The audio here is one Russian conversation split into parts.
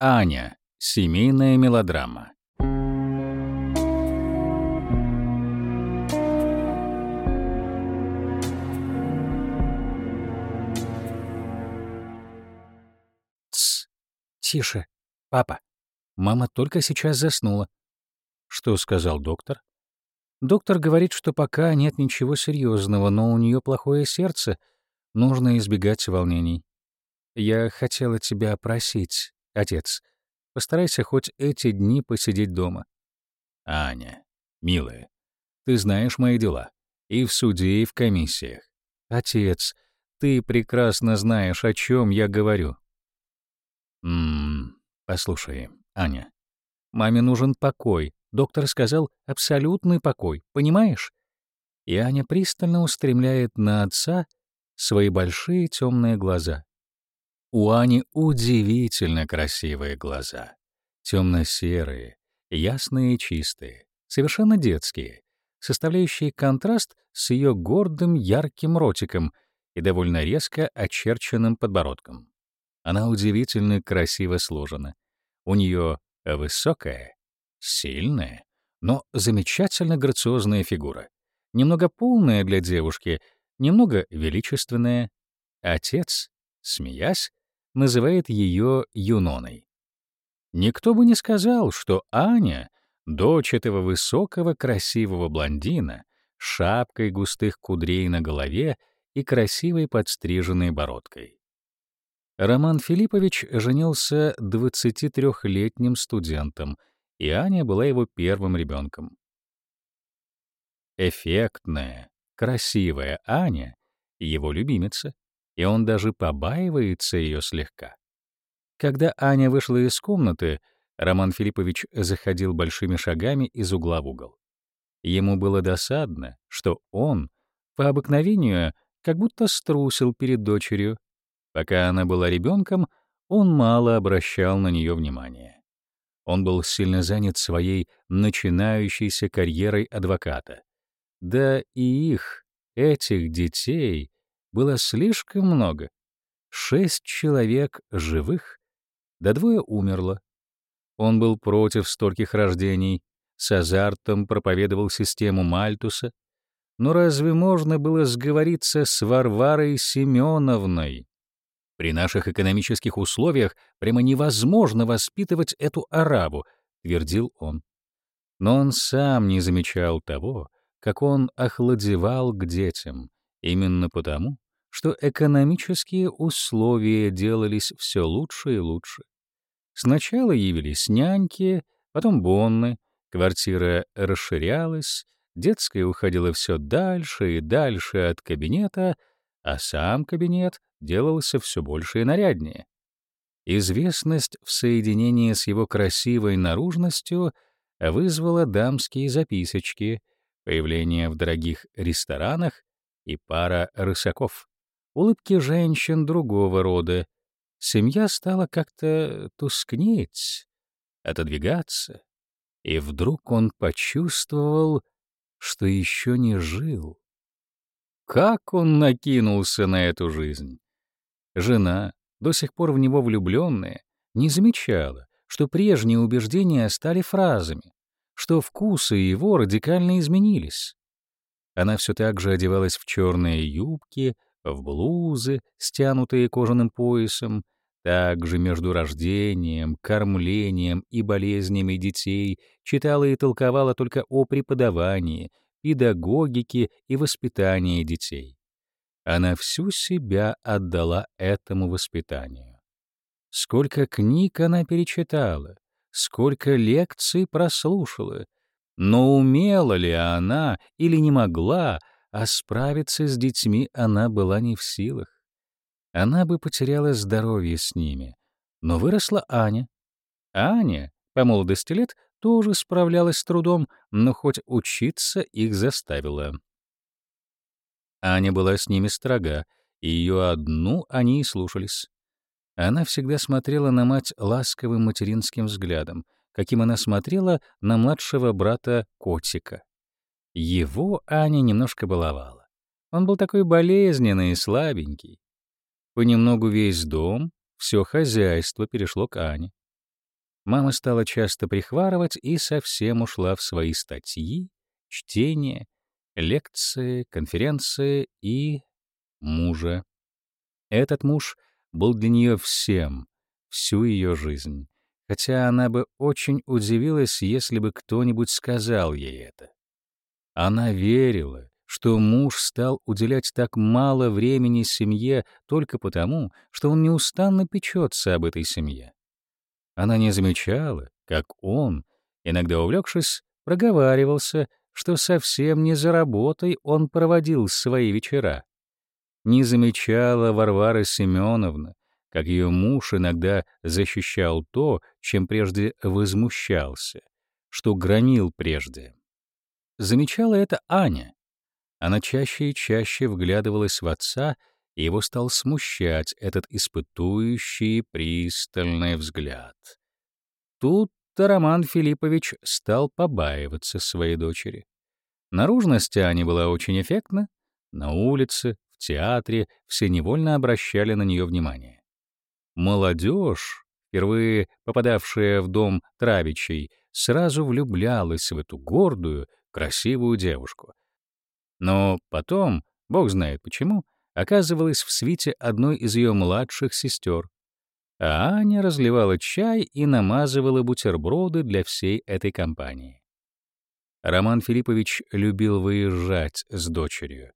Аня. Семейная мелодрама. Тсс. Тише. Папа. Мама только сейчас заснула. Что сказал доктор? Доктор говорит, что пока нет ничего серьезного, но у нее плохое сердце, нужно избегать волнений. Я хотела тебя просить, отец, постарайся хоть эти дни посидеть дома. Аня, милая, ты знаешь мои дела. И в суде, и в комиссиях. Отец, ты прекрасно знаешь, о чем я говорю. Ммм, послушай, Аня. Маме нужен покой. Доктор сказал абсолютный покой, понимаешь? И Аня пристально устремляет на отца свои большие темные глаза. У Ани удивительно красивые глаза. Темно-серые, ясные и чистые, совершенно детские, составляющие контраст с ее гордым ярким ротиком и довольно резко очерченным подбородком. Она удивительно красиво сложена. У нее высокая, сильная, но замечательно грациозная фигура. Немного полная для девушки, немного величественная. Отец, смеясь, называет ее Юноной. Никто бы не сказал, что Аня — дочь этого высокого красивого блондина шапкой густых кудрей на голове и красивой подстриженной бородкой. Роман Филиппович женился 23-летним студентом, и Аня была его первым ребенком. Эффектная, красивая Аня — его любимица, и он даже побаивается ее слегка. Когда Аня вышла из комнаты, Роман Филиппович заходил большими шагами из угла в угол. Ему было досадно, что он, по обыкновению, как будто струсил перед дочерью. Пока она была ребенком, он мало обращал на нее внимания. Он был сильно занят своей начинающейся карьерой адвоката. Да и их, этих детей, было слишком много. Шесть человек живых, да двое умерло. Он был против стольких рождений, с азартом проповедовал систему Мальтуса. Но разве можно было сговориться с Варварой Семеновной? При наших экономических условиях прямо невозможно воспитывать эту арабу, твердил он. Но он сам не замечал того, как он охладевал к детям, именно потому, что экономические условия делались все лучше и лучше. Сначала явились няньки, потом бонны, квартира расширялась, детская уходила все дальше и дальше от кабинета, а сам кабинет делался все больше и наряднее. Известность в соединении с его красивой наружностью вызвала дамские записочки, появление в дорогих ресторанах и пара рысаков, улыбки женщин другого рода, семья стала как-то тускнеть, отодвигаться, и вдруг он почувствовал, что еще не жил. Как он накинулся на эту жизнь! Жена, до сих пор в него влюбленная, не замечала, что прежние убеждения стали фразами, что вкусы его радикально изменились. Она все так же одевалась в черные юбки, в блузы, стянутые кожаным поясом, также между рождением, кормлением и болезнями детей читала и толковала только о преподавании, педагогике и воспитании детей. Она всю себя отдала этому воспитанию. Сколько книг она перечитала, сколько лекций прослушала, но умела ли она или не могла а справиться с детьми она была не в силах. Она бы потеряла здоровье с ними. Но выросла Аня. Аня, по молодости лет, тоже справлялась с трудом, но хоть учиться их заставила. Аня была с ними строга, и ее одну они и слушались. Она всегда смотрела на мать ласковым материнским взглядом, каким она смотрела на младшего брата Котика. Его Аня немножко баловала. Он был такой болезненный и слабенький. Понемногу весь дом, все хозяйство перешло к Ане. Мама стала часто прихварывать и совсем ушла в свои статьи, чтения, лекции, конференции и мужа. Этот муж был для нее всем, всю ее жизнь, хотя она бы очень удивилась, если бы кто-нибудь сказал ей это. Она верила, что муж стал уделять так мало времени семье только потому, что он неустанно печется об этой семье. Она не замечала, как он, иногда увлекшись, проговаривался, что совсем не за работой он проводил свои вечера. Не замечала Варвара Семеновна, как ее муж иногда защищал то, чем прежде возмущался, что громил прежде. Замечала это Аня. Она чаще и чаще вглядывалась в отца, и его стал смущать этот испытующий пристальный взгляд. Тут-то Роман Филиппович стал побаиваться своей дочери. Наружность Ани была очень эффектна. На улице, в театре все невольно обращали на нее внимание. Молодежь, впервые попадавшая в дом Травичей, сразу влюблялась в эту гордую, красивую девушку. Но потом, бог знает почему, оказывалась в свите одной из ее младших сестер, а Аня разливала чай и намазывала бутерброды для всей этой компании. Роман Филиппович любил выезжать с дочерью.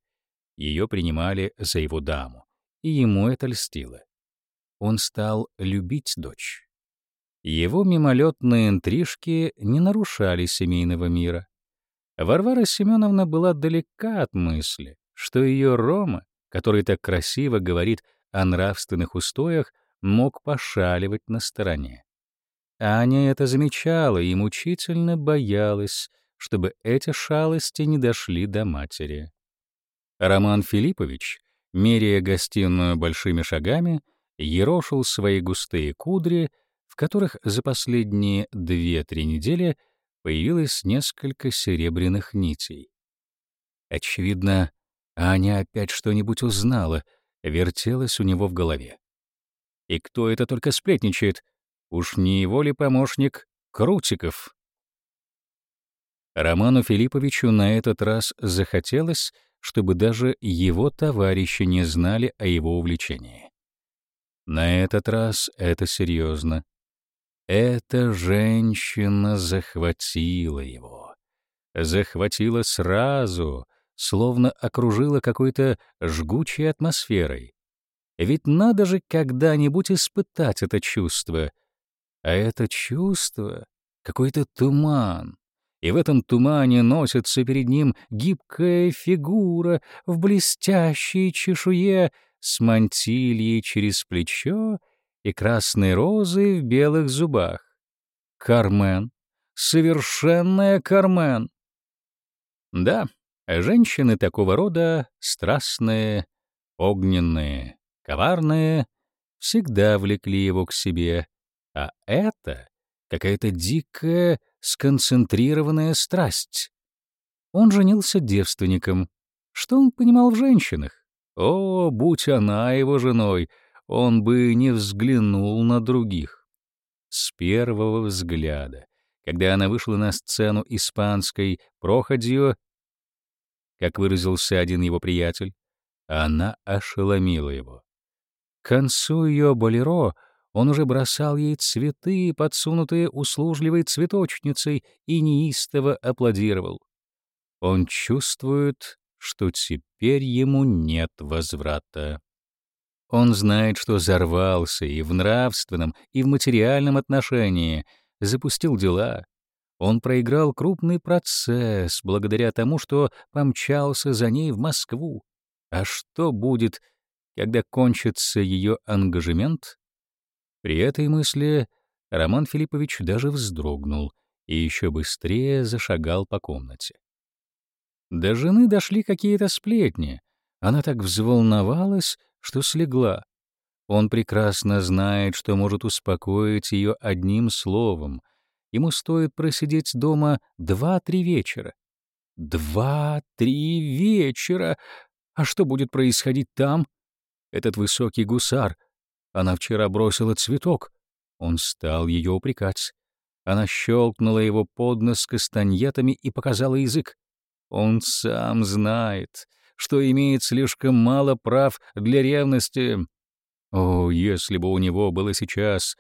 Ее принимали за его даму, и ему это льстило. Он стал любить дочь. Его мимолетные интрижки не нарушали семейного мира. Варвара Семеновна была далека от мысли, что ее Рома который так красиво говорит о нравственных устоях, мог пошаливать на стороне. Аня это замечала и мучительно боялась, чтобы эти шалости не дошли до матери. Роман Филиппович, меряя гостиную большими шагами, ерошил свои густые кудри, в которых за последние две-три недели появилось несколько серебряных нитей. Очевидно, Аня опять что-нибудь узнала, вертелась у него в голове. И кто это только сплетничает? Уж не его ли помощник Крутиков? Роману Филипповичу на этот раз захотелось, чтобы даже его товарищи не знали о его увлечении. На этот раз это серьезно. Эта женщина захватила его. Захватила сразу, словно окружила какой-то жгучей атмосферой. Ведь надо же когда-нибудь испытать это чувство. А это чувство — какой-то туман. И в этом тумане носится перед ним гибкая фигура в блестящей чешуе с мантильей через плечо и красной розой в белых зубах. Кармен. Совершенная Кармен. Да, Женщины такого рода, страстные, огненные, коварные, всегда влекли его к себе, а это какая-то дикая, сконцентрированная страсть. Он женился девственником. Что он понимал в женщинах? О, будь она его женой, он бы не взглянул на других. С первого взгляда, когда она вышла на сцену испанской проходью, как выразился один его приятель, она ошеломила его. К концу ее болеро он уже бросал ей цветы, подсунутые услужливой цветочницей, и неистово аплодировал. Он чувствует, что теперь ему нет возврата. Он знает, что взорвался и в нравственном, и в материальном отношении, запустил дела, он проиграл крупный процесс благодаря тому, что помчался за ней в Москву. А что будет, когда кончится ее ангажемент? При этой мысли Роман Филиппович даже вздрогнул и еще быстрее зашагал по комнате. До жены дошли какие-то сплетни. Она так взволновалась, что слегла. Он прекрасно знает, что может успокоить ее одним словом — ему стоит просидеть дома два-три вечера. Два-три вечера! А что будет происходить там? Этот высокий гусар. Она вчера бросила цветок. Он стал ее упрекать. Она щелкнула его под нос кастаньетами и показала язык. Он сам знает, что имеет слишком мало прав для ревности. О, если бы у него было сейчас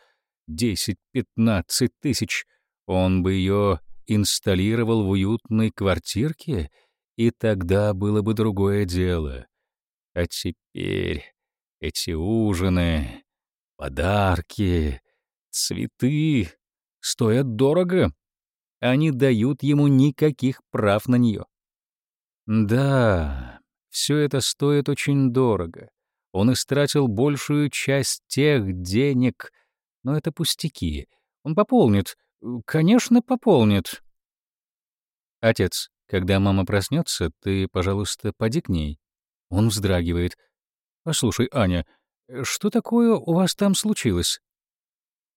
десять-пятнадцать тысяч, он бы ее инсталлировал в уютной квартирке, и тогда было бы другое дело. А теперь эти ужины, подарки, цветы стоят дорого. Они дают ему никаких прав на нее. Да, все это стоит очень дорого. Он истратил большую часть тех денег, но это пустяки. Он пополнит, конечно, пополнит. Отец, когда мама проснется, ты, пожалуйста, поди к ней. Он вздрагивает. Послушай, Аня, что такое у вас там случилось?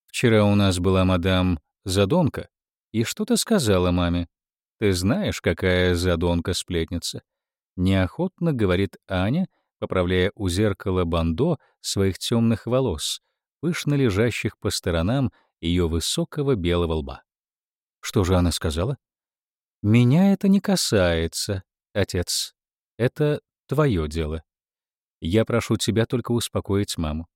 Вчера у нас была мадам Задонка и что-то сказала маме. Ты знаешь, какая Задонка-сплетница? Неохотно говорит Аня, поправляя у зеркала бандо своих темных волос, пышно лежащих по сторонам ее высокого белого лба. Что же она сказала? «Меня это не касается, отец. Это твое дело. Я прошу тебя только успокоить маму».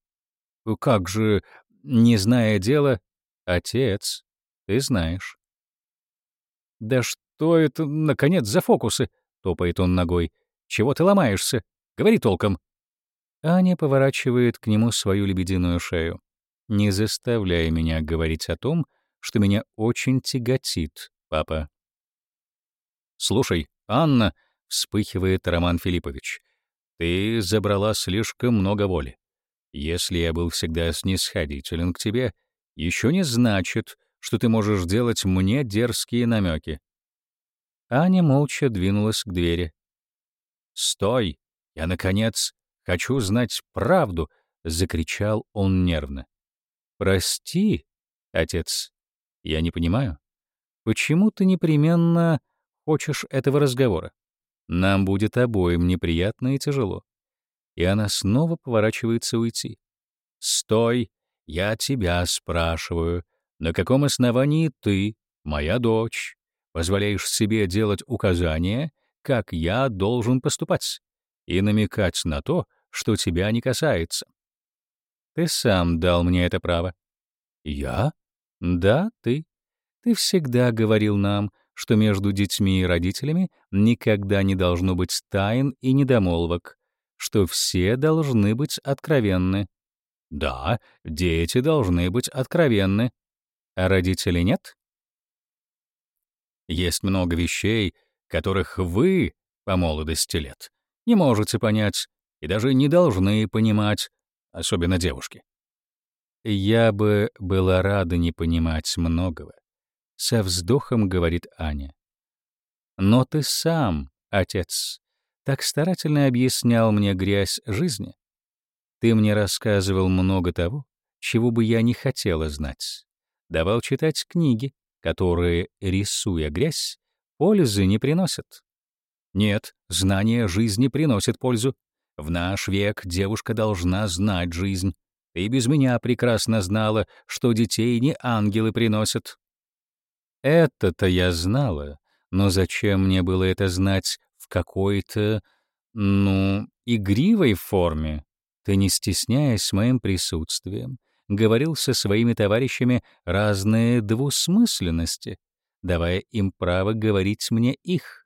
«Как же, не зная дела, отец, ты знаешь». «Да что это, наконец, за фокусы?» — топает он ногой. «Чего ты ломаешься? Говори толком». Аня поворачивает к нему свою лебединую шею. «Не заставляй меня говорить о том, что меня очень тяготит, папа». «Слушай, Анна», — вспыхивает Роман Филиппович, «ты забрала слишком много воли. Если я был всегда снисходителен к тебе, еще не значит, что ты можешь делать мне дерзкие намеки. Аня молча двинулась к двери. «Стой! Я, наконец, хочу знать правду!» — закричал он нервно. «Прости, отец, я не понимаю, почему ты непременно хочешь этого разговора? Нам будет обоим неприятно и тяжело». И она снова поворачивается уйти. «Стой! Я тебя спрашиваю. На каком основании ты, моя дочь, позволяешь себе делать указания, как я должен поступать, и намекать на то, что тебя не касается. Ты сам дал мне это право. Я? Да, ты. Ты всегда говорил нам, что между детьми и родителями никогда не должно быть тайн и недомолвок, что все должны быть откровенны. Да, дети должны быть откровенны, а родители нет? Есть много вещей, которых вы, по молодости лет, не можете понять и даже не должны понимать, особенно девушки. Я бы была рада не понимать многого, со вздохом говорит Аня. Но ты сам, отец, так старательно объяснял мне грязь жизни. Ты мне рассказывал много того, чего бы я не хотела знать. Давал читать книги, которые, рисуя грязь, пользы не приносят. Нет, знание жизни приносит пользу. В наш век девушка должна знать жизнь. Ты без меня прекрасно знала, что детей не ангелы приносят. Это-то я знала, но зачем мне было это знать в какой-то, ну, игривой форме? Ты, не стесняясь моим присутствием, говорил со своими товарищами разные двусмысленности, давая им право говорить мне их.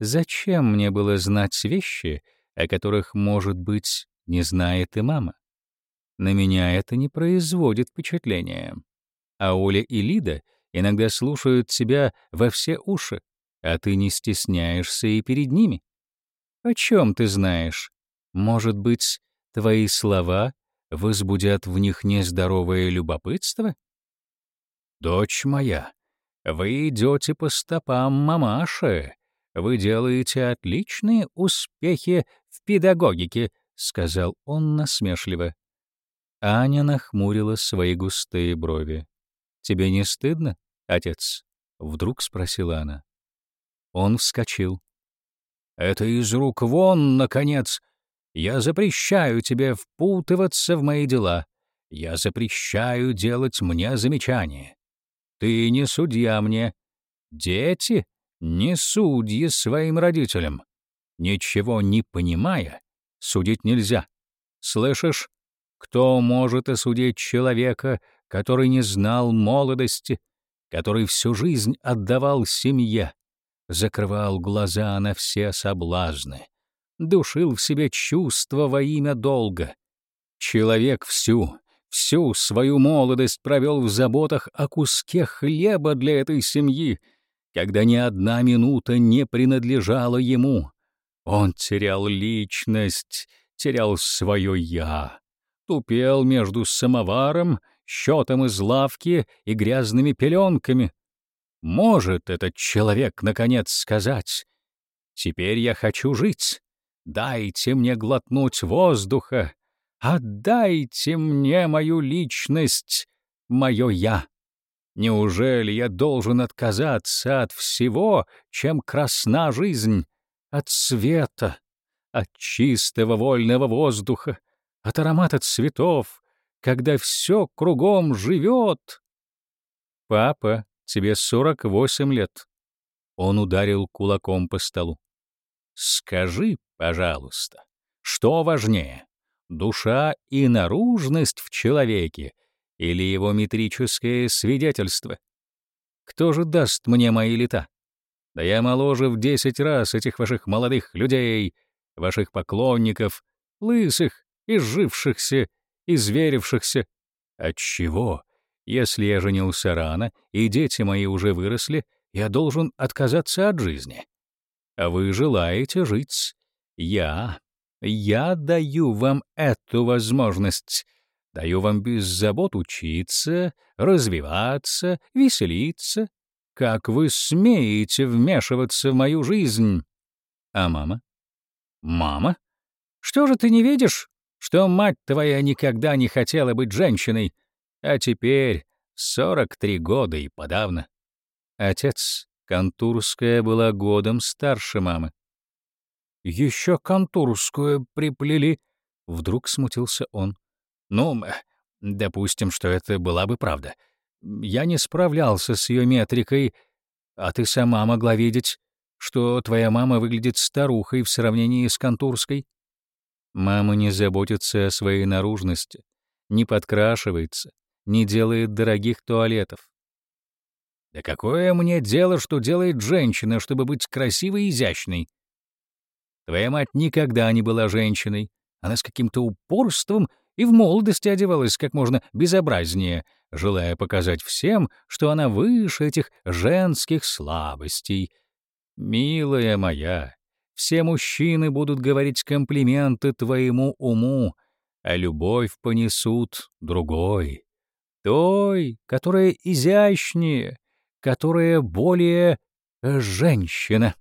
Зачем мне было знать вещи, о которых, может быть, не знает и мама? На меня это не производит впечатления. А Оля и Лида иногда слушают тебя во все уши, а ты не стесняешься и перед ними. О чем ты знаешь? Может быть, твои слова возбудят в них нездоровое любопытство? «Дочь моя, вы идете по стопам мамаши. Вы делаете отличные успехи в педагогике», — сказал он насмешливо. Аня нахмурила свои густые брови. «Тебе не стыдно, отец?» — вдруг спросила она. Он вскочил. «Это из рук вон, наконец!» Я запрещаю тебе впутываться в мои дела. я запрещаю делать мне замечания. Ты не судья мне. Дети не судьи своим родителям. Ничего не понимая, судить нельзя. Слышишь? Кто может осудить человека, который не знал молодости, который всю жизнь отдавал семье, закрывал глаза на все соблазны, душил в себе чувства во имя долга? Человек всю, всю свою молодость провел в заботах о куске хлеба для этой семьи, когда ни одна минута не принадлежала ему. Он терял личность, терял свое «я», тупел между самоваром, счетом из лавки и грязными пеленками. Может этот человек, наконец, сказать, «Теперь я хочу жить, дайте мне глотнуть воздуха, отдайте мне мою личность, мое «я». Неужели я должен отказаться от всего, чем красна жизнь, от света, от чистого вольного воздуха, от аромата цветов, когда все кругом живет. Папа, тебе сорок восемь лет. Он ударил кулаком по столу. Скажи, пожалуйста, что важнее, душа и наружность в человеке или его метрическое свидетельство? Кто же даст мне мои лета? Да я моложе в десять раз этих ваших молодых людей, ваших поклонников, лысых, изжившихся, изверившихся. Отчего, если я женился рано, и дети мои уже выросли, я должен отказаться от жизни? А вы желаете жить. Я, я даю вам эту возможность. Даю вам без забот учиться, развиваться, веселиться. Как вы смеете вмешиваться в мою жизнь? А мама? Мама? Что же ты не видишь, что мать твоя никогда не хотела быть женщиной, а теперь 43 года и подавно? Отец, Контурская была годом старше мамы. Еще Контурскую приплели, вдруг смутился он. Ну, допустим, что это была бы правда. Я не справлялся с ее метрикой, а ты сама могла видеть, что твоя мама выглядит старухой в сравнении с Контурской. Мама не заботится о своей наружности, не подкрашивается, не делает дорогих туалетов. Да какое мне дело, что делает женщина, чтобы быть красивой и изящной? Твоя мать никогда не была женщиной. Она с каким-то упорством и в молодости одевалась как можно безобразнее, желая показать всем, что она выше этих женских слабостей. Милая моя, все мужчины будут говорить комплименты твоему уму, а любовь понесут другой, той, которая изящнее, которая более женщина.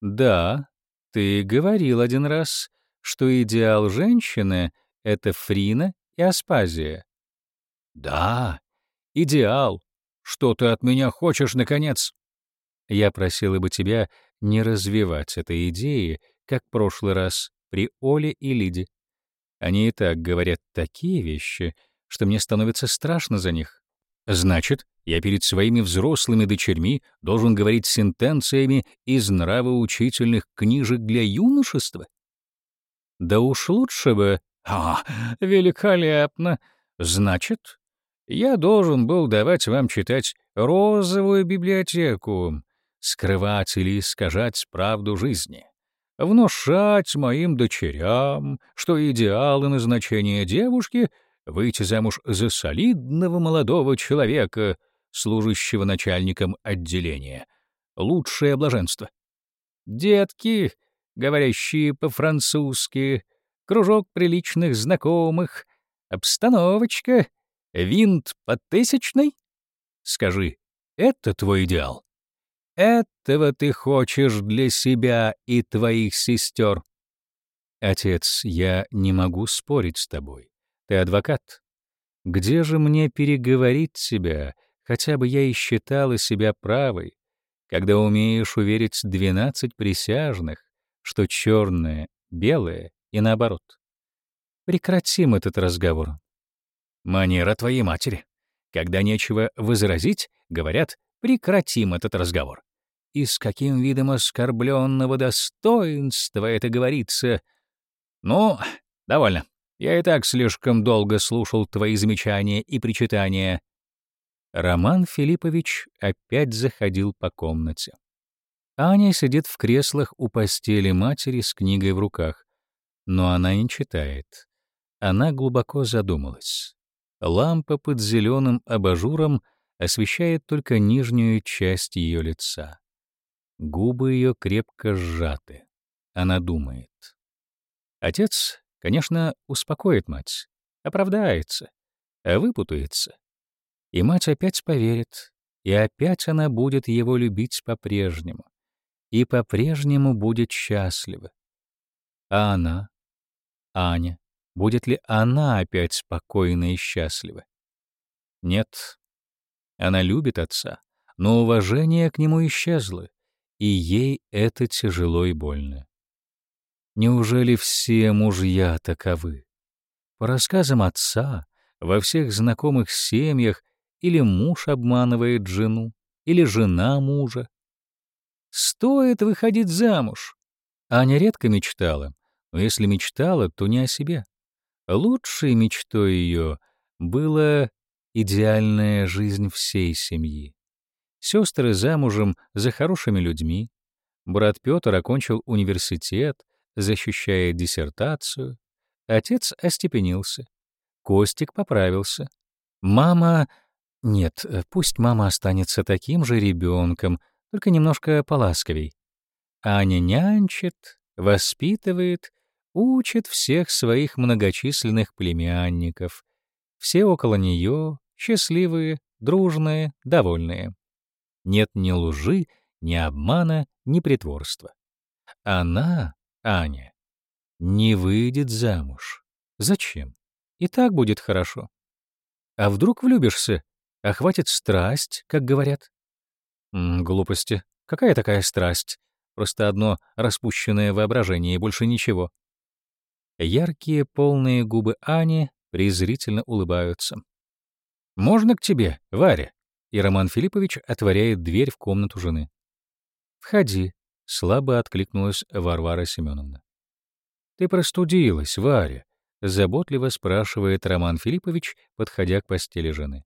Да, ты говорил один раз, что идеал женщины — это Фрина и Аспазия. Да, идеал. Что ты от меня хочешь, наконец? Я просила бы тебя не развивать этой идеи, как в прошлый раз при Оле и Лиде. Они и так говорят такие вещи, что мне становится страшно за них. Значит, я перед своими взрослыми дочерьми должен говорить сентенциями из нравоучительных книжек для юношества? Да уж лучше бы. А, великолепно. Значит, я должен был давать вам читать розовую библиотеку, скрывать или искажать правду жизни, внушать моим дочерям, что идеалы назначения девушки — выйти замуж за солидного молодого человека, служащего начальником отделения. Лучшее блаженство. Детки, говорящие по-французски, кружок приличных знакомых, обстановочка, винт по тысячной? Скажи, это твой идеал? Этого ты хочешь для себя и твоих сестер. Отец, я не могу спорить с тобой. Ты адвокат. Где же мне переговорить тебя, хотя бы я и считала себя правой, когда умеешь уверить двенадцать присяжных, что черное — белое и наоборот? Прекратим этот разговор. Манера твоей матери. Когда нечего возразить, говорят, прекратим этот разговор. И с каким видом оскорбленного достоинства это говорится. Ну, довольно. Я и так слишком долго слушал твои замечания и причитания. Роман Филиппович опять заходил по комнате. Аня сидит в креслах у постели матери с книгой в руках, но она не читает. Она глубоко задумалась. Лампа под зеленым абажуром освещает только нижнюю часть ее лица. Губы ее крепко сжаты. Она думает. Отец, конечно, успокоит мать, оправдается, а выпутается. И мать опять поверит, и опять она будет его любить по-прежнему, и по-прежнему будет счастлива. А она, Аня, будет ли она опять спокойна и счастлива? Нет. Она любит отца, но уважение к нему исчезло, и ей это тяжело и больно. Неужели все мужья таковы? По рассказам отца, во всех знакомых семьях или муж обманывает жену, или жена мужа. Стоит выходить замуж. Аня редко мечтала, но если мечтала, то не о себе. Лучшей мечтой ее была идеальная жизнь всей семьи. Сестры замужем за хорошими людьми, брат Петр окончил университет, защищая диссертацию, отец остепенился, Костик поправился. Мама... Нет, пусть мама останется таким же ребенком, только немножко поласковей. Аня нянчит, воспитывает, учит всех своих многочисленных племянников. Все около нее счастливые, дружные, довольные. Нет ни лжи, ни обмана, ни притворства. Она, Аня, не выйдет замуж. Зачем? И так будет хорошо. А вдруг влюбишься, охватит страсть, как говорят? М -м, глупости. Какая такая страсть? Просто одно распущенное воображение и больше ничего. Яркие, полные губы Ани презрительно улыбаются. «Можно к тебе, Варя?» И Роман Филиппович отворяет дверь в комнату жены. «Входи», — слабо откликнулась Варвара Семеновна. «Ты простудилась, Варя», — заботливо спрашивает Роман Филиппович, подходя к постели жены.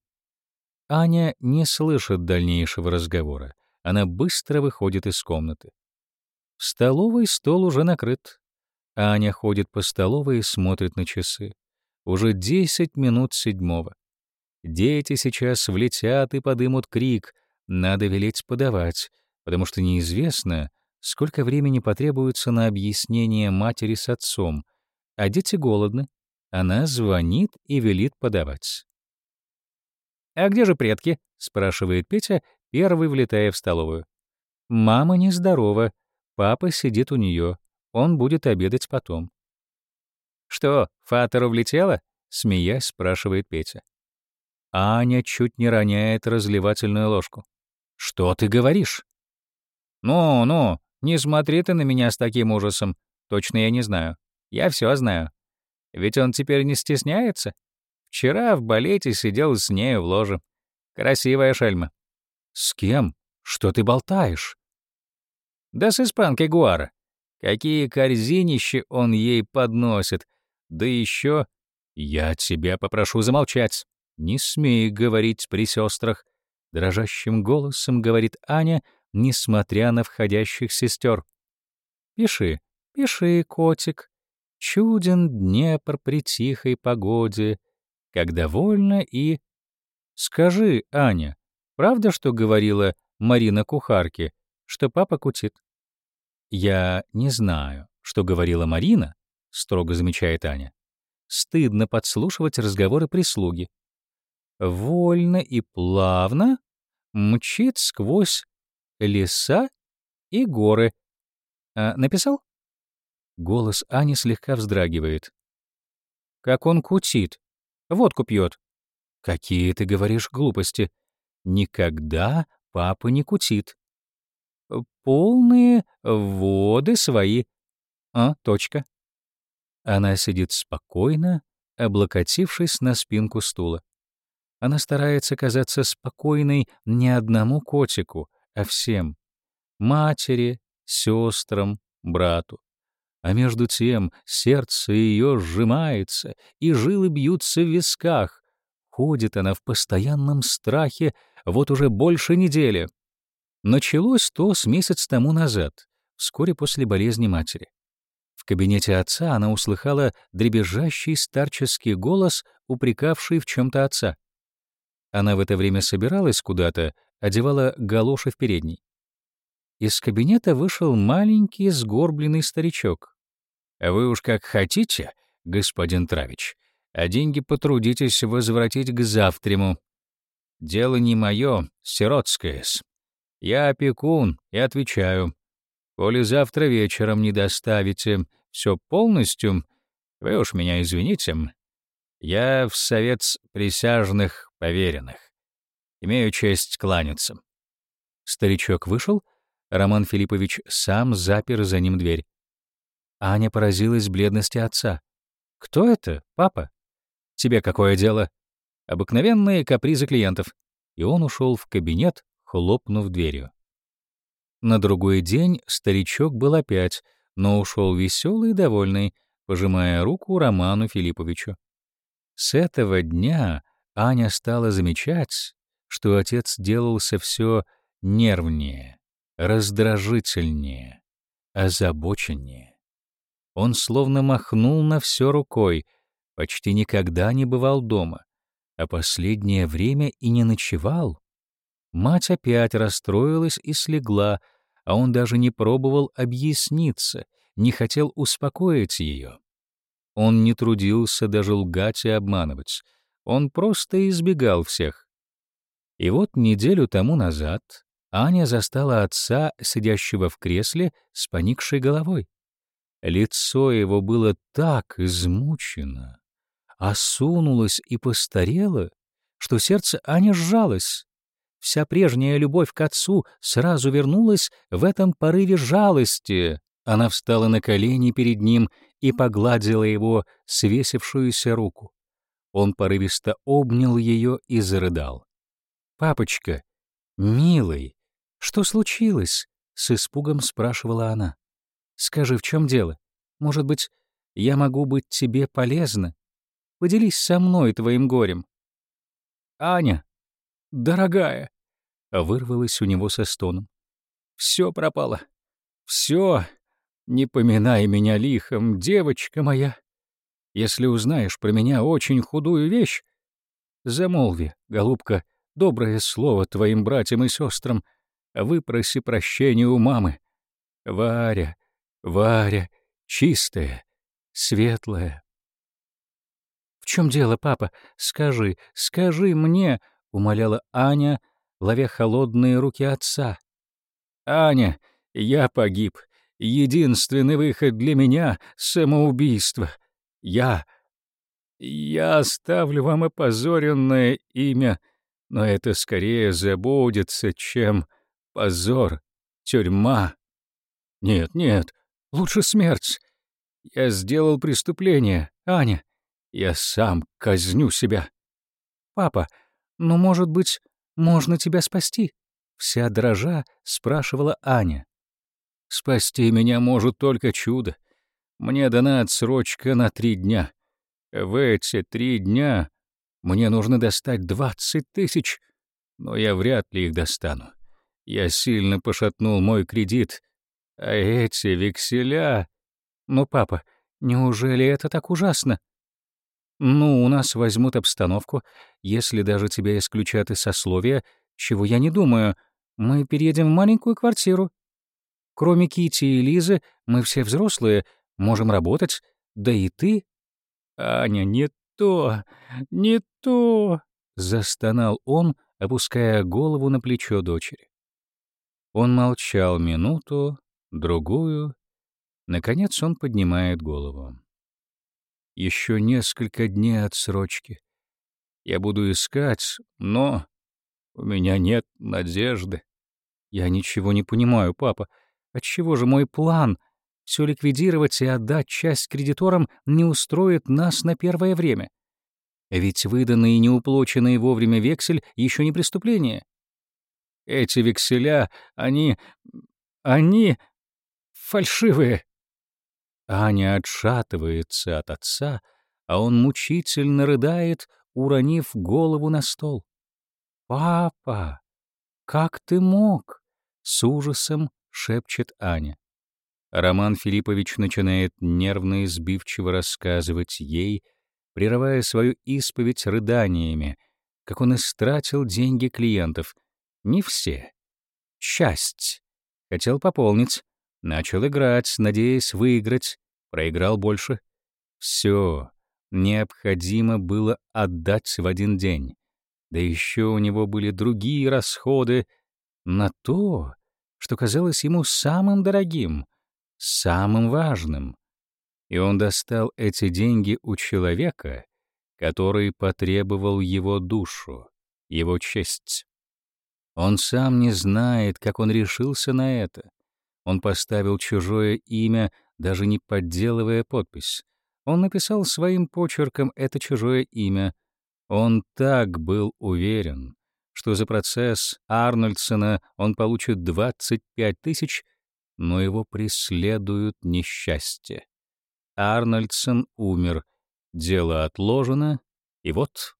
Аня не слышит дальнейшего разговора. Она быстро выходит из комнаты. В столовой стол уже накрыт. Аня ходит по столовой и смотрит на часы. Уже десять минут седьмого. Дети сейчас влетят и подымут крик. Надо велеть подавать, потому что неизвестно, сколько времени потребуется на объяснение матери с отцом. А дети голодны. Она звонит и велит подавать. «А где же предки?» — спрашивает Петя, первый влетая в столовую. «Мама нездорова. Папа сидит у нее. Он будет обедать потом». «Что, Фатеру влетело?» — смеясь спрашивает Петя. Аня чуть не роняет разливательную ложку. «Что ты говоришь?» «Ну, ну, не смотри ты на меня с таким ужасом. Точно я не знаю. Я все знаю. Ведь он теперь не стесняется. Вчера в балете сидел с нею в ложе. Красивая шельма. С кем? Что ты болтаешь? Да с испанкой Гуара. Какие корзинищи он ей подносит. Да еще... Я тебя попрошу замолчать. Не смей говорить при сестрах. Дрожащим голосом говорит Аня, несмотря на входящих сестер. Пиши, пиши, котик. Чуден Днепр при тихой погоде как довольна и... Скажи, Аня, правда, что говорила Марина кухарке, что папа кутит? Я не знаю, что говорила Марина, строго замечает Аня. Стыдно подслушивать разговоры прислуги. Вольно и плавно мчит сквозь леса и горы. А, написал? Голос Ани слегка вздрагивает. Как он кутит, Водку пьет. Какие ты говоришь глупости? Никогда папа не кутит. Полные воды свои. А, точка. Она сидит спокойно, облокотившись на спинку стула. Она старается казаться спокойной не одному котику, а всем — матери, сестрам, брату. А между тем сердце ее сжимается, и жилы бьются в висках. Ходит она в постоянном страхе вот уже больше недели. Началось то с месяц тому назад, вскоре после болезни матери. В кабинете отца она услыхала дребезжащий старческий голос, упрекавший в чем-то отца. Она в это время собиралась куда-то, одевала галоши в передней. Из кабинета вышел маленький сгорбленный старичок. «Вы уж как хотите, господин Травич, а деньги потрудитесь возвратить к завтраму. Дело не мое, сиротское-с. Я опекун и отвечаю. Коли завтра вечером не доставите все полностью, вы уж меня извините, я в совет присяжных поверенных. Имею честь кланяться». Старичок вышел, Роман Филиппович сам запер за ним дверь. Аня поразилась бледности отца. «Кто это, папа? Тебе какое дело?» Обыкновенные капризы клиентов. И он ушел в кабинет, хлопнув дверью. На другой день старичок был опять, но ушел веселый и довольный, пожимая руку Роману Филипповичу. С этого дня Аня стала замечать, что отец делался все нервнее, раздражительнее, озабоченнее. Он словно махнул на все рукой, почти никогда не бывал дома, а последнее время и не ночевал. Мать опять расстроилась и слегла, а он даже не пробовал объясниться, не хотел успокоить ее. Он не трудился даже лгать и обманывать, он просто избегал всех. И вот неделю тому назад Аня застала отца, сидящего в кресле с поникшей головой. Лицо его было так измучено, осунулось и постарело, что сердце Ани сжалось. Вся прежняя любовь к отцу сразу вернулась в этом порыве жалости. Она встала на колени перед ним и погладила его свесившуюся руку. Он порывисто обнял ее и зарыдал. «Папочка, милый, что случилось?» — с испугом спрашивала она. «Скажи, в чем дело? Может быть, я могу быть тебе полезна? Поделись со мной твоим горем». «Аня, дорогая!» — вырвалось у него со стоном. «Все пропало. Все. Не поминай меня лихом, девочка моя. Если узнаешь про меня очень худую вещь, замолви, голубка, доброе слово твоим братьям и сестрам, выпроси прощения у мамы. Варя, Варя, чистая, светлая, «В чем дело, папа? Скажи, скажи мне!» — умоляла Аня, ловя холодные руки отца. «Аня, я погиб. Единственный выход для меня — самоубийство. Я... Я оставлю вам опозоренное имя, но это скорее забудется, чем позор, тюрьма. Нет, нет, лучше смерть. Я сделал преступление, Аня. Я сам казню себя. Папа, ну, может быть, можно тебя спасти? Вся дрожа спрашивала Аня. Спасти меня может только чудо. Мне дана отсрочка на три дня. В эти три дня мне нужно достать двадцать тысяч, но я вряд ли их достану. Я сильно пошатнул мой кредит, а эти векселя... Ну, папа, неужели это так ужасно? Ну, у нас возьмут обстановку. Если даже тебя исключат из сословия, чего я не думаю, мы переедем в маленькую квартиру. Кроме Кити и Лизы, мы все взрослые, можем работать, да и ты. Аня, не то, не то, застонал он, опуская голову на плечо дочери. Он молчал минуту, другую. Наконец он поднимает голову. Еще несколько дней отсрочки. Я буду искать, но у меня нет надежды. Я ничего не понимаю, папа. Отчего же мой план? все ликвидировать и отдать часть кредиторам не устроит нас на первое время. Ведь выданный и неуплоченный вовремя вексель еще не преступление. Эти векселя, они... они... фальшивые. Аня отшатывается от отца, а он мучительно рыдает, уронив голову на стол. «Папа, как ты мог?» — с ужасом шепчет Аня. Роман Филиппович начинает нервно и сбивчиво рассказывать ей, прерывая свою исповедь рыданиями, как он истратил деньги клиентов. Не все. Часть. Хотел пополнить. Начал играть, надеясь выиграть. Проиграл больше. Все необходимо было отдать в один день. Да еще у него были другие расходы на то, что казалось ему самым дорогим, самым важным. И он достал эти деньги у человека, который потребовал его душу, его честь. Он сам не знает, как он решился на это. Он поставил чужое имя, даже не подделывая подпись. Он написал своим почерком это чужое имя. Он так был уверен, что за процесс Арнольдсона он получит 25 тысяч, но его преследуют несчастье. Арнольдсон умер, дело отложено, и вот,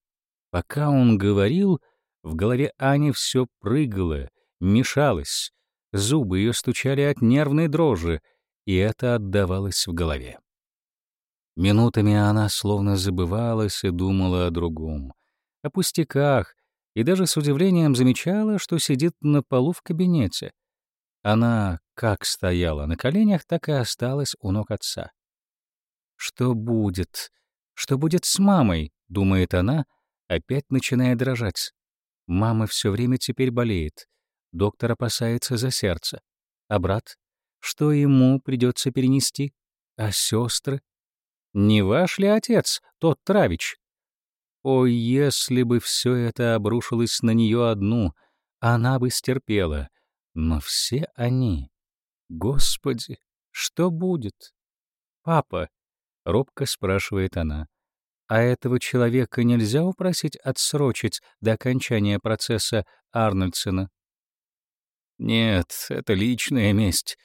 пока он говорил, в голове Ани все прыгало, мешалось, зубы ее стучали от нервной дрожи, и это отдавалось в голове. Минутами она словно забывалась и думала о другом, о пустяках, и даже с удивлением замечала, что сидит на полу в кабинете. Она как стояла на коленях, так и осталась у ног отца. «Что будет? Что будет с мамой?» — думает она, опять начиная дрожать. Мама все время теперь болеет. Доктор опасается за сердце. А брат? Что ему придется перенести? А сестры? Не ваш ли отец, тот Травич? О, если бы все это обрушилось на нее одну, она бы стерпела. Но все они... Господи, что будет? Папа, — робко спрашивает она, — а этого человека нельзя упросить отсрочить до окончания процесса Арнольдсена? Нет, это личная месть.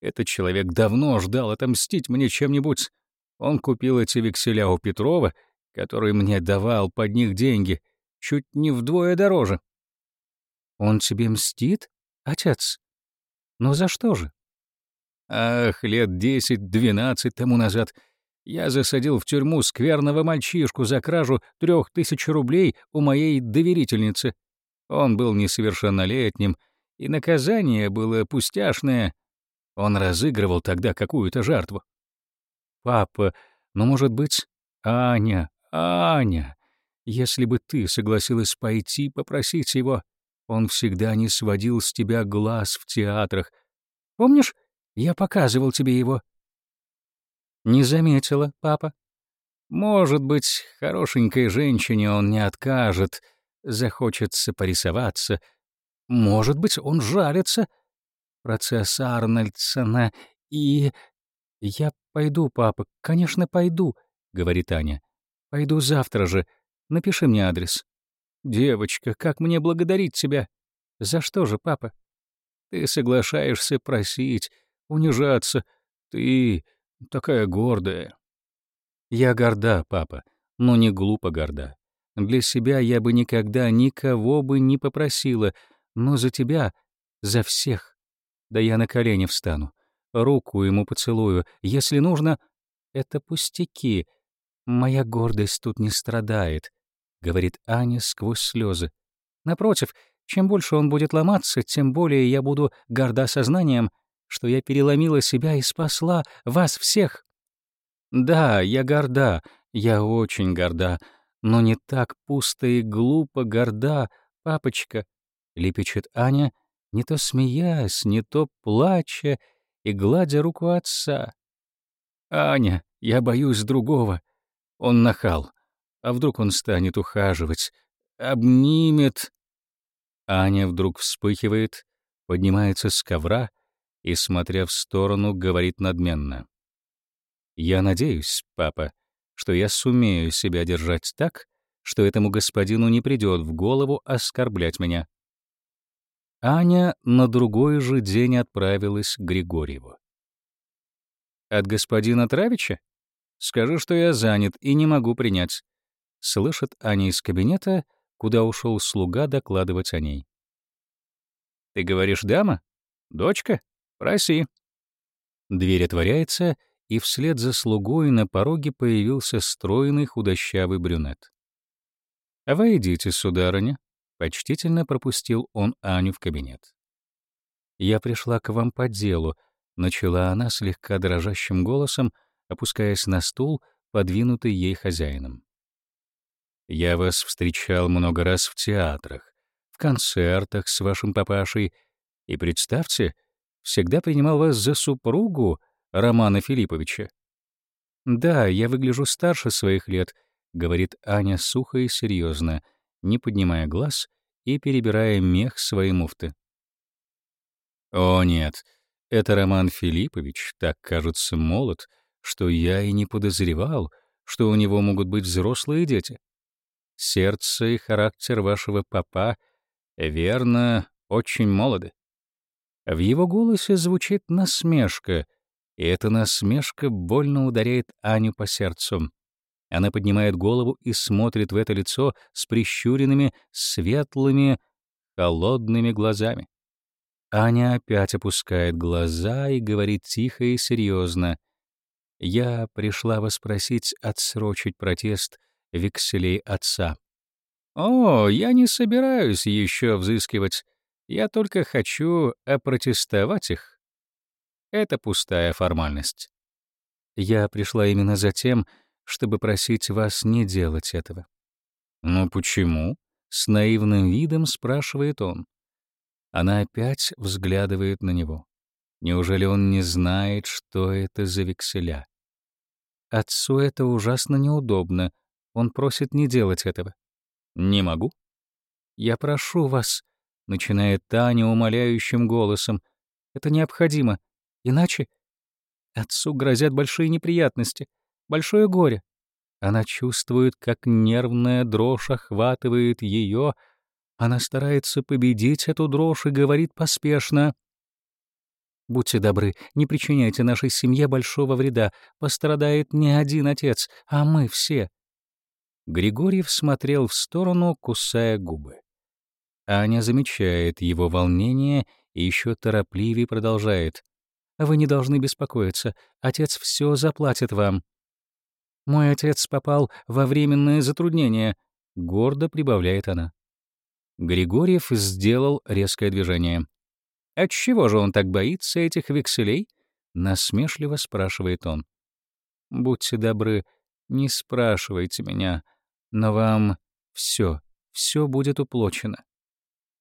Этот человек давно ждал отомстить мне чем-нибудь. Он купил эти векселя у Петрова, который мне давал под них деньги, чуть не вдвое дороже. Он тебе мстит, отец? Но за что же? Ах, лет десять-двенадцать тому назад я засадил в тюрьму скверного мальчишку за кражу трех тысяч рублей у моей доверительницы. Он был несовершеннолетним, и наказание было пустяшное. Он разыгрывал тогда какую-то жертву. Папа, ну, может быть, Аня, Аня, если бы ты согласилась пойти попросить его, он всегда не сводил с тебя глаз в театрах. Помнишь, я показывал тебе его? Не заметила, папа. Может быть, хорошенькой женщине он не откажет, захочется порисоваться. Может быть, он жалится. Процесс Арнольдсона и... Я «Пойду, папа, конечно, пойду», — говорит Аня. «Пойду завтра же. Напиши мне адрес». «Девочка, как мне благодарить тебя?» «За что же, папа?» «Ты соглашаешься просить, унижаться. Ты такая гордая». «Я горда, папа, но не глупо горда. Для себя я бы никогда никого бы не попросила, но за тебя, за всех. Да я на колени встану руку ему поцелую. Если нужно, это пустяки. Моя гордость тут не страдает, — говорит Аня сквозь слезы. Напротив, чем больше он будет ломаться, тем более я буду горда сознанием, что я переломила себя и спасла вас всех. Да, я горда, я очень горда, но не так пусто и глупо горда, папочка, — лепечет Аня, не то смеясь, не то плача, и гладя руку отца. «Аня, я боюсь другого. Он нахал. А вдруг он станет ухаживать? Обнимет...» Аня вдруг вспыхивает, поднимается с ковра и, смотря в сторону, говорит надменно. «Я надеюсь, папа, что я сумею себя держать так, что этому господину не придет в голову оскорблять меня». Аня на другой же день отправилась к Григорьеву. «От господина Травича? Скажи, что я занят и не могу принять», — слышит Аня из кабинета, куда ушел слуга докладывать о ней. «Ты говоришь, дама? Дочка? Проси». Дверь отворяется, и вслед за слугой на пороге появился стройный худощавый брюнет. «Войдите, сударыня», — почтительно пропустил он Аню в кабинет. «Я пришла к вам по делу», — начала она слегка дрожащим голосом, опускаясь на стул, подвинутый ей хозяином. «Я вас встречал много раз в театрах, в концертах с вашим папашей, и, представьте, всегда принимал вас за супругу Романа Филипповича. Да, я выгляжу старше своих лет —— говорит Аня сухо и серьезно, не поднимая глаз и перебирая мех своей муфты. «О, нет, это Роман Филиппович так, кажется, молод, что я и не подозревал, что у него могут быть взрослые дети. Сердце и характер вашего папа, верно, очень молоды. В его голосе звучит насмешка, и эта насмешка больно ударяет Аню по сердцу. Она поднимает голову и смотрит в это лицо с прищуренными, светлыми, холодными глазами. Аня опять опускает глаза и говорит тихо и серьезно. «Я пришла вас просить отсрочить протест векселей отца». «О, я не собираюсь еще взыскивать. Я только хочу опротестовать их. Это пустая формальность». «Я пришла именно за тем, чтобы просить вас не делать этого. «Ну почему?» — с наивным видом спрашивает он. Она опять взглядывает на него. Неужели он не знает, что это за векселя? Отцу это ужасно неудобно. Он просит не делать этого. «Не могу?» «Я прошу вас», — начинает Таня умоляющим голосом. «Это необходимо. Иначе отцу грозят большие неприятности большое горе. Она чувствует, как нервная дрожь охватывает ее. Она старается победить эту дрожь и говорит поспешно. «Будьте добры, не причиняйте нашей семье большого вреда. Пострадает не один отец, а мы все». Григорьев смотрел в сторону, кусая губы. Аня замечает его волнение и еще торопливее продолжает. «Вы не должны беспокоиться. Отец все заплатит вам». Мой отец попал во временное затруднение, гордо прибавляет она. Григорьев сделал резкое движение. Отчего же он так боится этих векселей? насмешливо спрашивает он. Будьте добры, не спрашивайте меня, но вам все, все будет уплочено.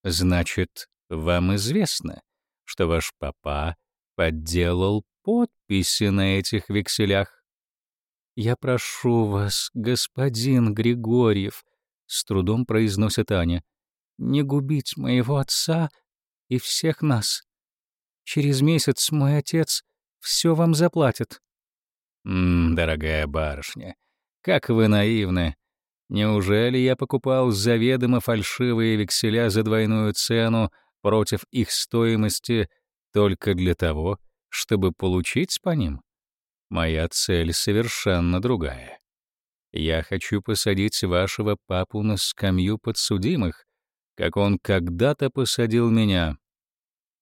Значит, вам известно, что ваш папа подделал подписи на этих векселях? «Я прошу вас, господин Григорьев», — с трудом произносит Аня, «не губить моего отца и всех нас. Через месяц мой отец все вам заплатит». «М, дорогая барышня, как вы наивны. Неужели я покупал заведомо фальшивые векселя за двойную цену против их стоимости только для того, чтобы получить по ним? Моя цель совершенно другая. Я хочу посадить вашего папу на скамью подсудимых, как он когда-то посадил меня.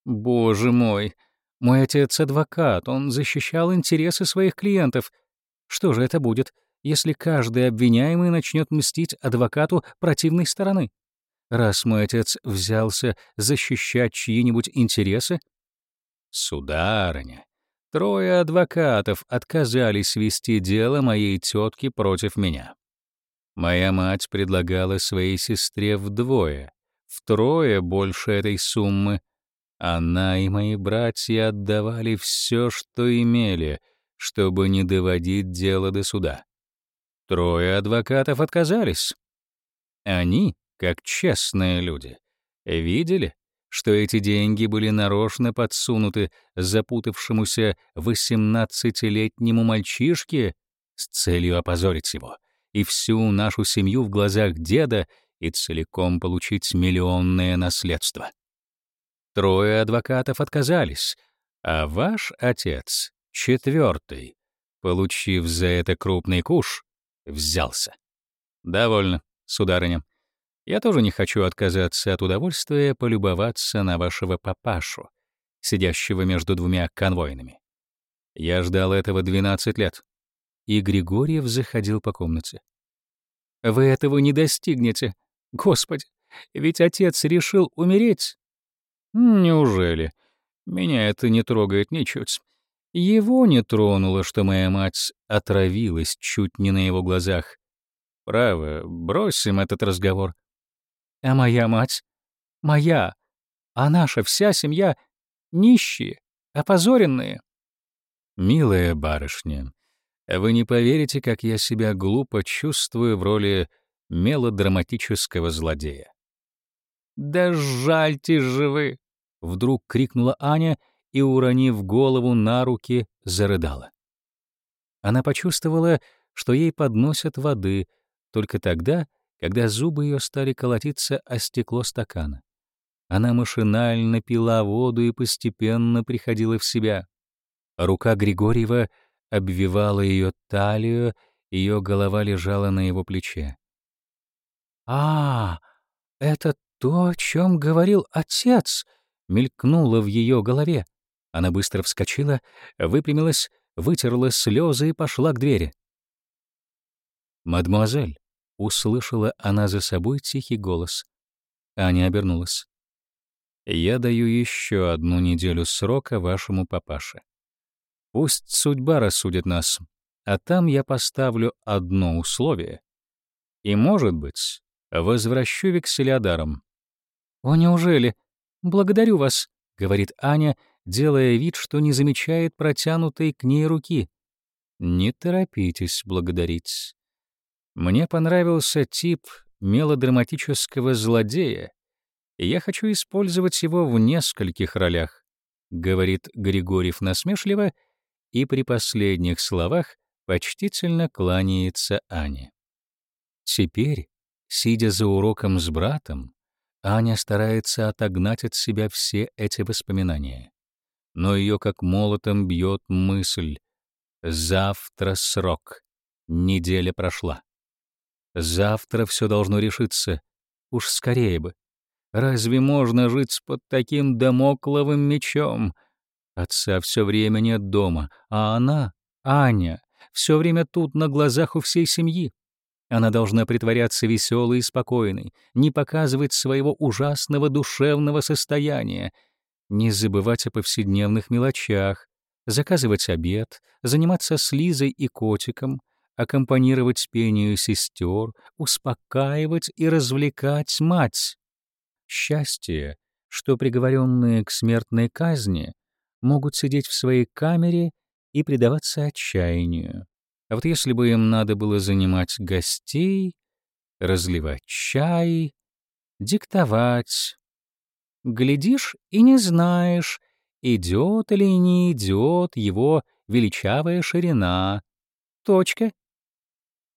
Боже мой, мой отец адвокат, он защищал интересы своих клиентов. Что же это будет, если каждый обвиняемый начнет мстить адвокату противной стороны? Раз мой отец взялся защищать чьи-нибудь интересы? Сударыня, Трое адвокатов отказались вести дело моей тетки против меня. Моя мать предлагала своей сестре вдвое, втрое больше этой суммы. Она и мои братья отдавали все, что имели, чтобы не доводить дело до суда. Трое адвокатов отказались. Они, как честные люди, видели, что эти деньги были нарочно подсунуты запутавшемуся восемнадцатилетнему мальчишке с целью опозорить его и всю нашу семью в глазах деда и целиком получить миллионное наследство. Трое адвокатов отказались, а ваш отец, четвертый, получив за это крупный куш, взялся. Довольно, сударыня. Я тоже не хочу отказаться от удовольствия полюбоваться на вашего папашу, сидящего между двумя конвойными. Я ждал этого 12 лет. И Григорьев заходил по комнате. Вы этого не достигнете. Господи, ведь отец решил умереть. Неужели? Меня это не трогает ничуть. Его не тронуло, что моя мать отравилась чуть не на его глазах. Право, бросим этот разговор. А моя мать? Моя, а наша вся семья нищие, опозоренные. Милая барышня, вы не поверите, как я себя глупо чувствую в роли мелодраматического злодея. «Да жальте же вы!» — вдруг крикнула Аня и, уронив голову на руки, зарыдала. Она почувствовала, что ей подносят воды только тогда, когда зубы ее стали колотиться о стекло стакана. Она машинально пила воду и постепенно приходила в себя. Рука Григорьева обвивала ее талию, ее голова лежала на его плече. «А, это то, о чем говорил отец!» — мелькнуло в ее голове. Она быстро вскочила, выпрямилась, вытерла слезы и пошла к двери. «Мадемуазель!» — услышала она за собой тихий голос. Аня обернулась. «Я даю еще одну неделю срока вашему папаше. Пусть судьба рассудит нас, а там я поставлю одно условие. И, может быть, возвращу векселя даром». «О, неужели? Благодарю вас», — говорит Аня, делая вид, что не замечает протянутой к ней руки. «Не торопитесь благодарить. Мне понравился тип мелодраматического злодея, и я хочу использовать его в нескольких ролях», — говорит Григорьев насмешливо и при последних словах почтительно кланяется Ане. Теперь, сидя за уроком с братом, Аня старается отогнать от себя все эти воспоминания но ее как молотом бьет мысль. Завтра срок. Неделя прошла. Завтра все должно решиться. Уж скорее бы. Разве можно жить под таким домокловым мечом? Отца все время нет дома, а она, Аня, все время тут на глазах у всей семьи. Она должна притворяться веселой и спокойной, не показывать своего ужасного душевного состояния — не забывать о повседневных мелочах, заказывать обед, заниматься с Лизой и котиком, аккомпанировать пению сестер, успокаивать и развлекать мать. Счастье, что приговоренные к смертной казни могут сидеть в своей камере и предаваться отчаянию. А вот если бы им надо было занимать гостей, разливать чай, диктовать, Глядишь и не знаешь, идет или не идет его величавая ширина. Точка.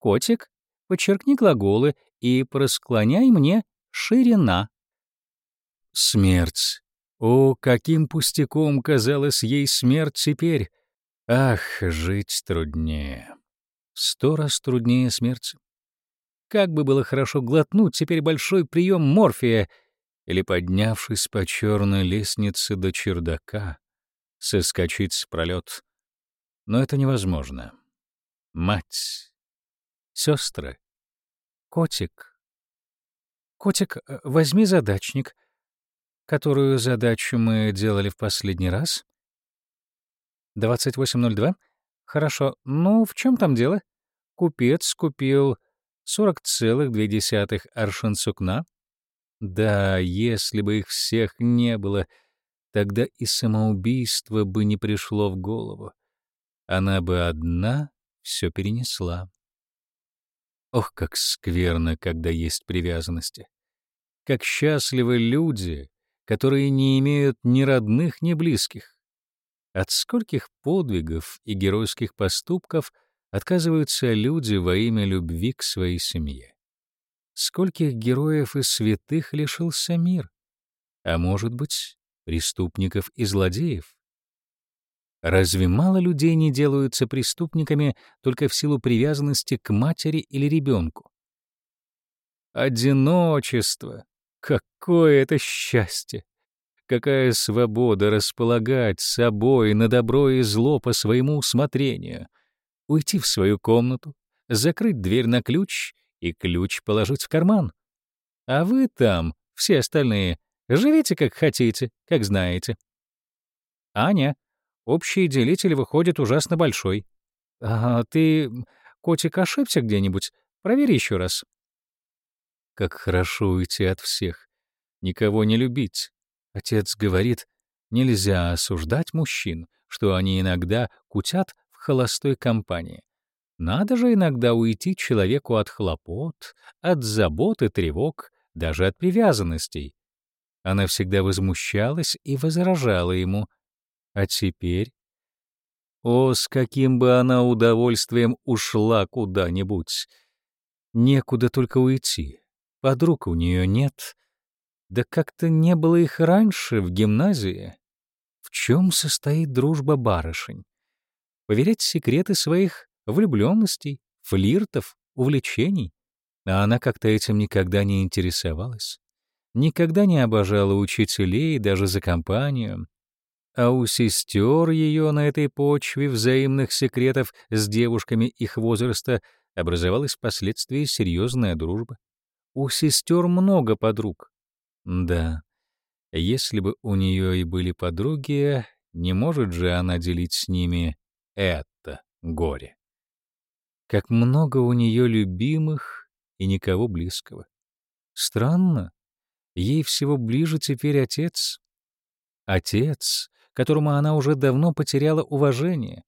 Котик, подчеркни глаголы и просклоняй мне ширина. Смерть. О, каким пустяком казалась ей смерть теперь! Ах, жить труднее. Сто раз труднее смерти. Как бы было хорошо глотнуть теперь большой прием морфия — или, поднявшись по черной лестнице до чердака, соскочить с пролет. Но это невозможно. Мать, сестры, котик. Котик, э, возьми задачник. Которую задачу мы делали в последний раз? 2802? Хорошо. Ну, в чем там дело? Купец купил 40,2 аршин сукна, да, если бы их всех не было, тогда и самоубийство бы не пришло в голову. Она бы одна все перенесла. Ох, как скверно, когда есть привязанности. Как счастливы люди, которые не имеют ни родных, ни близких. От скольких подвигов и геройских поступков отказываются люди во имя любви к своей семье? Скольких героев и святых лишился мир? А может быть, преступников и злодеев? Разве мало людей не делаются преступниками только в силу привязанности к матери или ребенку? Одиночество. Какое это счастье! Какая свобода располагать собой на добро и зло по своему усмотрению. Уйти в свою комнату, закрыть дверь на ключ и ключ положить в карман. А вы там, все остальные, живите как хотите, как знаете. Аня, общий делитель выходит ужасно большой. А ты, котик, ошибся где-нибудь? Проверь еще раз. Как хорошо уйти от всех, никого не любить. Отец говорит, нельзя осуждать мужчин, что они иногда кутят в холостой компании. Надо же иногда уйти человеку от хлопот, от забот и тревог, даже от привязанностей. Она всегда возмущалась и возражала ему. А теперь... О, с каким бы она удовольствием ушла куда-нибудь! Некуда только уйти. Подруг у нее нет. Да как-то не было их раньше в гимназии. В чем состоит дружба барышень? Поверять секреты своих влюбленностей, флиртов, увлечений. А она как-то этим никогда не интересовалась. Никогда не обожала учителей даже за компанию. А у сестер ее на этой почве взаимных секретов с девушками их возраста образовалась впоследствии серьезная дружба. У сестер много подруг. Да, если бы у нее и были подруги, не может же она делить с ними это горе. Как много у нее любимых и никого близкого. Странно, ей всего ближе теперь отец. Отец, которому она уже давно потеряла уважение.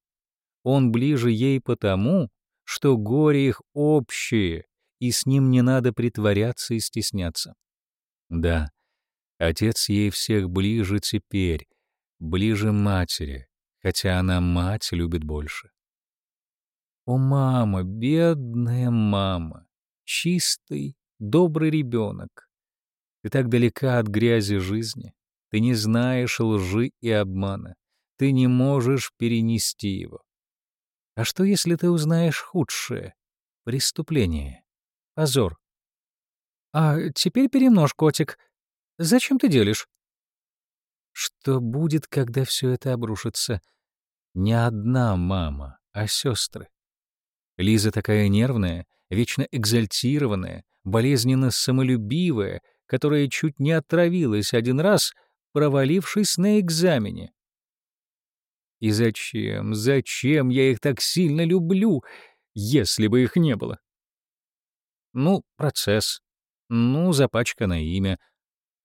Он ближе ей потому, что горе их общее, и с ним не надо притворяться и стесняться. Да, отец ей всех ближе теперь, ближе матери, хотя она мать любит больше. О, мама, бедная мама, чистый, добрый ребенок. Ты так далека от грязи жизни, ты не знаешь лжи и обмана, ты не можешь перенести его. А что, если ты узнаешь худшее — преступление? Позор. А теперь перемножь, котик. Зачем ты делишь? Что будет, когда все это обрушится? Не одна мама, а сестры. Лиза такая нервная, вечно экзальтированная, болезненно самолюбивая, которая чуть не отравилась один раз, провалившись на экзамене. И зачем, зачем я их так сильно люблю, если бы их не было? Ну, процесс. Ну, запачканное имя.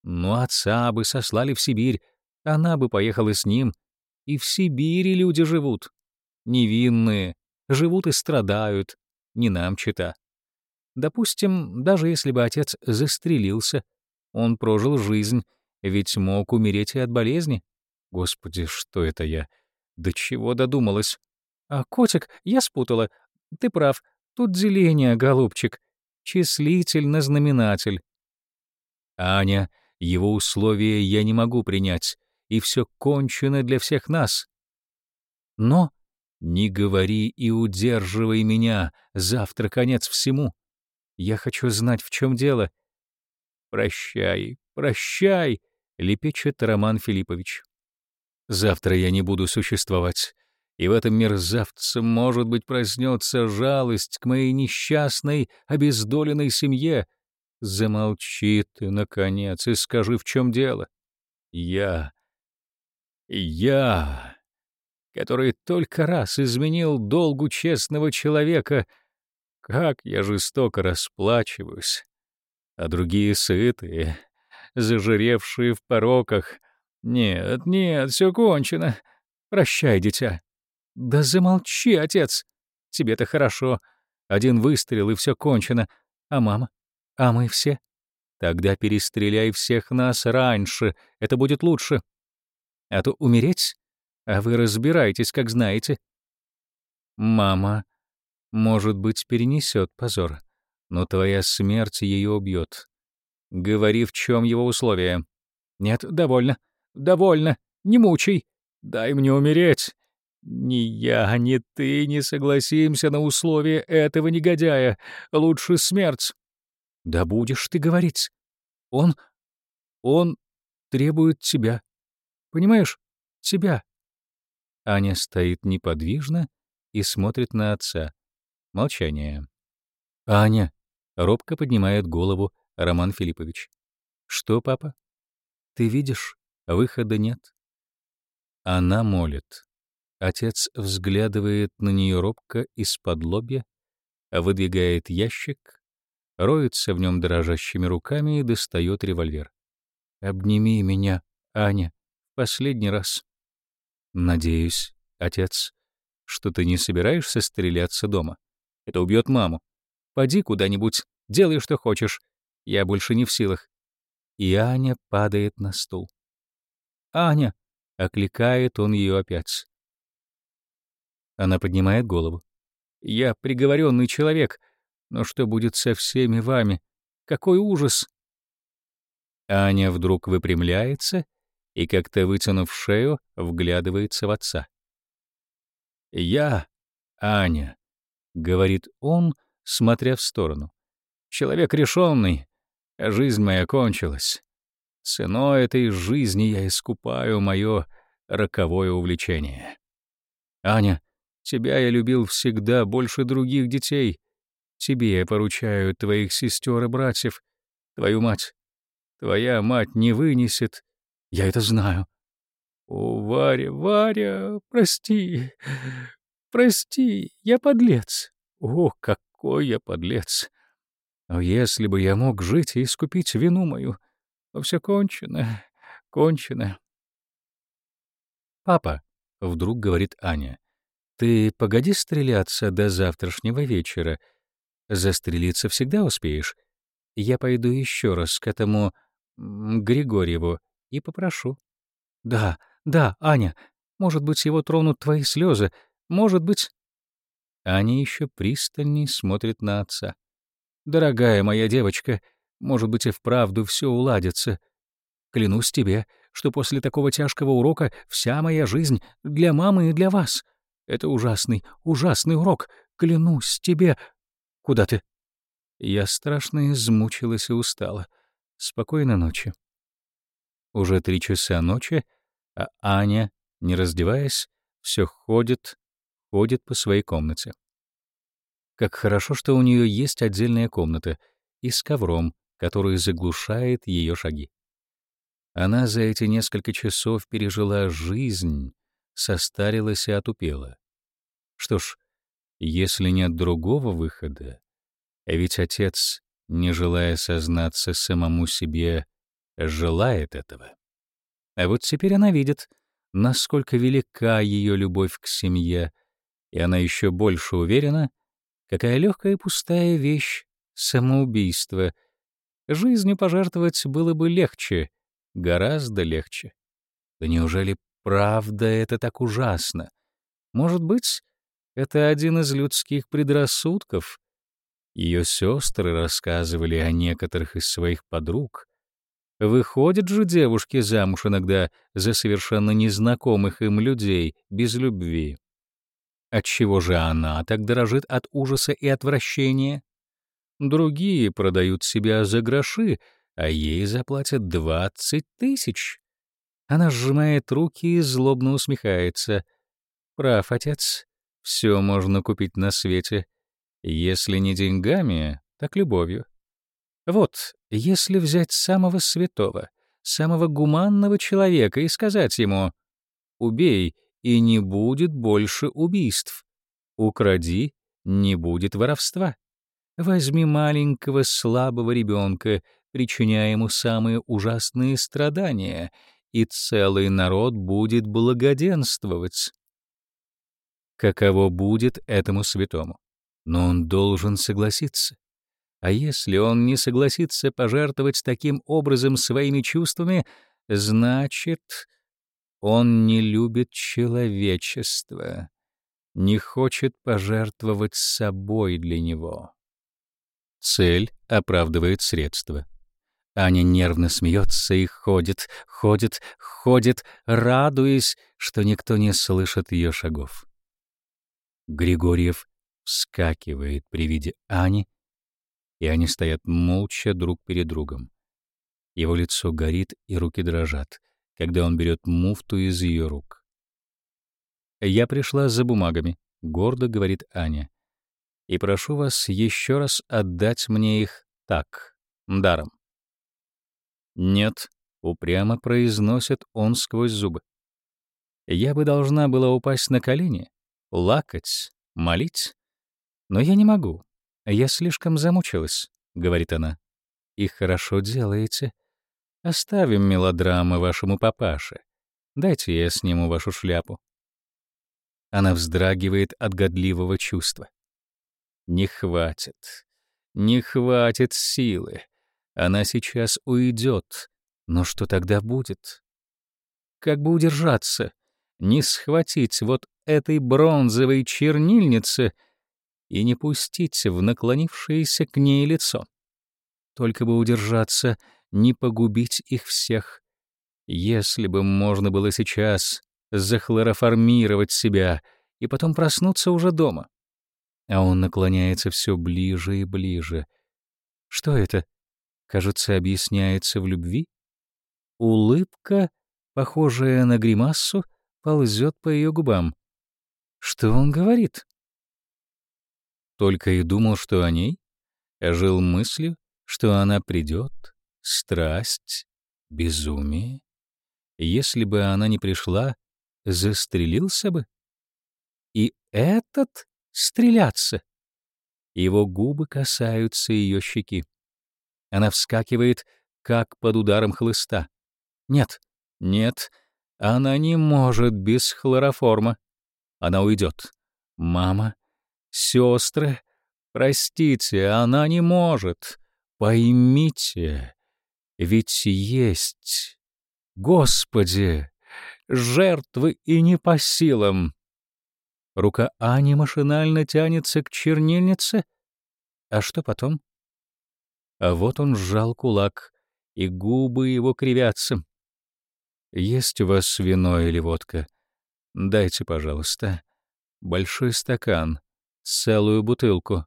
Ну, отца бы сослали в Сибирь, она бы поехала с ним. И в Сибири люди живут. Невинные. Живут и страдают. Не нам чита. Допустим, даже если бы отец застрелился, он прожил жизнь, ведь мог умереть и от болезни. Господи, что это я? До чего додумалась? А, котик, я спутала. Ты прав. Тут деление, голубчик числитель на знаменатель. Аня, его условия я не могу принять, и все кончено для всех нас. Но не говори и удерживай меня, завтра конец всему. Я хочу знать, в чем дело. Прощай, прощай, лепечет Роман Филиппович. Завтра я не буду существовать и в этом мерзавце, может быть, проснется жалость к моей несчастной, обездоленной семье. Замолчи ты, наконец, и скажи, в чем дело. Я, я, который только раз изменил долгу честного человека, как я жестоко расплачиваюсь. А другие сытые, зажиревшие в пороках. Нет, нет, все кончено. Прощай, дитя. «Да замолчи, отец! Тебе-то хорошо. Один выстрел, и все кончено. А мама? А мы все? Тогда перестреляй всех нас раньше, это будет лучше. А то умереть? А вы разбираетесь, как знаете. Мама, может быть, перенесет позор, но твоя смерть ее убьет. Говори, в чем его условия. Нет, довольно, довольно, не мучай. Дай мне умереть. Ни я, ни ты не согласимся на условия этого негодяя. Лучше смерть. Да будешь ты говорить. Он... он требует тебя. Понимаешь? Тебя. Аня стоит неподвижно и смотрит на отца. Молчание. «Аня!» — робко поднимает голову Роман Филиппович. «Что, папа? Ты видишь, выхода нет». Она молит. Отец взглядывает на нее робко из-под лобья, выдвигает ящик, роется в нем дрожащими руками и достает револьвер. «Обними меня, Аня, последний раз». «Надеюсь, отец, что ты не собираешься стреляться дома. Это убьет маму. Поди куда-нибудь, делай, что хочешь. Я больше не в силах». И Аня падает на стул. «Аня!» — окликает он ее опять. Она поднимает голову. «Я приговоренный человек, но что будет со всеми вами? Какой ужас!» Аня вдруг выпрямляется и, как-то вытянув шею, вглядывается в отца. «Я, Аня», — говорит он, смотря в сторону. «Человек решенный, жизнь моя кончилась. Ценой этой жизни я искупаю мое роковое увлечение. Аня, Тебя я любил всегда больше других детей. Тебе я поручаю твоих сестер и братьев, твою мать. Твоя мать не вынесет. Я это знаю. О, Варя, Варя, прости, прости, я подлец. О, какой я подлец. Но если бы я мог жить и искупить вину мою, то все кончено, кончено. «Папа», — вдруг говорит Аня, ты погоди стреляться до завтрашнего вечера. Застрелиться всегда успеешь. Я пойду еще раз к этому Григорьеву и попрошу. Да, да, Аня, может быть, его тронут твои слезы, может быть... Аня еще пристальней смотрит на отца. «Дорогая моя девочка, может быть, и вправду все уладится. Клянусь тебе, что после такого тяжкого урока вся моя жизнь для мамы и для вас. Это ужасный, ужасный урок. Клянусь тебе. Куда ты? Я страшно измучилась и устала. Спокойной ночи. Уже три часа ночи, а Аня, не раздеваясь, все ходит, ходит по своей комнате. Как хорошо, что у нее есть отдельная комната и с ковром, который заглушает ее шаги. Она за эти несколько часов пережила жизнь, состарилась и отупела. Что ж, если нет другого выхода, а ведь отец, не желая сознаться самому себе, желает этого. А вот теперь она видит, насколько велика ее любовь к семье, и она еще больше уверена, какая легкая и пустая вещь — самоубийство. Жизнью пожертвовать было бы легче, гораздо легче. Да неужели правда это так ужасно? Может быть, это один из людских предрассудков. Ее сестры рассказывали о некоторых из своих подруг. Выходят же девушки замуж иногда за совершенно незнакомых им людей, без любви. Отчего же она так дорожит от ужаса и отвращения? Другие продают себя за гроши, а ей заплатят двадцать тысяч. Она сжимает руки и злобно усмехается. Прав, отец. Все можно купить на свете. Если не деньгами, так любовью. Вот, если взять самого святого, самого гуманного человека и сказать ему «Убей, и не будет больше убийств. Укради, не будет воровства. Возьми маленького слабого ребенка, причиняя ему самые ужасные страдания, и целый народ будет благоденствовать. Каково будет этому святому? Но он должен согласиться. А если он не согласится пожертвовать таким образом своими чувствами, значит, он не любит человечество, не хочет пожертвовать собой для него. Цель оправдывает средства. Аня нервно смеется и ходит, ходит, ходит, радуясь, что никто не слышит ее шагов. Григорьев вскакивает при виде Ани, и они стоят молча друг перед другом. Его лицо горит и руки дрожат, когда он берет муфту из ее рук. «Я пришла за бумагами», — гордо говорит Аня. «И прошу вас еще раз отдать мне их так, даром». «Нет», — упрямо произносит он сквозь зубы. «Я бы должна была упасть на колени, лакать, молить, но я не могу. Я слишком замучилась», — говорит она. «И хорошо делаете. Оставим мелодрамы вашему папаше. Дайте я сниму вашу шляпу». Она вздрагивает от годливого чувства. «Не хватит, не хватит силы. Она сейчас уйдет, но что тогда будет? Как бы удержаться, не схватить вот этой бронзовой чернильницы и не пустить в наклонившееся к ней лицо? Только бы удержаться, не погубить их всех. Если бы можно было сейчас захлороформировать себя и потом проснуться уже дома. А он наклоняется все ближе и ближе. Что это? кажется, объясняется в любви? Улыбка, похожая на гримассу, ползет по ее губам. Что он говорит? Только и думал, что о ней, а жил мыслью, что она придет, страсть, безумие. Если бы она не пришла, застрелился бы. И этот стреляться. Его губы касаются ее щеки. Она вскакивает, как под ударом хлыста. Нет, нет, она не может без хлороформа. Она уйдет. Мама, сестры, простите, она не может. Поймите, ведь есть, Господи, жертвы и не по силам. Рука Ани машинально тянется к чернильнице. А что потом? А вот он сжал кулак, и губы его кривятся. «Есть у вас вино или водка? Дайте, пожалуйста. Большой стакан, целую бутылку».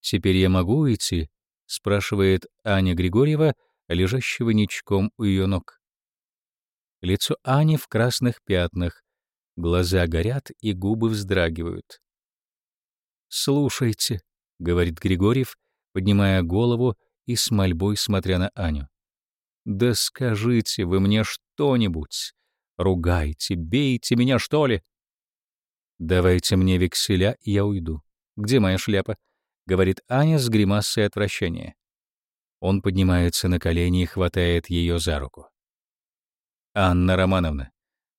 «Теперь я могу идти?» — спрашивает Аня Григорьева, лежащего ничком у ее ног. Лицо Ани в красных пятнах, глаза горят и губы вздрагивают. «Слушайте», — говорит Григорьев, поднимая голову и с мольбой смотря на Аню. «Да скажите вы мне что-нибудь! Ругайте, бейте меня, что ли!» «Давайте мне векселя, и я уйду. Где моя шляпа?» — говорит Аня с гримасой отвращения. Он поднимается на колени и хватает ее за руку. «Анна Романовна,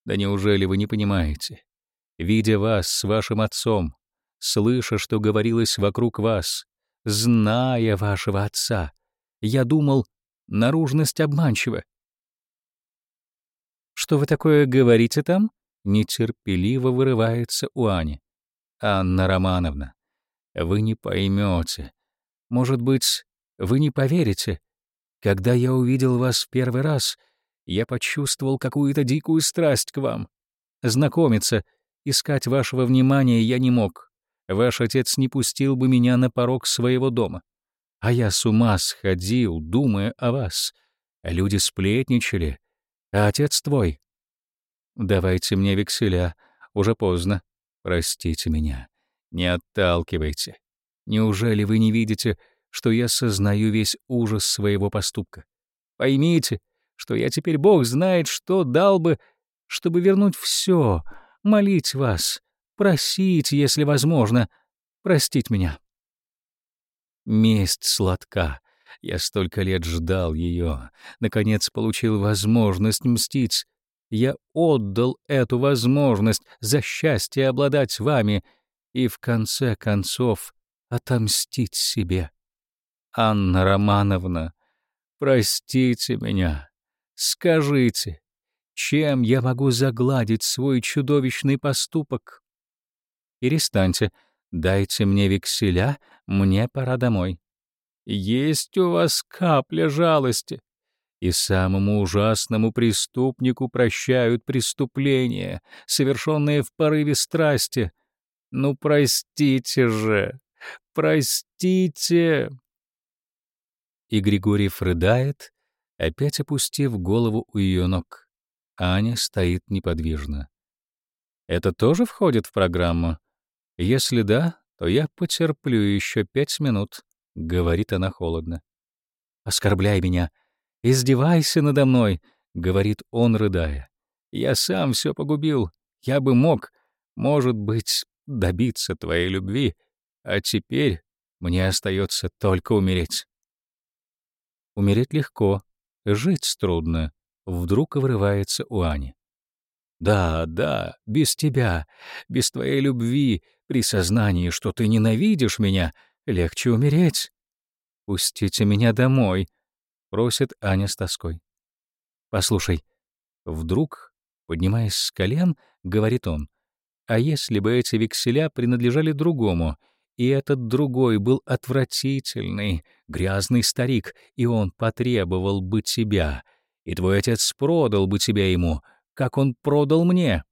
да неужели вы не понимаете? Видя вас с вашим отцом, слыша, что говорилось вокруг вас, зная вашего отца. Я думал, наружность обманчива. «Что вы такое говорите там?» — нетерпеливо вырывается у Ани. «Анна Романовна, вы не поймете. Может быть, вы не поверите. Когда я увидел вас в первый раз, я почувствовал какую-то дикую страсть к вам. Знакомиться, искать вашего внимания я не мог. Ваш отец не пустил бы меня на порог своего дома. А я с ума сходил, думая о вас. Люди сплетничали. А отец твой? Давайте мне векселя. Уже поздно. Простите меня. Не отталкивайте. Неужели вы не видите, что я сознаю весь ужас своего поступка? Поймите, что я теперь Бог знает, что дал бы, чтобы вернуть все, молить вас, Просить, если возможно, простить меня. Месть сладка. Я столько лет ждал ее. Наконец получил возможность мстить. Я отдал эту возможность за счастье обладать вами и, в конце концов, отомстить себе. Анна Романовна, простите меня. Скажите, чем я могу загладить свой чудовищный поступок? Перестаньте, дайте мне векселя, мне пора домой. Есть у вас капля жалости. И самому ужасному преступнику прощают преступления, совершенные в порыве страсти. Ну, простите же, простите. И Григорьев рыдает, опять опустив голову у ее ног. Аня стоит неподвижно. Это тоже входит в программу? Если да, то я потерплю еще пять минут, — говорит она холодно. Оскорбляй меня, издевайся надо мной, — говорит он, рыдая. Я сам все погубил. Я бы мог, может быть, добиться твоей любви, а теперь мне остается только умереть. Умереть легко, жить трудно, вдруг вырывается у Ани. Да, да, без тебя, без твоей любви, при сознании, что ты ненавидишь меня, легче умереть. Пустите меня домой, просит Аня с тоской. Послушай, вдруг, поднимаясь с колен, говорит он, а если бы эти векселя принадлежали другому, и этот другой был отвратительный, грязный старик, и он потребовал бы тебя, и твой отец продал бы тебя ему, как он продал мне.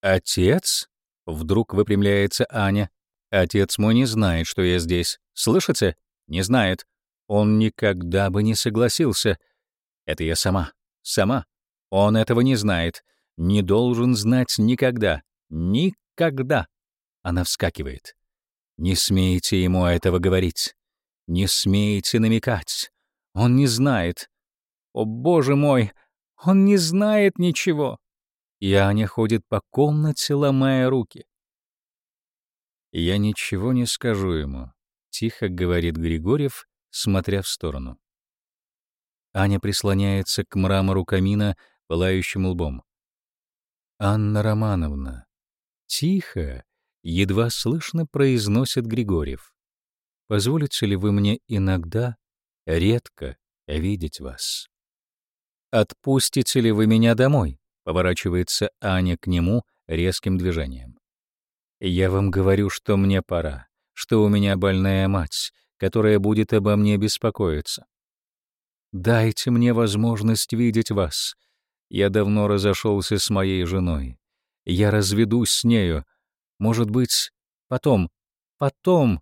Отец? Вдруг выпрямляется Аня. Отец мой не знает, что я здесь. Слышите? Не знает. Он никогда бы не согласился. Это я сама. Сама. Он этого не знает. Не должен знать никогда. Никогда. Она вскакивает. Не смейте ему этого говорить. Не смейте намекать. Он не знает. О, боже мой, он не знает ничего. И Аня ходит по комнате, ломая руки. «Я ничего не скажу ему», — тихо говорит Григорьев, смотря в сторону. Аня прислоняется к мрамору камина пылающим лбом. «Анна Романовна». Тихо, едва слышно произносит Григорьев. Позволите ли вы мне иногда, редко, видеть вас? Отпустите ли вы меня домой? Поворачивается Аня к нему резким движением. Я вам говорю, что мне пора, что у меня больная мать, которая будет обо мне беспокоиться. Дайте мне возможность видеть вас. Я давно разошелся с моей женой. Я разведусь с нею, может быть, потом, потом.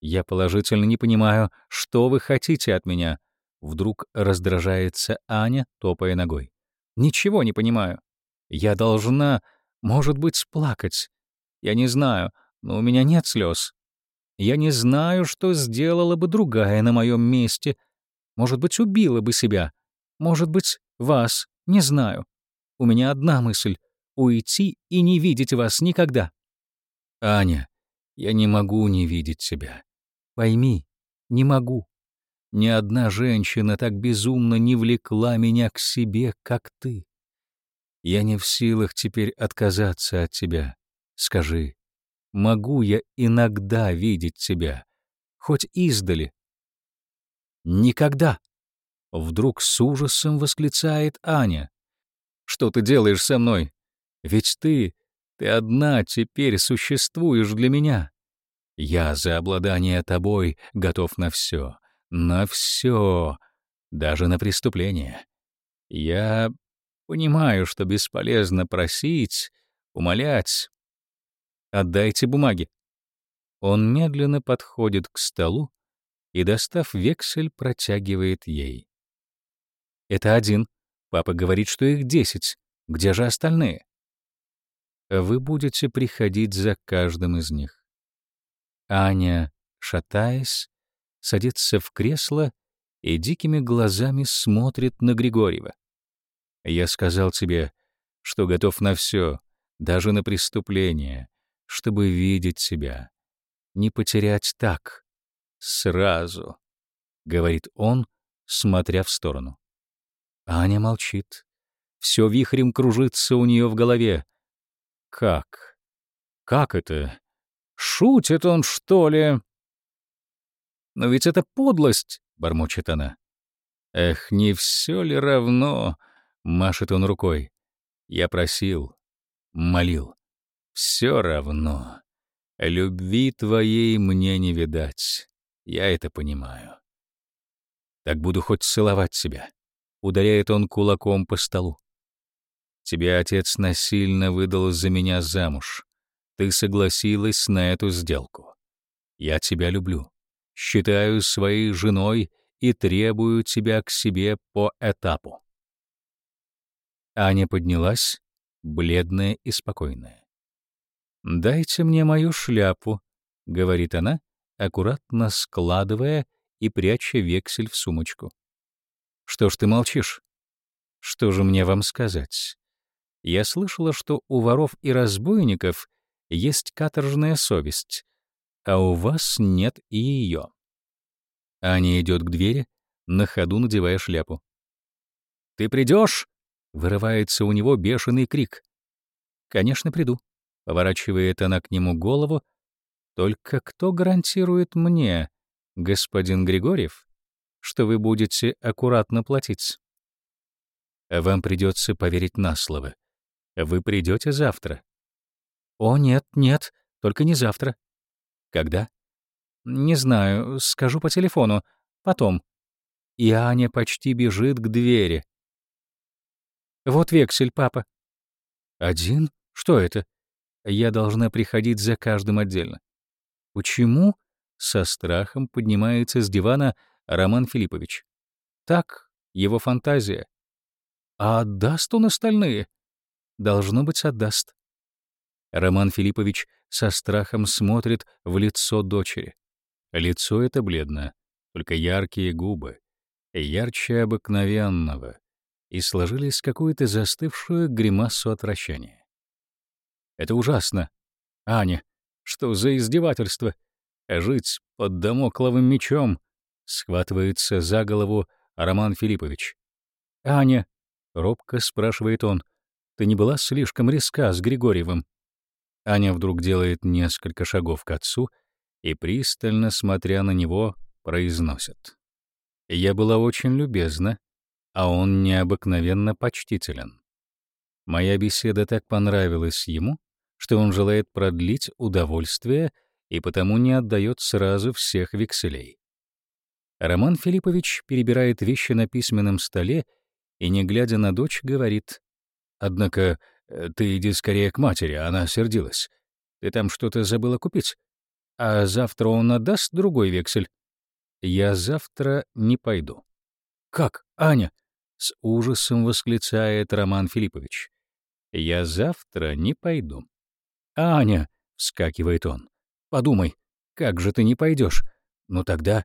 Я положительно не понимаю, что вы хотите от меня. Вдруг раздражается Аня, топая ногой. Ничего не понимаю. Я должна, может быть, плакать. Я не знаю, но у меня нет слез. Я не знаю, что сделала бы другая на моем месте. Может быть, убила бы себя. Может быть, вас. Не знаю. У меня одна мысль — уйти и не видеть вас никогда. Аня, я не могу не видеть тебя. Пойми, не могу. Ни одна женщина так безумно не влекла меня к себе, как ты. Я не в силах теперь отказаться от тебя. Скажи, могу я иногда видеть тебя, хоть издали? Никогда. Вдруг с ужасом восклицает Аня. Что ты делаешь со мной? Ведь ты ты одна теперь существуешь для меня. Я за обладание тобой готов на все, на все, даже на преступление. Я понимаю, что бесполезно просить, умолять. Отдайте бумаги. Он медленно подходит к столу и, достав вексель, протягивает ей. Это один. Папа говорит, что их десять. Где же остальные? Вы будете приходить за каждым из них. Аня, шатаясь, садится в кресло и дикими глазами смотрит на Григорьева. Я сказал тебе, что готов на все, даже на преступление, чтобы видеть тебя, не потерять так, сразу, — говорит он, смотря в сторону. Аня молчит. Все вихрем кружится у нее в голове. Как? Как это? Шутит он, что ли? «Но ведь это подлость!» — бормочет она. «Эх, не все ли равно?» — машет он рукой. Я просил, молил. Все равно. Любви твоей мне не видать. Я это понимаю. Так буду хоть целовать себя. Ударяет он кулаком по столу. Тебя отец насильно выдал за меня замуж. Ты согласилась на эту сделку. Я тебя люблю. Считаю своей женой и требую тебя к себе по этапу. Аня поднялась, бледная и спокойная. «Дайте мне мою шляпу», — говорит она, аккуратно складывая и пряча вексель в сумочку. «Что ж ты молчишь? Что же мне вам сказать? Я слышала, что у воров и разбойников есть каторжная совесть, а у вас нет и ее». Аня идет к двери, на ходу надевая шляпу. «Ты придешь?» Вырывается у него бешеный крик. «Конечно, приду», — поворачивает она к нему голову. «Только кто гарантирует мне, господин Григорьев, что вы будете аккуратно платить?» «Вам придется поверить на слово. Вы придете завтра». «О, нет, нет, только не завтра». «Когда?» «Не знаю, скажу по телефону. Потом». И Аня почти бежит к двери. Вот вексель, папа. Один? Что это? Я должна приходить за каждым отдельно. Почему? Со страхом поднимается с дивана Роман Филиппович. Так, его фантазия. А отдаст он остальные? Должно быть, отдаст. Роман Филиппович со страхом смотрит в лицо дочери. Лицо это бледное, только яркие губы, ярче обыкновенного, и сложились какую-то застывшую гримасу отвращения. Это ужасно. Аня, что за издевательство? Жить под домокловым мечом? Схватывается за голову Роман Филиппович. Аня, робко спрашивает он, ты не была слишком резка с Григорьевым? Аня вдруг делает несколько шагов к отцу и, пристально смотря на него, произносит. «Я была очень любезна, а он необыкновенно почтителен. Моя беседа так понравилась ему, что он желает продлить удовольствие и потому не отдает сразу всех векселей. Роман Филиппович перебирает вещи на письменном столе и, не глядя на дочь, говорит, «Однако э, ты иди скорее к матери, она сердилась. Ты там что-то забыла купить. А завтра он отдаст другой вексель. Я завтра не пойду». «Как, Аня?» с ужасом восклицает Роман Филиппович. «Я завтра не пойду». «Аня!» — вскакивает он. «Подумай, как же ты не пойдешь? Ну тогда,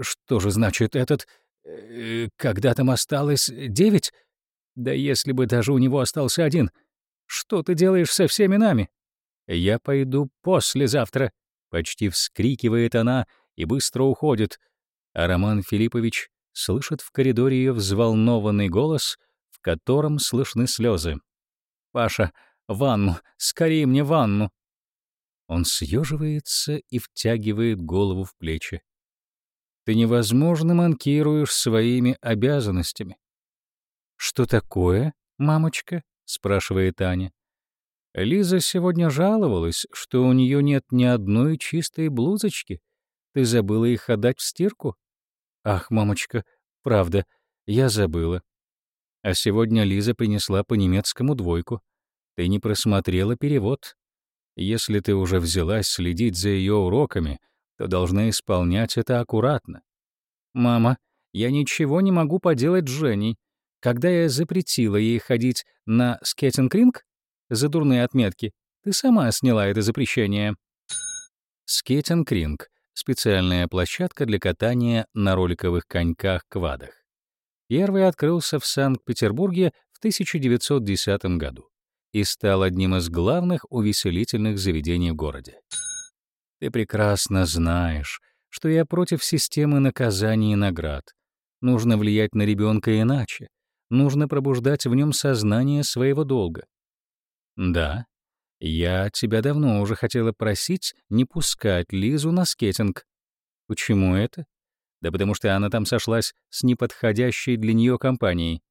что же значит этот... Э, когда там осталось девять? Да если бы даже у него остался один. Что ты делаешь со всеми нами?» «Я пойду послезавтра», — почти вскрикивает она и быстро уходит, а Роман Филиппович слышит в коридоре ее взволнованный голос, в котором слышны слезы. «Паша, ванну! Скорее мне ванну!» Он съеживается и втягивает голову в плечи. «Ты невозможно манкируешь своими обязанностями». «Что такое, мамочка?» — спрашивает Аня. Лиза сегодня жаловалась, что у нее нет ни одной чистой блузочки. Ты забыла их отдать в стирку? Ах, мамочка, правда, я забыла. А сегодня Лиза принесла по немецкому двойку. Ты не просмотрела перевод. Если ты уже взялась следить за ее уроками, то должна исполнять это аккуратно. Мама, я ничего не могу поделать с Женей. Когда я запретила ей ходить на скейтинг-ринг за дурные отметки, ты сама сняла это запрещение. Скейтинг-ринг специальная площадка для катания на роликовых коньках-квадах. Первый открылся в Санкт-Петербурге в 1910 году и стал одним из главных увеселительных заведений в городе. Ты прекрасно знаешь, что я против системы наказаний и наград. Нужно влиять на ребенка иначе. Нужно пробуждать в нем сознание своего долга. Да, я тебя давно уже хотела просить не пускать Лизу на скейтинг. Почему это? Да потому что она там сошлась с неподходящей для нее компанией.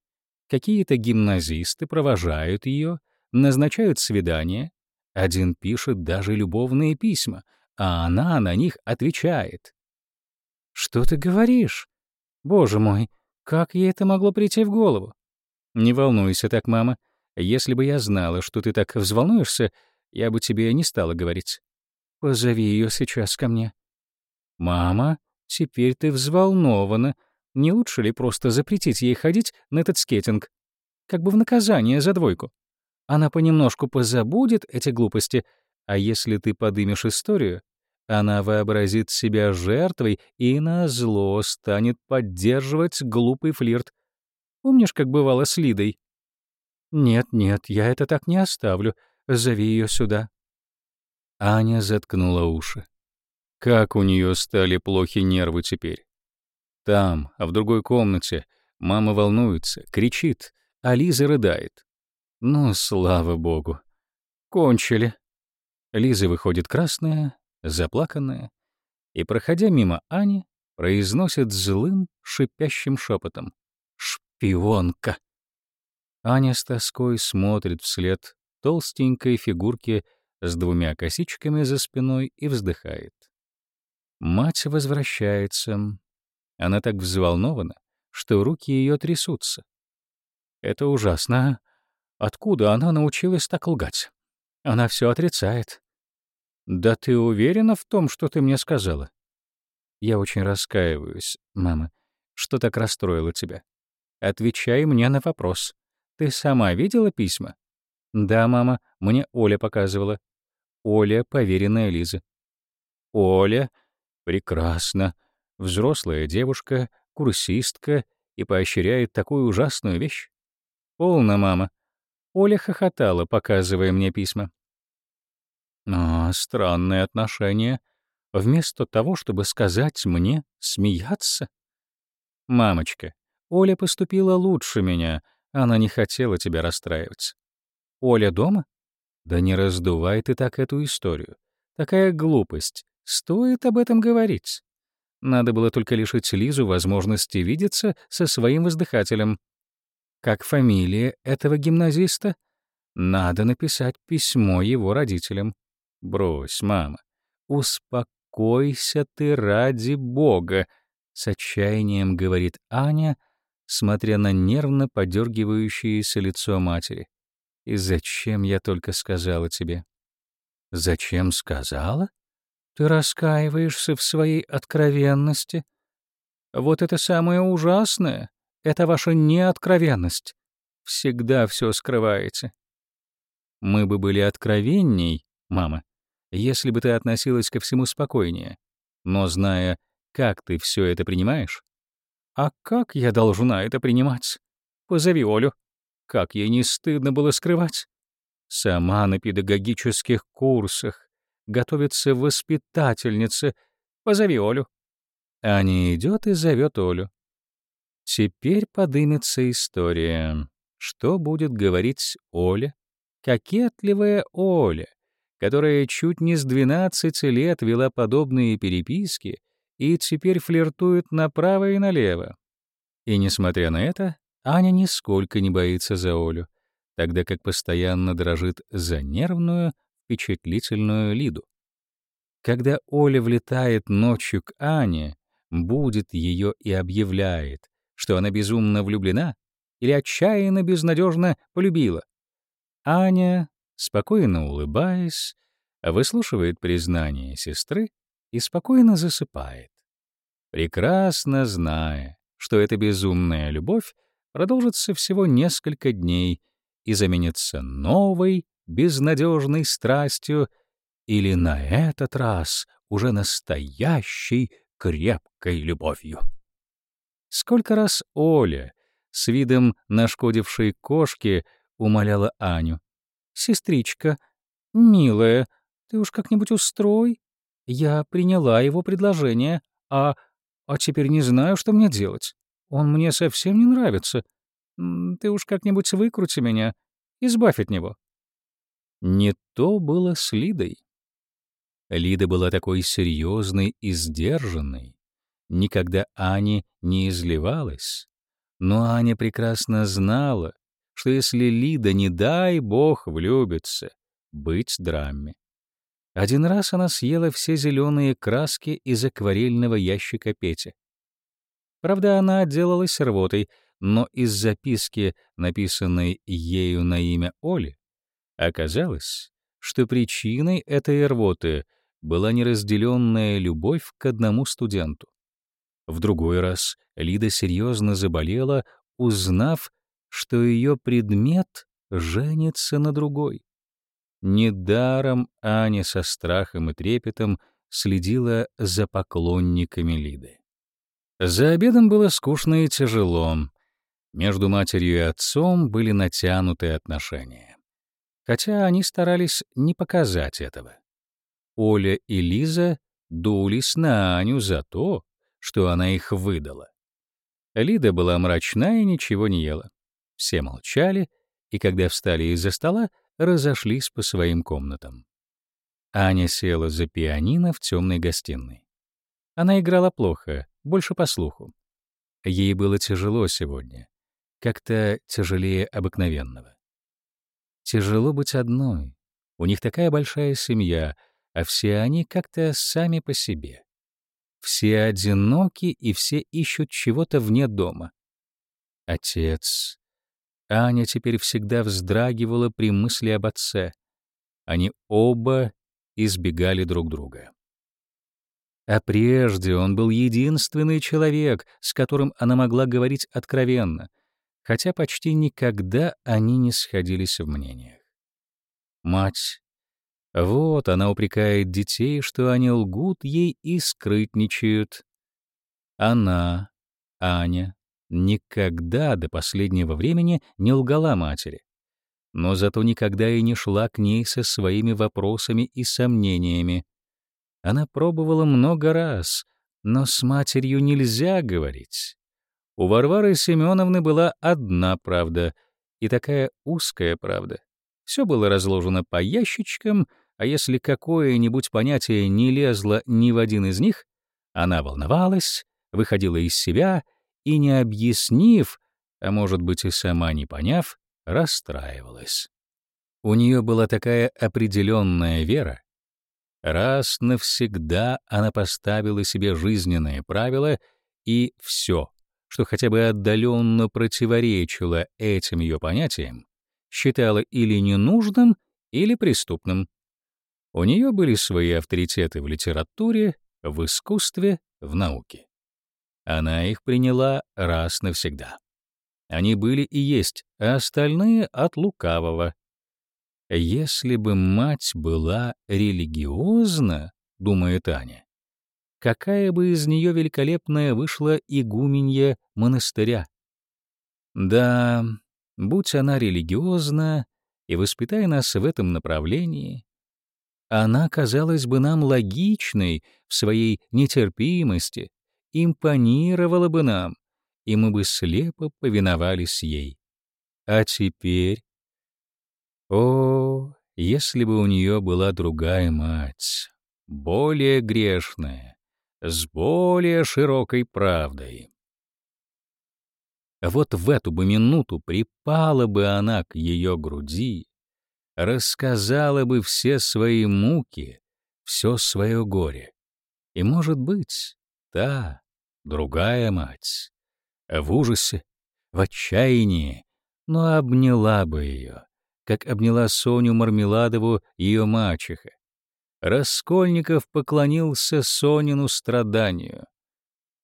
Какие-то гимназисты провожают ее, назначают свидания. Один пишет даже любовные письма, а она на них отвечает. «Что ты говоришь? Боже мой, как ей это могло прийти в голову?» «Не волнуйся так, мама. Если бы я знала, что ты так взволнуешься, я бы тебе не стала говорить. Позови ее сейчас ко мне». «Мама, теперь ты взволнована. Не лучше ли просто запретить ей ходить на этот скейтинг? Как бы в наказание за двойку. Она понемножку позабудет эти глупости, а если ты подымешь историю, она вообразит себя жертвой и на зло станет поддерживать глупый флирт. Помнишь, как бывало с Лидой? Нет, нет, я это так не оставлю. Зови ее сюда. Аня заткнула уши. Как у нее стали плохи нервы теперь. Там, а в другой комнате, мама волнуется, кричит, а Лиза рыдает. Ну, слава богу. Кончили. Лиза выходит красная, заплаканная, и, проходя мимо Ани, произносит злым, шипящим шепотом. «Шпионка!» Аня с тоской смотрит вслед толстенькой фигурке с двумя косичками за спиной и вздыхает. Мать возвращается. Она так взволнована, что руки ее трясутся. Это ужасно. Откуда она научилась так лгать? Она все отрицает. Да ты уверена в том, что ты мне сказала? Я очень раскаиваюсь, мама, что так расстроило тебя. Отвечай мне на вопрос. Ты сама видела письма? Да, мама, мне Оля показывала. Оля — поверенная Лизы. Оля? Прекрасно. Взрослая девушка, курсистка и поощряет такую ужасную вещь. Полно, мама. Оля хохотала, показывая мне письма. А, странное отношение. Вместо того, чтобы сказать мне смеяться. Мамочка, Оля поступила лучше меня. Она не хотела тебя расстраивать. Оля дома? Да не раздувай ты так эту историю. Такая глупость. Стоит об этом говорить. Надо было только лишить Лизу возможности видеться со своим воздыхателем. Как фамилия этого гимназиста? Надо написать письмо его родителям. Брось, мама. Успокойся ты ради бога, с отчаянием говорит Аня, смотря на нервно подергивающееся лицо матери. И зачем я только сказала тебе? Зачем сказала? Ты раскаиваешься в своей откровенности. Вот это самое ужасное. Это ваша неоткровенность. Всегда все скрываете. Мы бы были откровенней, мама, если бы ты относилась ко всему спокойнее. Но зная, как ты все это принимаешь... А как я должна это принимать? Позови Олю. Как ей не стыдно было скрывать? Сама на педагогических курсах. Готовится воспитательница. Позови Олю. Аня идет и зовет Олю. Теперь подымется история. Что будет говорить Оля? Кокетливая Оля, которая чуть не с 12 лет вела подобные переписки и теперь флиртует направо и налево. И несмотря на это, Аня нисколько не боится за Олю, тогда как постоянно дрожит за нервную, впечатлительную Лиду. Когда Оля влетает ночью к Ане, будет ее и объявляет, что она безумно влюблена или отчаянно безнадежно полюбила. Аня спокойно улыбаясь, выслушивает признание сестры и спокойно засыпает, прекрасно зная, что эта безумная любовь продолжится всего несколько дней и заменится новой, безнадежной страстью или на этот раз уже настоящей крепкой любовью. Сколько раз Оля с видом нашкодившей кошки умоляла Аню. «Сестричка, милая, ты уж как-нибудь устрой. Я приняла его предложение, а... а теперь не знаю, что мне делать. Он мне совсем не нравится. Ты уж как-нибудь выкрути меня, избавь от него». Не то было с Лидой. Лида была такой серьезной и сдержанной, никогда Ане не изливалась. Но Аня прекрасно знала, что если Лида, не дай бог, влюбится, быть драме. Один раз она съела все зеленые краски из акварельного ящика Пети. Правда, она отделалась рвотой, но из записки, написанной ею на имя Оли, оказалось, что причиной этой рвоты была неразделенная любовь к одному студенту. В другой раз Лида серьезно заболела, узнав, что ее предмет женится на другой. Недаром Аня со страхом и трепетом следила за поклонниками Лиды. За обедом было скучно и тяжело. Между матерью и отцом были натянутые отношения. Хотя они старались не показать этого. Оля и Лиза дулись на Аню за то, что она их выдала. Лида была мрачна и ничего не ела. Все молчали, и когда встали из-за стола, разошлись по своим комнатам. Аня села за пианино в темной гостиной. Она играла плохо, больше по слуху. Ей было тяжело сегодня, как-то тяжелее обыкновенного. Тяжело быть одной. У них такая большая семья, а все они как-то сами по себе. Все одиноки и все ищут чего-то вне дома. Отец, Аня теперь всегда вздрагивала при мысли об отце. Они оба избегали друг друга. А прежде он был единственный человек, с которым она могла говорить откровенно, хотя почти никогда они не сходились в мнениях. Мать. Вот она упрекает детей, что они лгут ей и скрытничают. Она, Аня, никогда до последнего времени не лгала матери, но зато никогда и не шла к ней со своими вопросами и сомнениями. Она пробовала много раз, но с матерью нельзя говорить. У Варвары Семеновны была одна правда, и такая узкая правда. Все было разложено по ящичкам, а если какое-нибудь понятие не лезло ни в один из них, она волновалась, выходила из себя — и, не объяснив, а может быть и сама не поняв, расстраивалась. У нее была такая определенная вера. Раз навсегда она поставила себе жизненные правила, и все, что хотя бы отдаленно противоречило этим ее понятиям, считала или ненужным, или преступным. У нее были свои авторитеты в литературе, в искусстве, в науке. Она их приняла раз навсегда. Они были и есть, а остальные — от лукавого. Если бы мать была религиозна, думает Аня, какая бы из нее великолепная вышла игуменья монастыря. Да, будь она религиозна и воспитай нас в этом направлении, она казалась бы нам логичной в своей нетерпимости, импонировала бы нам, и мы бы слепо повиновались ей. А теперь... О, если бы у нее была другая мать, более грешная, с более широкой правдой. Вот в эту бы минуту припала бы она к ее груди, рассказала бы все свои муки, все свое горе. И, может быть, та, другая мать, в ужасе, в отчаянии, но обняла бы ее, как обняла Соню Мармеладову ее мачеха. Раскольников поклонился Сонину страданию.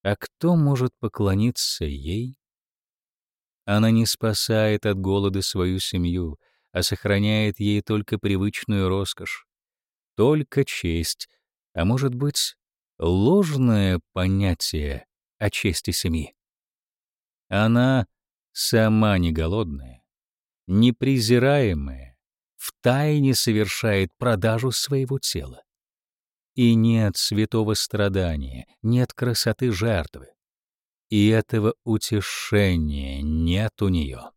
А кто может поклониться ей? Она не спасает от голода свою семью, а сохраняет ей только привычную роскошь, только честь, а может быть, ложное понятие о чести семьи. Она сама не голодная, не презираемая, втайне совершает продажу своего тела. И нет святого страдания, нет красоты жертвы. И этого утешения нет у нее.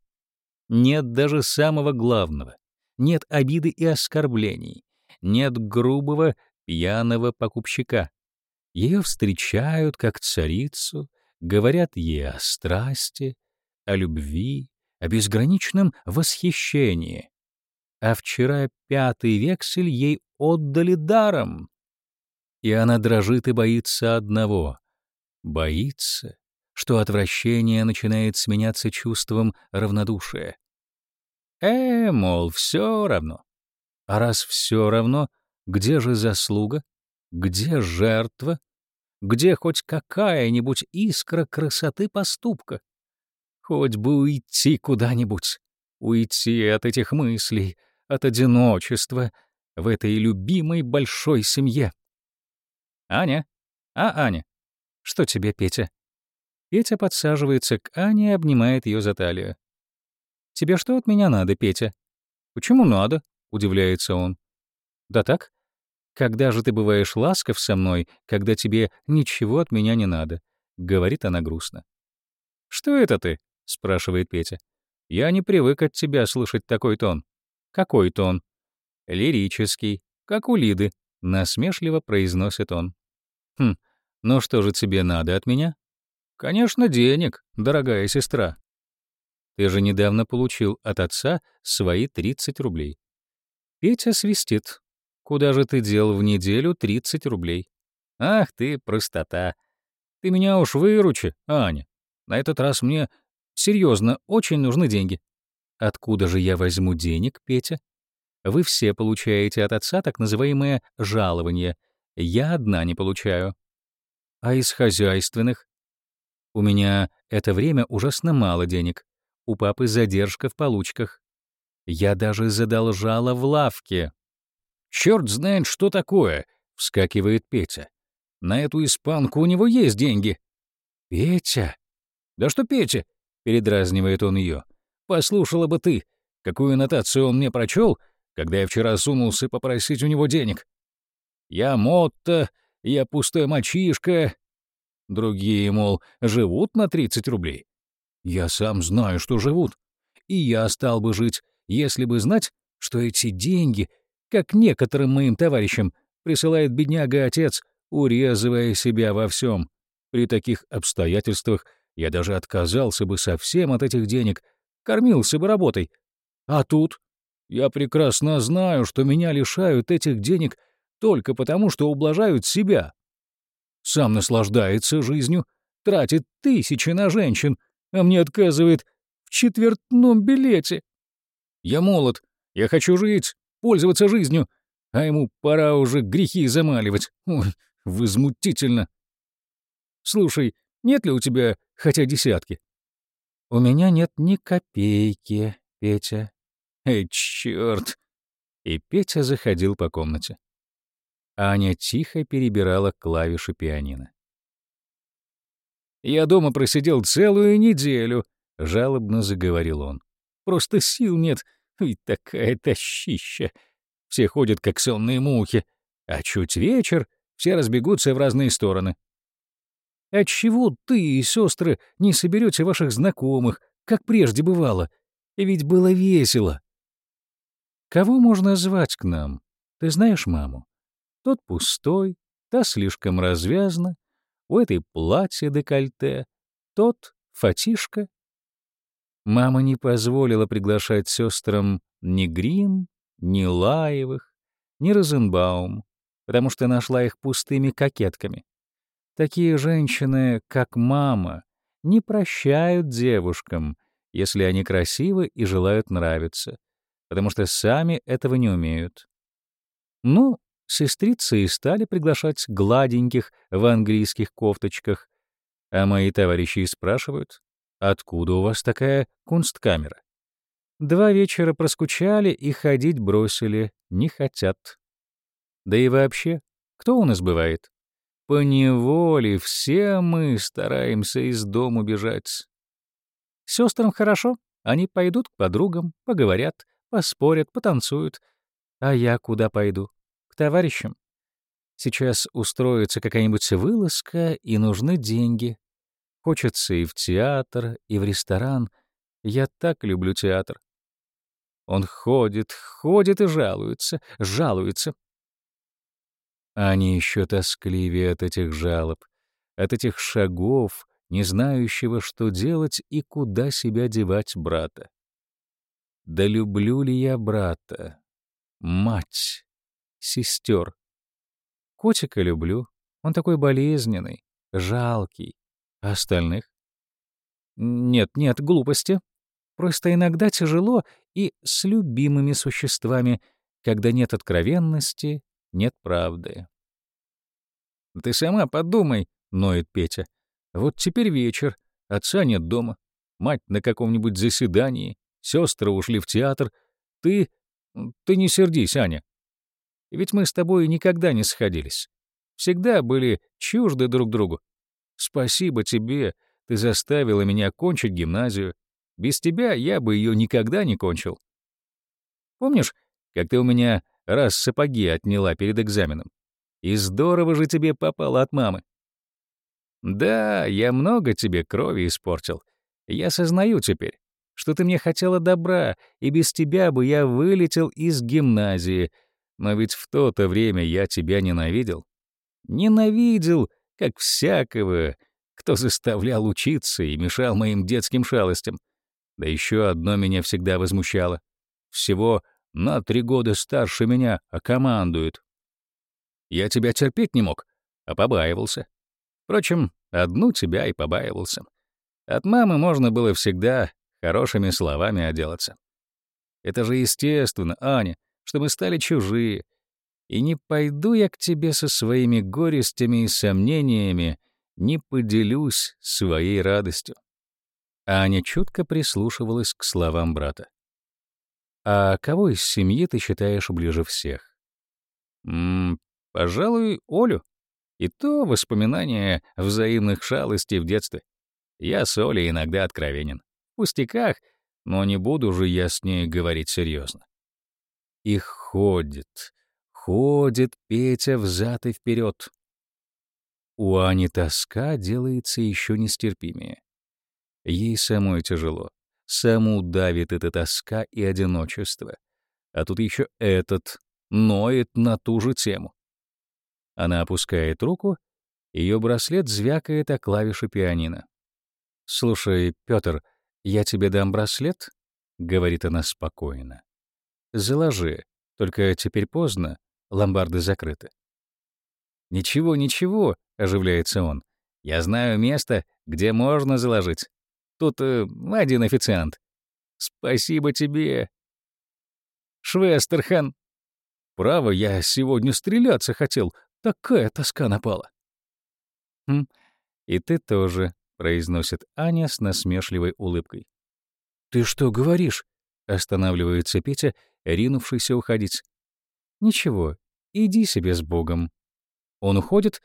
Нет даже самого главного. Нет обиды и оскорблений. Нет грубого, пьяного покупщика. Ее встречают как царицу, говорят ей о страсти, о любви, о безграничном восхищении. А вчера пятый вексель ей отдали даром. И она дрожит и боится одного. Боится, что отвращение начинает сменяться чувством равнодушия. Э, мол, все равно. А раз все равно, где же заслуга? Где жертва? Где хоть какая-нибудь искра красоты поступка? Хоть бы уйти куда-нибудь, уйти от этих мыслей, от одиночества в этой любимой большой семье. «Аня? А, Аня? Что тебе, Петя?» Петя подсаживается к Ане и обнимает ее за талию. «Тебе что от меня надо, Петя?» «Почему надо?» — удивляется он. «Да так. Когда же ты бываешь ласков со мной, когда тебе ничего от меня не надо?» — говорит она грустно. «Что это ты?» — спрашивает Петя. «Я не привык от тебя слышать такой тон». «Какой тон?» «Лирический, как у Лиды», — насмешливо произносит он. «Хм, ну что же тебе надо от меня?» «Конечно, денег, дорогая сестра». «Ты же недавно получил от отца свои 30 рублей». Петя свистит. «Куда же ты дел в неделю 30 рублей?» «Ах ты, простота! Ты меня уж выручи, Аня. На этот раз мне серьезно очень нужны деньги». «Откуда же я возьму денег, Петя?» «Вы все получаете от отца так называемое жалование. Я одна не получаю». «А из хозяйственных?» «У меня это время ужасно мало денег. У папы задержка в получках. Я даже задолжала в лавке». «Черт знает, что такое!» — вскакивает Петя. «На эту испанку у него есть деньги». «Петя?» «Да что Петя?» — передразнивает он ее. «Послушала бы ты, какую нотацию он мне прочел, когда я вчера сунулся попросить у него денег. Я Мотто, я пустой мальчишка. Другие, мол, живут на 30 рублей. Я сам знаю, что живут. И я стал бы жить, если бы знать, что эти деньги, как некоторым моим товарищам, присылает бедняга-отец, урезывая себя во всем. При таких обстоятельствах я даже отказался бы совсем от этих денег, кормился бы работой. А тут я прекрасно знаю, что меня лишают этих денег только потому, что ублажают себя. Сам наслаждается жизнью, тратит тысячи на женщин, а мне отказывает в четвертном билете. Я молод, я хочу жить, пользоваться жизнью, а ему пора уже грехи замаливать. Ой, возмутительно. Слушай, нет ли у тебя хотя десятки? У меня нет ни копейки, Петя. Эй, черт! И Петя заходил по комнате. Аня тихо перебирала клавиши пианино. «Я дома просидел целую неделю», — жалобно заговорил он. «Просто сил нет, ведь такая тащища. Все ходят, как сонные мухи, а чуть вечер, все разбегутся в разные стороны. Отчего ты и сестры не соберете ваших знакомых, как прежде бывало? И ведь было весело. Кого можно звать к нам? Ты знаешь маму? Тот пустой, та слишком развязна, у этой платье декольте, тот фатишка. Мама не позволила приглашать сестрам ни Грин, ни Лаевых, ни Розенбаум, потому что нашла их пустыми кокетками. Такие женщины, как мама, не прощают девушкам, если они красивы и желают нравиться, потому что сами этого не умеют. Ну, сестрицы и стали приглашать гладеньких в английских кофточках, а мои товарищи спрашивают, откуда у вас такая кунсткамера? Два вечера проскучали и ходить бросили, не хотят. Да и вообще, кто у нас бывает? По неволе все мы стараемся из дому бежать. Сестрам хорошо, они пойдут к подругам, поговорят, поспорят, потанцуют. А я куда пойду? К товарищам. Сейчас устроится какая-нибудь вылазка, и нужны деньги. Хочется и в театр, и в ресторан. Я так люблю театр. Он ходит, ходит и жалуется, жалуется. Аня еще тоскливее от этих жалоб, от этих шагов, не знающего, что делать и куда себя девать брата. Да люблю ли я брата? Мать, сестер. Котика люблю, он такой болезненный, жалкий. Остальных? Нет, нет, глупости. Просто иногда тяжело и с любимыми существами, когда нет откровенности, нет правды. «Ты сама подумай», — ноет Петя. «Вот теперь вечер, отца нет дома, мать на каком-нибудь заседании, сестры ушли в театр. Ты... ты не сердись, Аня. Ведь мы с тобой никогда не сходились. Всегда были чужды друг другу. Спасибо тебе, ты заставила меня кончить гимназию. Без тебя я бы ее никогда не кончил. Помнишь, как ты у меня раз сапоги отняла перед экзаменом? И здорово же тебе попало от мамы. Да, я много тебе крови испортил. Я сознаю теперь, что ты мне хотела добра, и без тебя бы я вылетел из гимназии. Но ведь в то-то время я тебя ненавидел. Ненавидел, как всякого, кто заставлял учиться и мешал моим детским шалостям. Да еще одно меня всегда возмущало. Всего на три года старше меня, а командует. Я тебя терпеть не мог, а побаивался. Впрочем, одну тебя и побаивался. От мамы можно было всегда хорошими словами отделаться. Это же естественно, Аня, что мы стали чужие. И не пойду я к тебе со своими горестями и сомнениями, не поделюсь своей радостью. Аня чутко прислушивалась к словам брата. «А кого из семьи ты считаешь ближе всех?» «М -м, пожалуй, Олю. И то воспоминания взаимных шалостей в детстве. Я с Олей иногда откровенен. В пустяках, но не буду же я с ней говорить серьезно. И ходит, ходит Петя взад и вперед. У Ани тоска делается еще нестерпимее. Ей самой тяжело. Саму давит эта тоска и одиночество. А тут еще этот ноет на ту же тему. Она опускает руку, ее браслет звякает о клавиши пианино. «Слушай, Пётр, я тебе дам браслет?» — говорит она спокойно. «Заложи, только теперь поздно, ломбарды закрыты». «Ничего, ничего», — оживляется он. «Я знаю место, где можно заложить. Тут э, один официант. Спасибо тебе, Швестерхан. Право, я сегодня стреляться хотел. Такая тоска напала». «Хм, и ты тоже», — произносит Аня с насмешливой улыбкой. «Ты что говоришь?» — останавливается Петя, ринувшийся уходить. «Ничего, иди себе с Богом». Он уходит,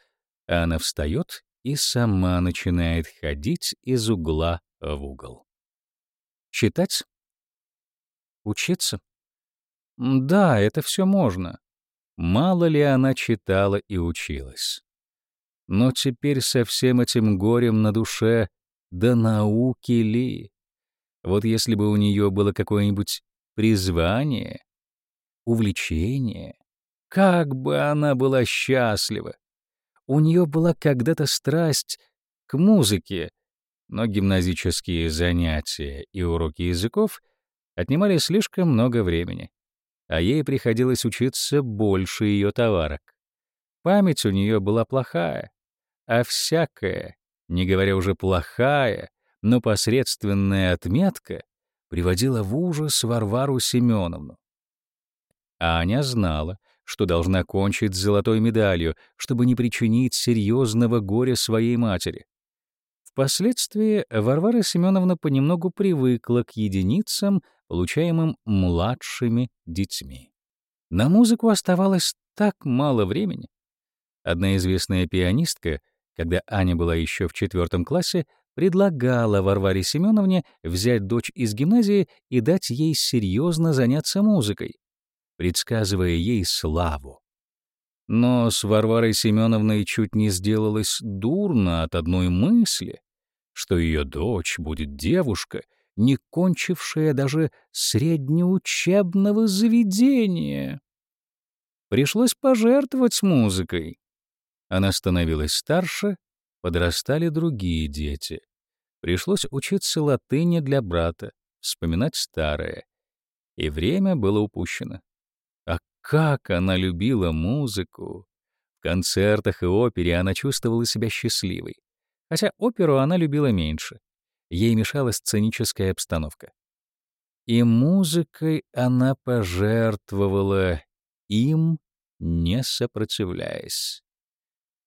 а она встает и сама начинает ходить из угла в угол. Читать? Учиться? Да, это все можно. Мало ли она читала и училась. Но теперь со всем этим горем на душе, да науки ли? Вот если бы у нее было какое-нибудь призвание, увлечение, как бы она была счастлива! У нее была когда-то страсть к музыке, но гимназические занятия и уроки языков отнимали слишком много времени, а ей приходилось учиться больше ее товарок. Память у нее была плохая, а всякая, не говоря уже плохая, но посредственная отметка приводила в ужас Варвару Семеновну. А Аня знала, что должна кончить с золотой медалью, чтобы не причинить серьезного горя своей матери. Впоследствии Варвара Семеновна понемногу привыкла к единицам, получаемым младшими детьми. На музыку оставалось так мало времени. Одна известная пианистка, когда Аня была еще в четвертом классе, предлагала Варваре Семеновне взять дочь из гимназии и дать ей серьезно заняться музыкой, предсказывая ей славу. Но с Варварой Семеновной чуть не сделалось дурно от одной мысли, что ее дочь будет девушка, не кончившая даже среднеучебного заведения. Пришлось пожертвовать музыкой. Она становилась старше, подрастали другие дети. Пришлось учиться латыни для брата, вспоминать старое. И время было упущено. Как она любила музыку! В концертах и опере она чувствовала себя счастливой. Хотя оперу она любила меньше. Ей мешала сценическая обстановка. И музыкой она пожертвовала им, не сопротивляясь.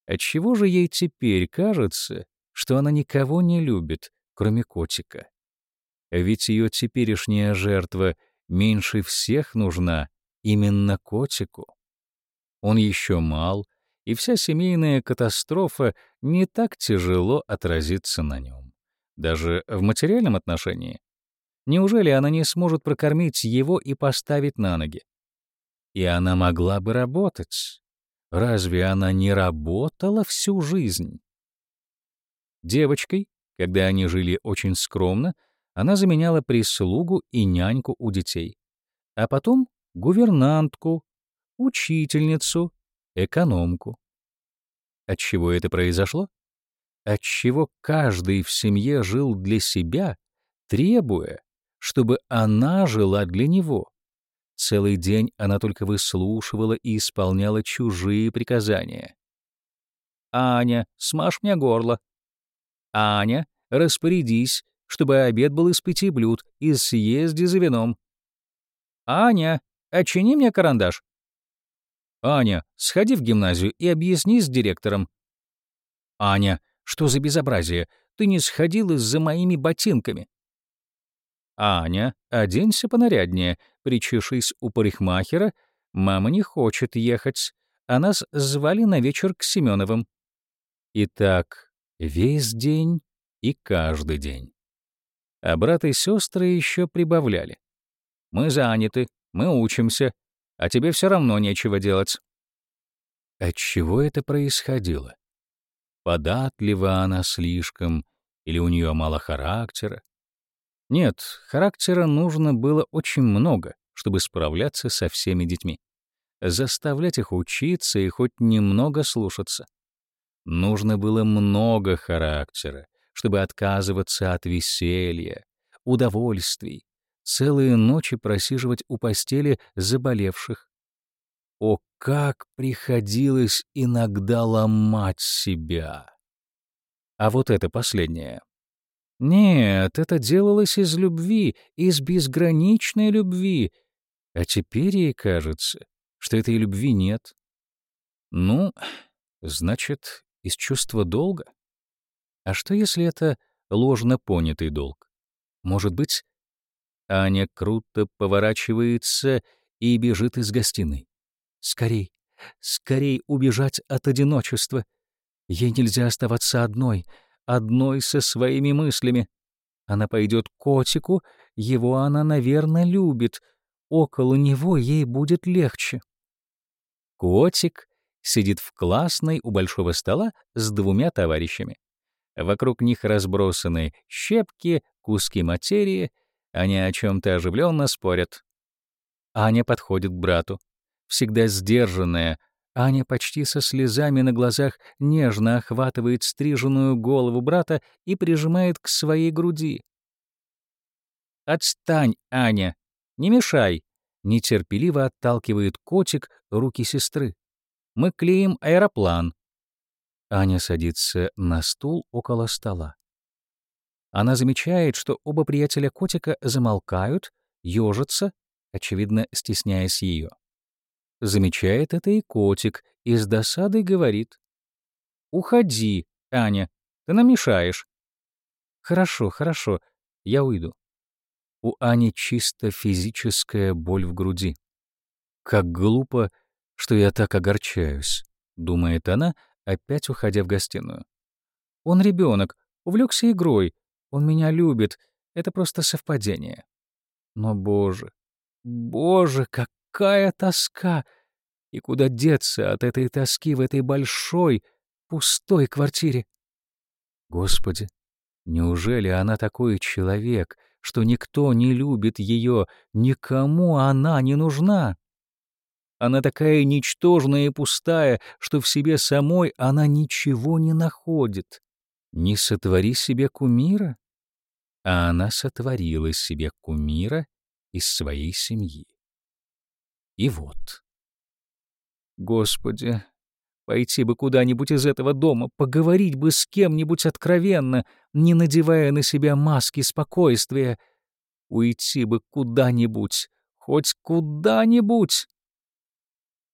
Отчего же ей теперь кажется, что она никого не любит, кроме котика? Ведь ее теперешняя жертва меньше всех нужна именно котику. Он еще мал, и вся семейная катастрофа не так тяжело отразится на нем. Даже в материальном отношении. Неужели она не сможет прокормить его и поставить на ноги? И она могла бы работать. Разве она не работала всю жизнь? Девочкой, когда они жили очень скромно, она заменяла прислугу и няньку у детей, а потом гувернантку, учительницу, экономку. Отчего это произошло? Отчего каждый в семье жил для себя, требуя, чтобы она жила для него. Целый день она только выслушивала и исполняла чужие приказания. «Аня, смажь мне горло!» «Аня, распорядись, чтобы обед был из пяти блюд и съезди за вином!» «Аня, очини мне карандаш!» «Аня, сходи в гимназию и объясни с директором». «Аня, что за безобразие? Ты не сходила за моими ботинками». «Аня, оденься понаряднее, причешись у парикмахера. Мама не хочет ехать, а нас звали на вечер к Семеновым». И так весь день и каждый день. А брат и сестры еще прибавляли. «Мы заняты, мы учимся, а тебе все равно нечего делать». Отчего это происходило? Податлива она слишком, или у нее мало характера? Нет, характера нужно было очень много, чтобы справляться со всеми детьми. Заставлять их учиться и хоть немного слушаться. Нужно было много характера, чтобы отказываться от веселья, удовольствий, целые ночи просиживать у постели заболевших. О, как приходилось иногда ломать себя! А вот это последнее. Нет, это делалось из любви, из безграничной любви, а теперь ей кажется, что этой любви нет. Ну, значит, из чувства долга? А что, если это ложно понятый долг? Может быть, Аня круто поворачивается и бежит из гостиной. Скорей, скорей убежать от одиночества. Ей нельзя оставаться одной, одной со своими мыслями. Она пойдет к котику, его она, наверное, любит. Около него ей будет легче. Котик сидит в классной у большого стола с двумя товарищами. Вокруг них разбросаны щепки, куски материи — они о чем-то оживленно спорят. Аня подходит к брату. Всегда сдержанная, Аня почти со слезами на глазах нежно охватывает стриженную голову брата и прижимает к своей груди. «Отстань, Аня! Не мешай!» — нетерпеливо отталкивает котик руки сестры. «Мы клеим аэроплан». Аня садится на стул около стола. Она замечает, что оба приятеля котика замолкают, ежатся, очевидно, стесняясь ее. Замечает это и котик, и с досадой говорит. «Уходи, Аня, ты нам мешаешь». «Хорошо, хорошо, я уйду». У Ани чисто физическая боль в груди. «Как глупо, что я так огорчаюсь», — думает она, опять уходя в гостиную. «Он ребенок, увлекся игрой, он меня любит. Это просто совпадение. Но, боже, боже, какая тоска! И куда деться от этой тоски в этой большой, пустой квартире? Господи, неужели она такой человек, что никто не любит ее, никому она не нужна? Она такая ничтожная и пустая, что в себе самой она ничего не находит. Не сотвори себе кумира. А она сотворила себе кумира из своей семьи. И вот. Господи, пойти бы куда-нибудь из этого дома, поговорить бы с кем-нибудь откровенно, не надевая на себя маски спокойствия. Уйти бы куда-нибудь, хоть куда-нибудь.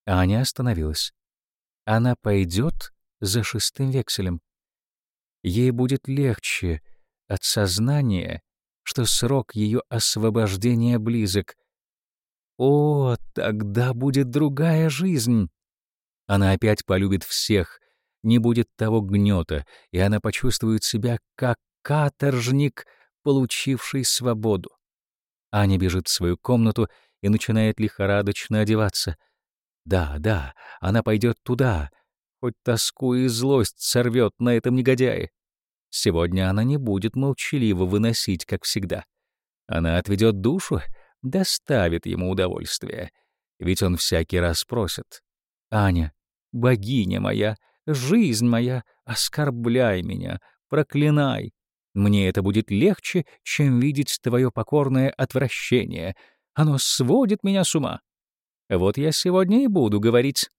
Аня остановилась. Она пойдет за шестым векселем. Ей будет легче от сознания, что срок ее освобождения близок. О, тогда будет другая жизнь. Она опять полюбит всех, не будет того гнета, и она почувствует себя как каторжник, получивший свободу. Аня бежит в свою комнату и начинает лихорадочно одеваться — да, да, она пойдет туда, хоть тоску и злость сорвет на этом негодяе. Сегодня она не будет молчаливо выносить, как всегда. Она отведет душу, доставит ему удовольствие. Ведь он всякий раз просит. «Аня, богиня моя, жизнь моя, оскорбляй меня, проклинай. Мне это будет легче, чем видеть твое покорное отвращение. Оно сводит меня с ума. Вот я сегодня и буду говорить.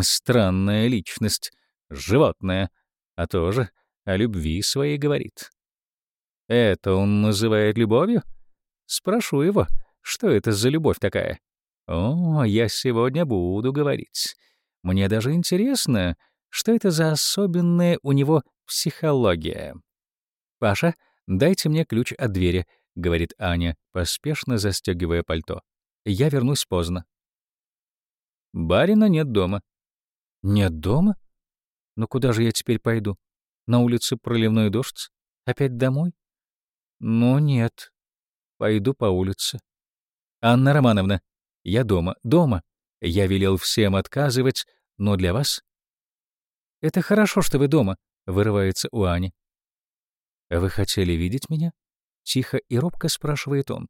Странная личность, животное, а тоже о любви своей говорит. Это он называет любовью? Спрошу его, что это за любовь такая? О, я сегодня буду говорить. Мне даже интересно, что это за особенная у него психология. «Паша, дайте мне ключ от двери», — говорит Аня, поспешно застегивая пальто. Я вернусь поздно. Барина нет дома. Нет дома? Ну куда же я теперь пойду? На улице проливной дождь? Опять домой? Ну нет. Пойду по улице. Анна Романовна, я дома, дома. Я велел всем отказывать, но для вас... Это хорошо, что вы дома, вырывается у Ани. Вы хотели видеть меня? Тихо и робко спрашивает он.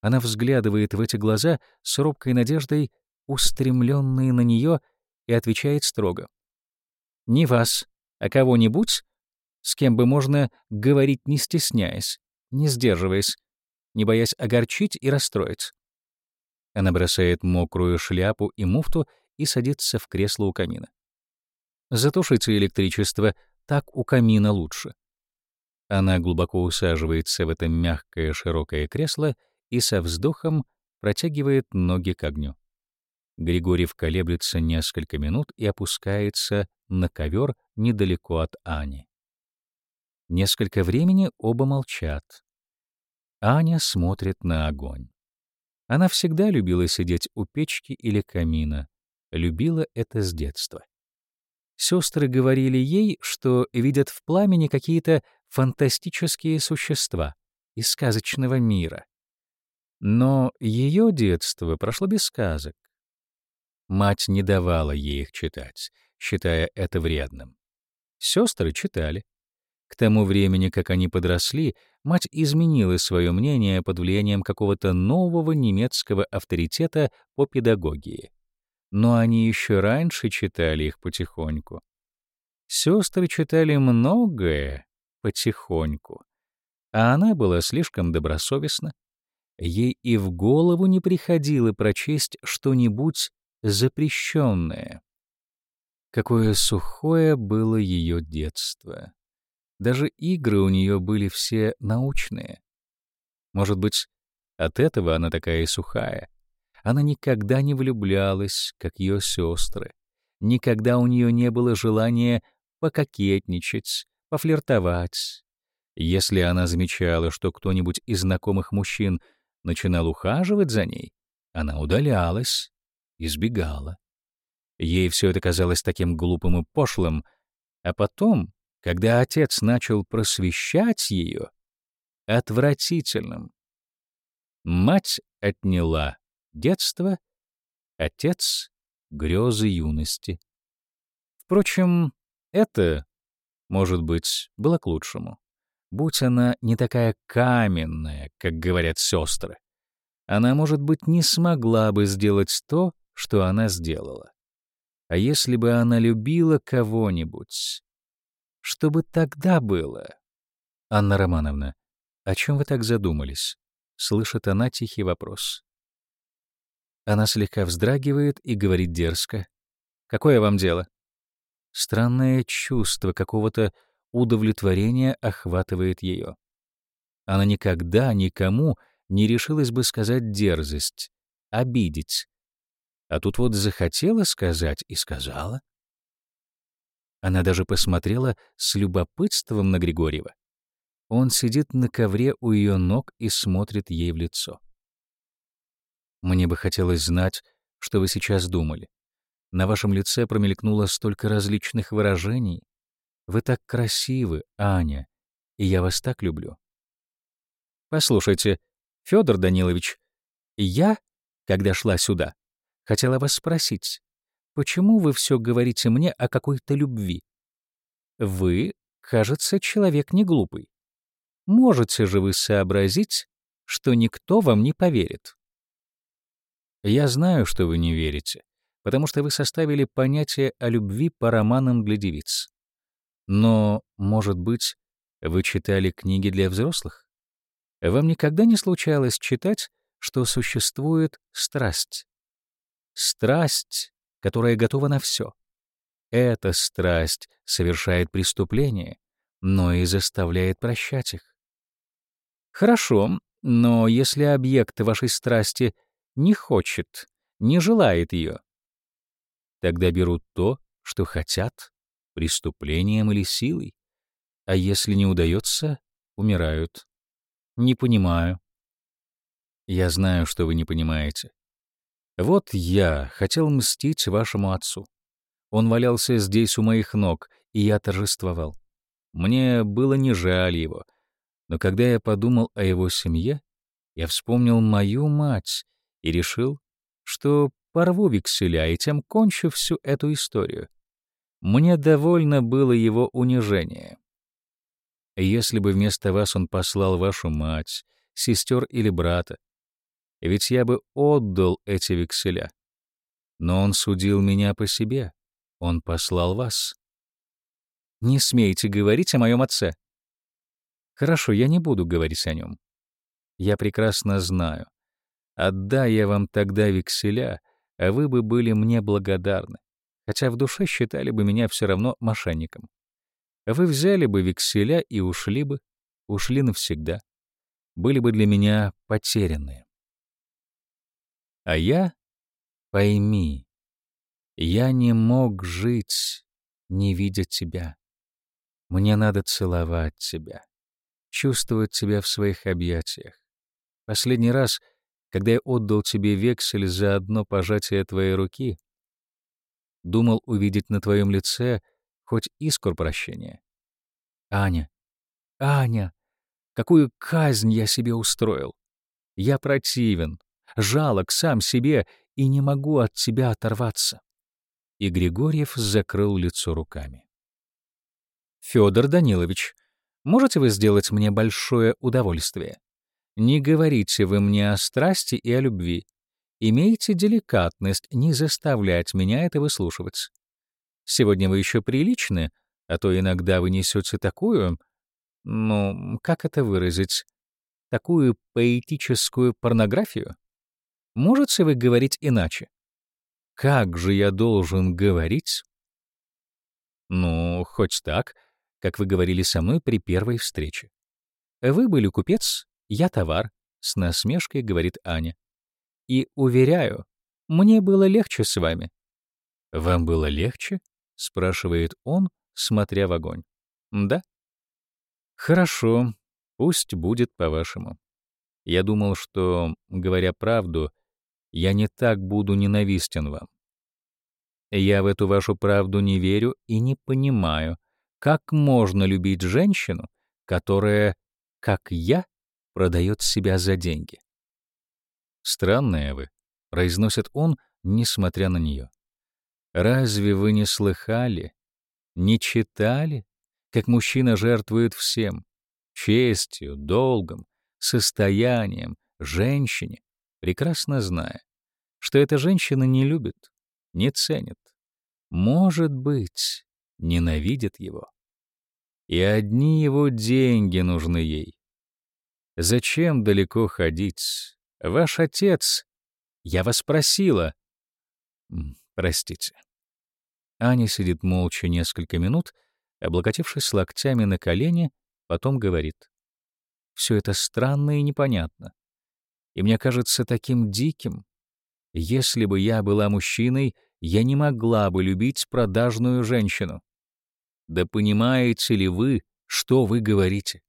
Она взглядывает в эти глаза с робкой надеждой, устремленные на нее, и отвечает строго. «Не вас, а кого-нибудь, с кем бы можно говорить не стесняясь, не сдерживаясь, не боясь огорчить и расстроить». Она бросает мокрую шляпу и муфту и садится в кресло у камина. «Затушите электричество, так у камина лучше». Она глубоко усаживается в это мягкое широкое кресло и со вздохом протягивает ноги к огню. Григорьев колеблется несколько минут и опускается на ковер недалеко от Ани. Несколько времени оба молчат. Аня смотрит на огонь. Она всегда любила сидеть у печки или камина, любила это с детства. Сестры говорили ей, что видят в пламени какие-то фантастические существа из сказочного мира. Но ее детство прошло без сказок. Мать не давала ей их читать, считая это вредным. Сестры читали. К тому времени, как они подросли, мать изменила свое мнение под влиянием какого-то нового немецкого авторитета по педагогии. Но они еще раньше читали их потихоньку. Сестры читали многое потихоньку, а она была слишком добросовестна. Ей и в голову не приходило прочесть что-нибудь запрещенное. Какое сухое было ее детство. Даже игры у нее были все научные. Может быть, от этого она такая и сухая. Она никогда не влюблялась, как ее сестры. Никогда у нее не было желания пококетничать, пофлиртовать. Если она замечала, что кто-нибудь из знакомых мужчин — начинал ухаживать за ней, она удалялась, избегала. Ей все это казалось таким глупым и пошлым, а потом, когда отец начал просвещать ее, отвратительным. Мать отняла детство, отец — грезы юности. Впрочем, это, может быть, было к лучшему будь она не такая каменная, как говорят сестры. Она, может быть, не смогла бы сделать то, что она сделала. А если бы она любила кого-нибудь, что бы тогда было? Анна Романовна, о чем вы так задумались? Слышит она тихий вопрос. Она слегка вздрагивает и говорит дерзко. «Какое вам дело?» Странное чувство какого-то удовлетворения охватывает ее. Она никогда никому не решилась бы сказать дерзость, обидеть. А тут вот захотела сказать и сказала. Она даже посмотрела с любопытством на Григорьева. Он сидит на ковре у ее ног и смотрит ей в лицо. Мне бы хотелось знать, что вы сейчас думали. На вашем лице промелькнуло столько различных выражений. Вы так красивы, Аня, и я вас так люблю. Послушайте, Федор Данилович, я, когда шла сюда, хотела вас спросить, почему вы все говорите мне о какой-то любви? Вы, кажется, человек не глупый. Можете же вы сообразить, что никто вам не поверит? Я знаю, что вы не верите, потому что вы составили понятие о любви по романам для девиц. Но, может быть, вы читали книги для взрослых? Вам никогда не случалось читать, что существует страсть? Страсть, которая готова на все. Эта страсть совершает преступления, но и заставляет прощать их. Хорошо, но если объект вашей страсти не хочет, не желает ее. Тогда берут то, что хотят, преступлением или силой. А если не удается, умирают. Не понимаю. Я знаю, что вы не понимаете. Вот я хотел мстить вашему отцу. Он валялся здесь у моих ног, и я торжествовал. Мне было не жаль его. Но когда я подумал о его семье, я вспомнил мою мать и решил, что порву векселя и тем кончу всю эту историю. Мне довольно было его унижения. Если бы вместо вас он послал вашу мать, сестер или брата, ведь я бы отдал эти векселя. Но он судил меня по себе, он послал вас. Не смейте говорить о моем отце. Хорошо, я не буду говорить о нем. Я прекрасно знаю, Отдай я вам тогда векселя, а вы бы были мне благодарны, хотя в душе считали бы меня все равно мошенником. Вы взяли бы векселя и ушли бы, ушли навсегда. Были бы для меня потерянные. А я, пойми, я не мог жить, не видя тебя. Мне надо целовать тебя, чувствовать тебя в своих объятиях. Последний раз — когда я отдал тебе вексель за одно пожатие твоей руки, думал увидеть на твоем лице хоть искор прощения. Аня, Аня, какую казнь я себе устроил! Я противен, жалок сам себе и не могу от тебя оторваться. И Григорьев закрыл лицо руками. Федор Данилович, можете вы сделать мне большое удовольствие? Не говорите вы мне о страсти и о любви. Имейте деликатность не заставлять меня это выслушивать. Сегодня вы еще приличны, а то иногда вы несете такую, ну, как это выразить, такую поэтическую порнографию. Можете вы говорить иначе? Как же я должен говорить? Ну, хоть так, как вы говорили со мной при первой встрече. Вы были купец, «Я товар», — с насмешкой говорит Аня. «И, уверяю, мне было легче с вами». «Вам было легче?» — спрашивает он, смотря в огонь. «Да». «Хорошо, пусть будет по-вашему. Я думал, что, говоря правду, я не так буду ненавистен вам. Я в эту вашу правду не верю и не понимаю, как можно любить женщину, которая, как я, продает себя за деньги. «Странная вы», — произносит он, несмотря на нее. «Разве вы не слыхали, не читали, как мужчина жертвует всем — честью, долгом, состоянием, женщине, прекрасно зная, что эта женщина не любит, не ценит. Может быть, ненавидит его. И одни его деньги нужны ей. Зачем далеко ходить? Ваш отец... Я вас просила. Простите. Аня сидит молча несколько минут, облокотившись локтями на колени, потом говорит. Все это странно и непонятно. И мне кажется таким диким. Если бы я была мужчиной, я не могла бы любить продажную женщину. Да понимаете ли вы, что вы говорите?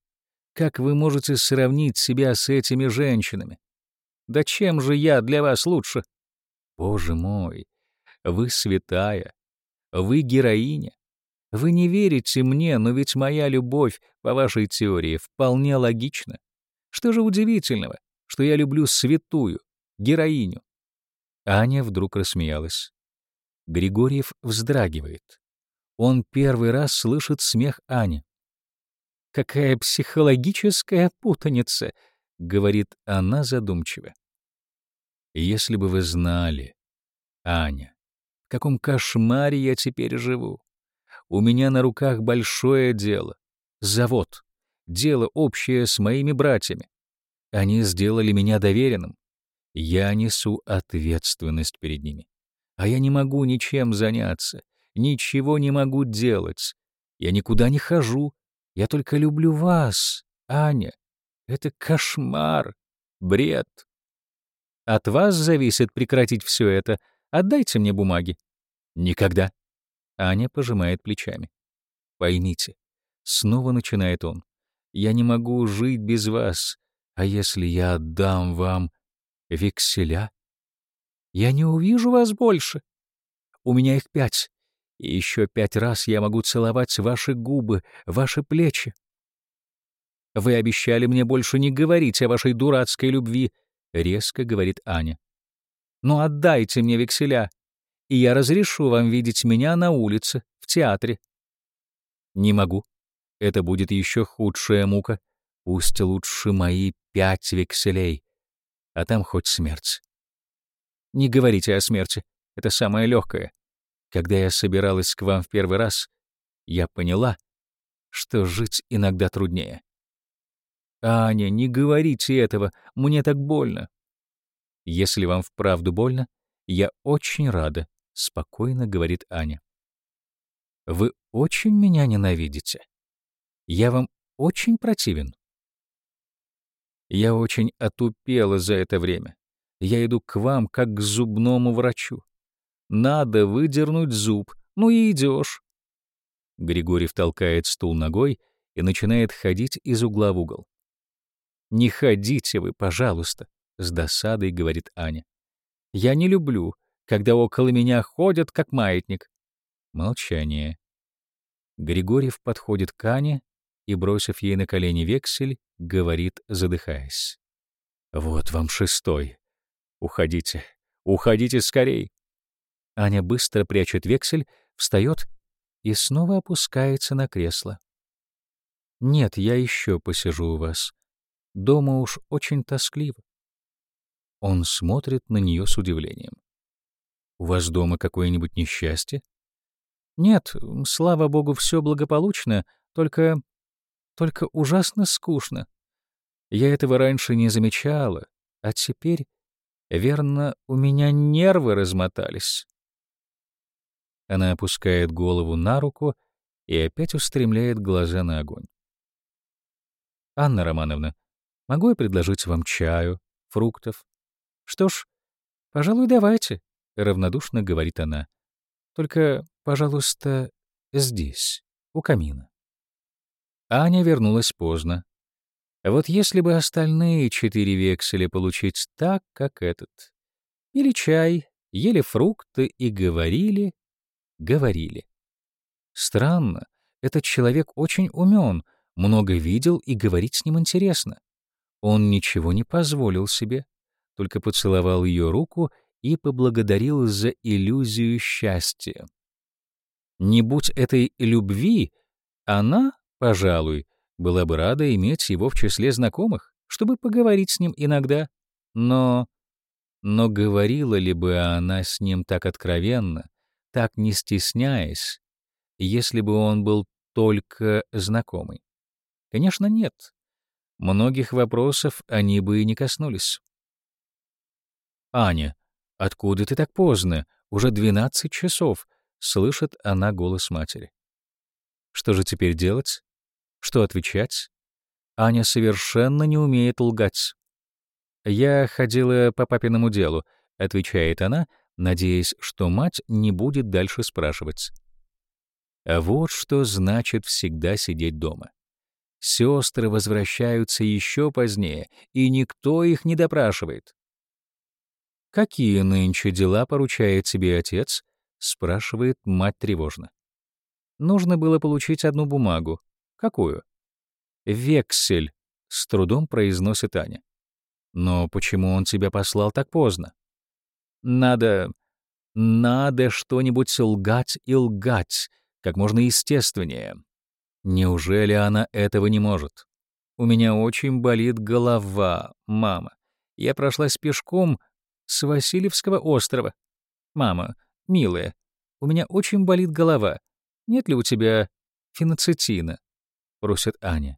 Как вы можете сравнить себя с этими женщинами? Да чем же я для вас лучше? Боже мой, вы святая, вы героиня. Вы не верите мне, но ведь моя любовь, по вашей теории, вполне логична. Что же удивительного, что я люблю святую, героиню? Аня вдруг рассмеялась. Григорьев вздрагивает. Он первый раз слышит смех Ани. «Какая психологическая путаница!» — говорит она задумчиво. «Если бы вы знали, Аня, в каком кошмаре я теперь живу. У меня на руках большое дело. Завод. Дело общее с моими братьями. Они сделали меня доверенным. Я несу ответственность перед ними. А я не могу ничем заняться, ничего не могу делать. Я никуда не хожу. Я только люблю вас, Аня. Это кошмар, бред. От вас зависит прекратить все это. Отдайте мне бумаги. Никогда. Аня пожимает плечами. Поймите, снова начинает он. Я не могу жить без вас. А если я отдам вам векселя? Я не увижу вас больше. У меня их пять. И еще пять раз я могу целовать ваши губы, ваши плечи. Вы обещали мне больше не говорить о вашей дурацкой любви, — резко говорит Аня. Но отдайте мне векселя, и я разрешу вам видеть меня на улице, в театре. Не могу. Это будет еще худшая мука. Пусть лучше мои пять векселей, а там хоть смерть. Не говорите о смерти. Это самое легкое. Когда я собиралась к вам в первый раз, я поняла, что жить иногда труднее. «Аня, не говорите этого, мне так больно». «Если вам вправду больно, я очень рада», — спокойно говорит Аня. «Вы очень меня ненавидите. Я вам очень противен». Я очень отупела за это время. Я иду к вам, как к зубному врачу. Надо выдернуть зуб, ну и идешь. Григорьев толкает стул ногой и начинает ходить из угла в угол. «Не ходите вы, пожалуйста», — с досадой говорит Аня. «Я не люблю, когда около меня ходят, как маятник». Молчание. Григорьев подходит к Ане и, бросив ей на колени вексель, говорит, задыхаясь. «Вот вам шестой. Уходите, уходите скорей. Аня быстро прячет вексель, встает и снова опускается на кресло. Нет, я еще посижу у вас. Дома уж очень тоскливо. Он смотрит на нее с удивлением. У вас дома какое-нибудь несчастье? Нет, слава богу, все благополучно, только... только ужасно скучно. Я этого раньше не замечала, а теперь Верно, у меня нервы размотались. Она опускает голову на руку и опять устремляет глаза на огонь. «Анна Романовна, могу я предложить вам чаю, фруктов?» «Что ж, пожалуй, давайте», — равнодушно говорит она. «Только, пожалуйста, здесь, у камина». Аня вернулась поздно. Вот если бы остальные четыре векселя получить так, как этот. Пили чай, ели фрукты и говорили, говорили. Странно, этот человек очень умен, много видел и говорить с ним интересно. Он ничего не позволил себе, только поцеловал ее руку и поблагодарил за иллюзию счастья. Не будь этой любви, она, пожалуй, была бы рада иметь его в числе знакомых, чтобы поговорить с ним иногда. Но... Но говорила ли бы она с ним так откровенно, так не стесняясь, если бы он был только знакомый? Конечно, нет. Многих вопросов они бы и не коснулись. «Аня, откуда ты так поздно? Уже двенадцать часов», — слышит она голос матери. Что же теперь делать? Что отвечать? Аня совершенно не умеет лгать. «Я ходила по папиному делу», — отвечает она, надеясь, что мать не будет дальше спрашивать. А вот что значит всегда сидеть дома. Сестры возвращаются еще позднее, и никто их не допрашивает. «Какие нынче дела поручает тебе отец?» — спрашивает мать тревожно. Нужно было получить одну бумагу. Какую? «Вексель», — с трудом произносит Аня. «Но почему он тебя послал так поздно?» «Надо... надо что-нибудь лгать и лгать, как можно естественнее. Неужели она этого не может? У меня очень болит голова, мама. Я прошлась пешком с Васильевского острова. Мама, милая, у меня очень болит голова. Нет ли у тебя феноцетина?» — просит Аня.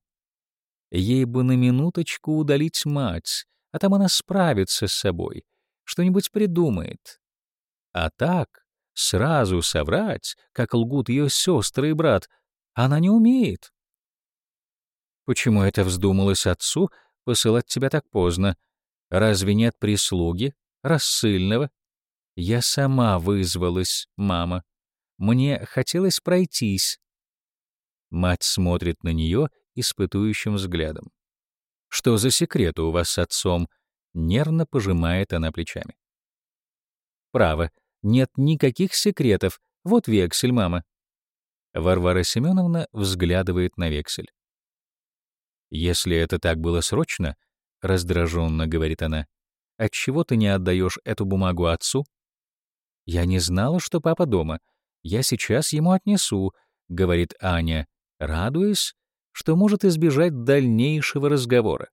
Ей бы на минуточку удалить мать, а там она справится с собой, что-нибудь придумает. А так, сразу соврать, как лгут ее сестры и брат, она не умеет. Почему это вздумалось отцу посылать тебя так поздно? Разве нет прислуги, рассыльного? Я сама вызвалась, мама. Мне хотелось пройтись. Мать смотрит на нее испытующим взглядом. «Что за секреты у вас с отцом?» Нервно пожимает она плечами. «Право, нет никаких секретов. Вот вексель, мама». Варвара Семеновна взглядывает на вексель. «Если это так было срочно, — раздраженно говорит она, — отчего ты не отдаешь эту бумагу отцу?» «Я не знала, что папа дома. Я сейчас ему отнесу», — говорит Аня, радуясь, что может избежать дальнейшего разговора.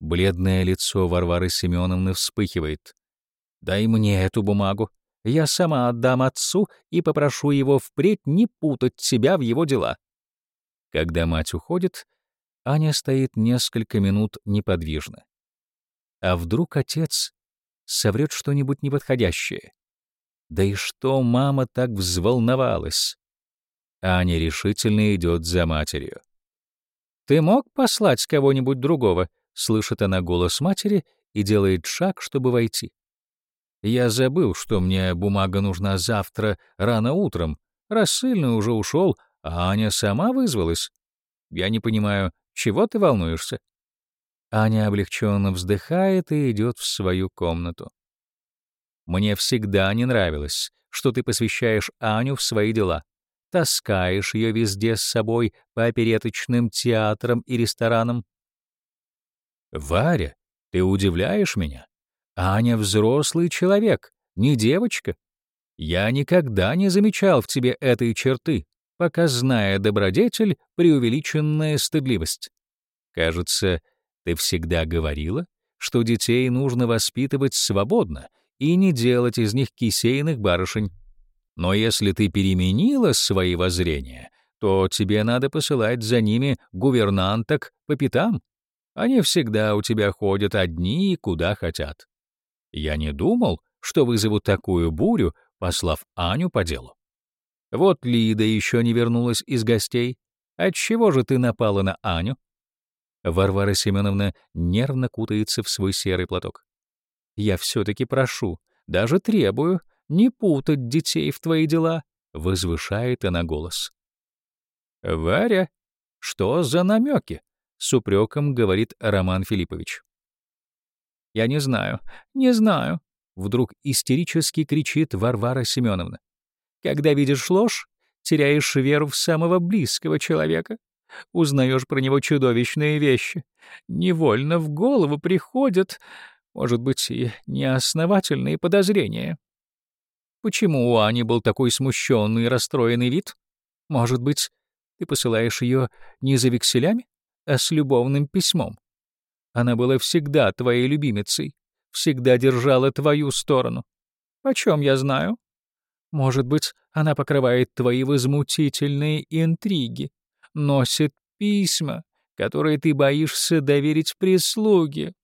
Бледное лицо Варвары Семеновны вспыхивает. «Дай мне эту бумагу. Я сама отдам отцу и попрошу его впредь не путать себя в его дела». Когда мать уходит, Аня стоит несколько минут неподвижно. А вдруг отец соврет что-нибудь неподходящее? Да и что мама так взволновалась? Аня решительно идет за матерью. «Ты мог послать кого-нибудь другого?» — слышит она голос матери и делает шаг, чтобы войти. «Я забыл, что мне бумага нужна завтра рано утром. Рассыльный уже ушел, а Аня сама вызвалась. Я не понимаю, чего ты волнуешься?» Аня облегченно вздыхает и идет в свою комнату. Мне всегда не нравилось, что ты посвящаешь Аню в свои дела. Таскаешь ее везде с собой по опереточным театрам и ресторанам. Варя, ты удивляешь меня. Аня взрослый человек, не девочка. Я никогда не замечал в тебе этой черты, показная добродетель, преувеличенная стыдливость. Кажется, ты всегда говорила, что детей нужно воспитывать свободно и не делать из них кисейных барышень. Но если ты переменила свои воззрения, то тебе надо посылать за ними гувернанток по пятам. Они всегда у тебя ходят одни и куда хотят. Я не думал, что вызову такую бурю, послав Аню по делу. Вот Лида еще не вернулась из гостей. Отчего же ты напала на Аню? Варвара Семеновна нервно кутается в свой серый платок. Я все-таки прошу, даже требую, не путать детей в твои дела», — возвышает она голос. «Варя, что за намеки?» — с упреком говорит Роман Филиппович. «Я не знаю, не знаю», — вдруг истерически кричит Варвара Семеновна. «Когда видишь ложь, теряешь веру в самого близкого человека, узнаешь про него чудовищные вещи, невольно в голову приходят...» может быть, и неосновательные подозрения. Почему у Ани был такой смущенный и расстроенный вид? Может быть, ты посылаешь ее не за векселями, а с любовным письмом? Она была всегда твоей любимицей, всегда держала твою сторону. Почем я знаю? Может быть, она покрывает твои возмутительные интриги, носит письма, которые ты боишься доверить прислуге.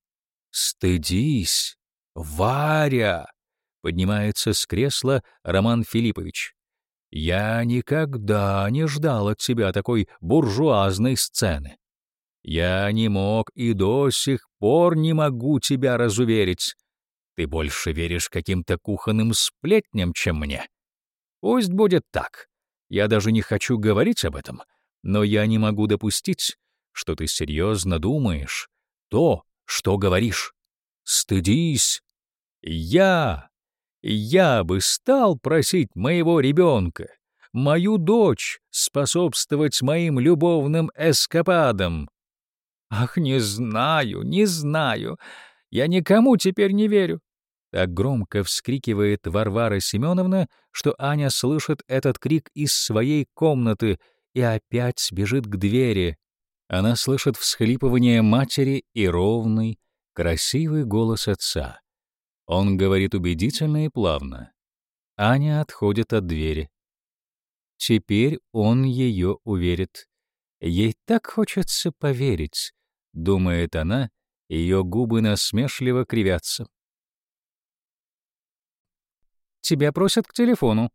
Стыдись, Варя! Поднимается с кресла Роман Филиппович. Я никогда не ждал от тебя такой буржуазной сцены. Я не мог и до сих пор не могу тебя разуверить. Ты больше веришь каким-то кухонным сплетням, чем мне. Пусть будет так. Я даже не хочу говорить об этом, но я не могу допустить, что ты серьезно думаешь то, что говоришь. Стыдись. Я я бы стал просить моего ребенка, мою дочь, способствовать моим любовным эскападам. Ах, не знаю, не знаю. Я никому теперь не верю. Так громко вскрикивает Варвара Семеновна, что Аня слышит этот крик из своей комнаты и опять бежит к двери. Она слышит всхлипывание матери и ровный, красивый голос отца. Он говорит убедительно и плавно. Аня отходит от двери. Теперь он ее уверит. Ей так хочется поверить, думает она, ее губы насмешливо кривятся. Тебя просят к телефону.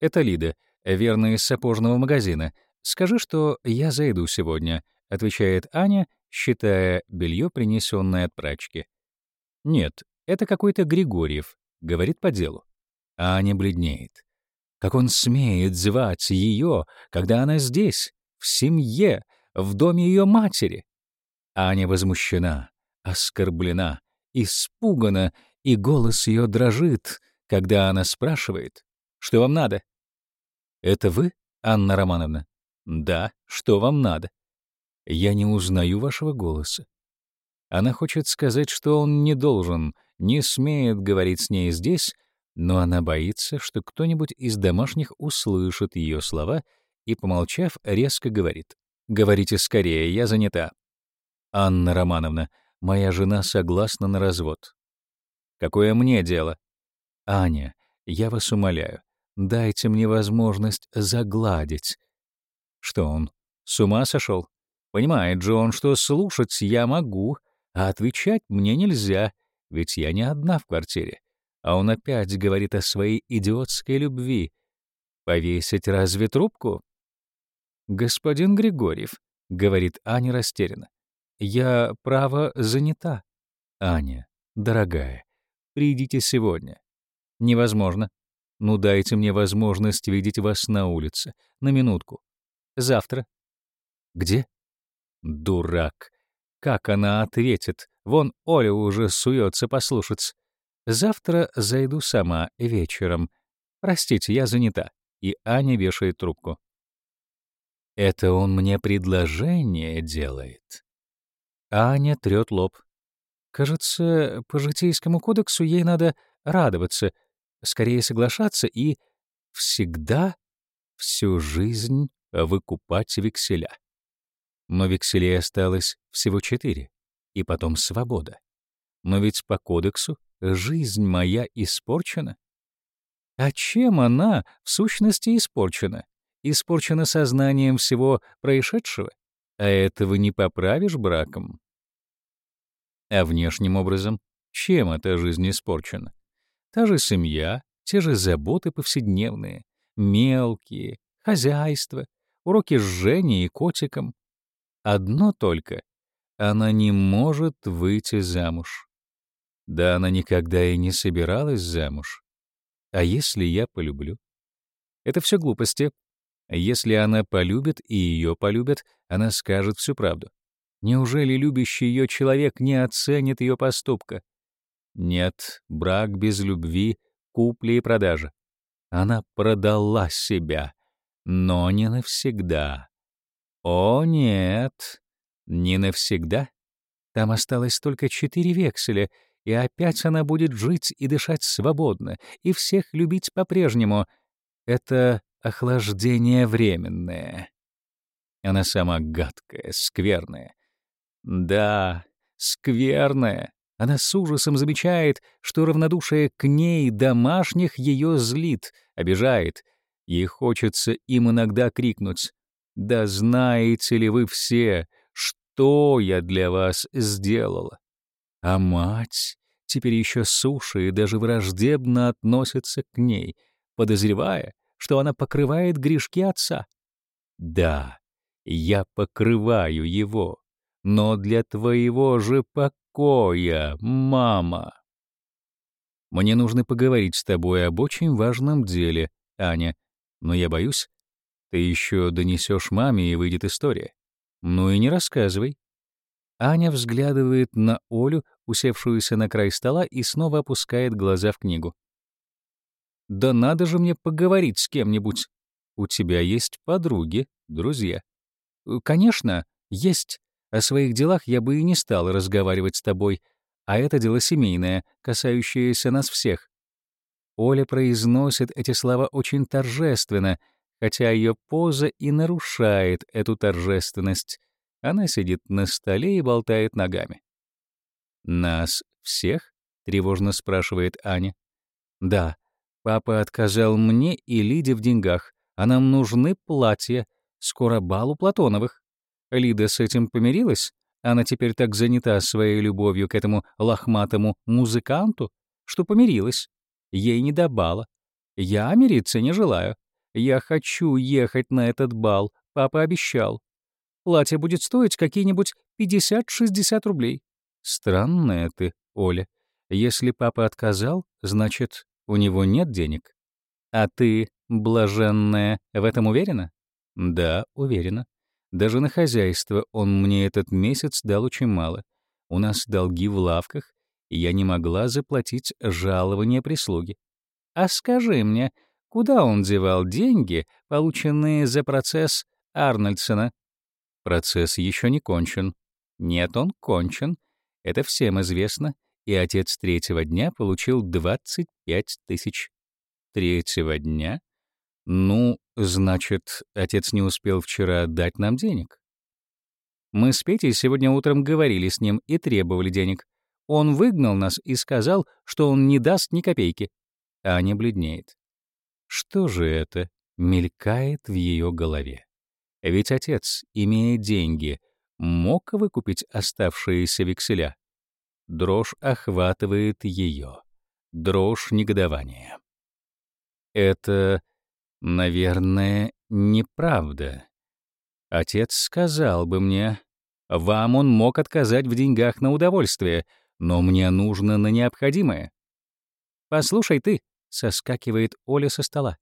Это Лида, верная из сапожного магазина. Скажи, что я зайду сегодня, отвечает Аня, считая белье, принесенное от прачки. Нет, это какой-то Григорьев, говорит по делу. А Аня бледнеет. Как он смеет звать ее, когда она здесь, в семье, в доме ее матери? Аня возмущена, оскорблена, испугана, и голос ее дрожит, когда она спрашивает, «Что вам надо?» «Это вы, Анна Романовна?» «Да, что вам надо?» «Я не узнаю вашего голоса». Она хочет сказать, что он не должен, не смеет говорить с ней здесь, но она боится, что кто-нибудь из домашних услышит ее слова и, помолчав, резко говорит. «Говорите скорее, я занята». «Анна Романовна, моя жена согласна на развод». «Какое мне дело?» «Аня, я вас умоляю, дайте мне возможность загладить». Что он, с ума сошел? Понимает же он, что слушать я могу, а отвечать мне нельзя, ведь я не одна в квартире. А он опять говорит о своей идиотской любви. Повесить разве трубку? «Господин Григорьев», — говорит Аня растерянно, — «я, право, занята». «Аня, дорогая, придите сегодня». «Невозможно. Ну, дайте мне возможность видеть вас на улице. На минутку. Завтра». «Где?» «Дурак. Как она ответит? Вон Оля уже суется послушаться. Завтра зайду сама вечером. Простите, я занята. И Аня вешает трубку. Это он мне предложение делает. Аня трёт лоб. Кажется, по житейскому кодексу ей надо радоваться, скорее соглашаться и всегда всю жизнь выкупать векселя. Но векселей осталось всего четыре и потом свобода. Но ведь по кодексу жизнь моя испорчена. А чем она, в сущности, испорчена? Испорчена сознанием всего происшедшего? А этого не поправишь браком. А внешним образом, чем эта жизнь испорчена? Та же семья, те же заботы повседневные, мелкие, хозяйство, уроки с Женей и котиком. Одно только она не может выйти замуж. Да она никогда и не собиралась замуж. А если я полюблю? Это все глупости. Если она полюбит и ее полюбят, она скажет всю правду. Неужели любящий ее человек не оценит ее поступка? Нет, брак без любви — купли и продажа. Она продала себя, но не навсегда. О, нет, не навсегда. Там осталось только четыре векселя, и опять она будет жить и дышать свободно, и всех любить по-прежнему. Это охлаждение временное. Она сама гадкая, скверная. Да, скверная. Она с ужасом замечает, что равнодушие к ней домашних ее злит, обижает. Ей хочется им иногда крикнуть «Да знаете ли вы все, что я для вас сделала?» А мать теперь еще суши и даже враждебно относится к ней, подозревая, что она покрывает грешки отца. Да, я покрываю его, но для твоего же покоя, мама. Мне нужно поговорить с тобой об очень важном деле, Аня, но я боюсь, ты еще донесешь маме и выйдет история. Ну и не рассказывай. Аня взглядывает на Олю, усевшуюся на край стола, и снова опускает глаза в книгу. «Да надо же мне поговорить с кем-нибудь. У тебя есть подруги, друзья». «Э, «Конечно, есть. О своих делах я бы и не стал разговаривать с тобой, а это дело семейное, касающееся нас всех». Оля произносит эти слова очень торжественно, хотя ее поза и нарушает эту торжественность. Она сидит на столе и болтает ногами. «Нас всех?» — тревожно спрашивает Аня. «Да, папа отказал мне и Лиде в деньгах, а нам нужны платья. Скоро бал у Платоновых. Лида с этим помирилась? Она теперь так занята своей любовью к этому лохматому музыканту, что помирилась. Ей не до бала. Я мириться не желаю. Я хочу ехать на этот бал, папа обещал. Платье будет стоить какие-нибудь 50-60 рублей. Странная ты, Оля. Если папа отказал, значит, у него нет денег. А ты, блаженная, в этом уверена? Да, уверена. Даже на хозяйство он мне этот месяц дал очень мало. У нас долги в лавках, и я не могла заплатить жалование прислуги. А скажи мне, куда он девал деньги, полученные за процесс Арнольдсона? Процесс еще не кончен. Нет, он кончен. Это всем известно. И отец третьего дня получил 25 тысяч. Третьего дня? Ну, значит, отец не успел вчера дать нам денег. Мы с Петей сегодня утром говорили с ним и требовали денег. Он выгнал нас и сказал, что он не даст ни копейки. Аня бледнеет. Что же это мелькает в ее голове? Ведь отец, имея деньги, мог выкупить оставшиеся векселя. Дрожь охватывает ее. Дрожь негодования. Это, наверное, неправда. Отец сказал бы мне, вам он мог отказать в деньгах на удовольствие, но мне нужно на необходимое. «Послушай ты», — соскакивает Оля со стола.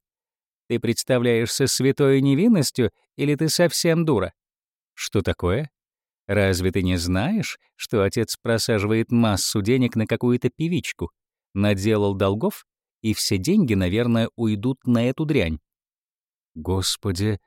Ты представляешься святой невинностью или ты совсем дура? Что такое? Разве ты не знаешь, что отец просаживает массу денег на какую-то певичку, наделал долгов, и все деньги, наверное, уйдут на эту дрянь? Господи,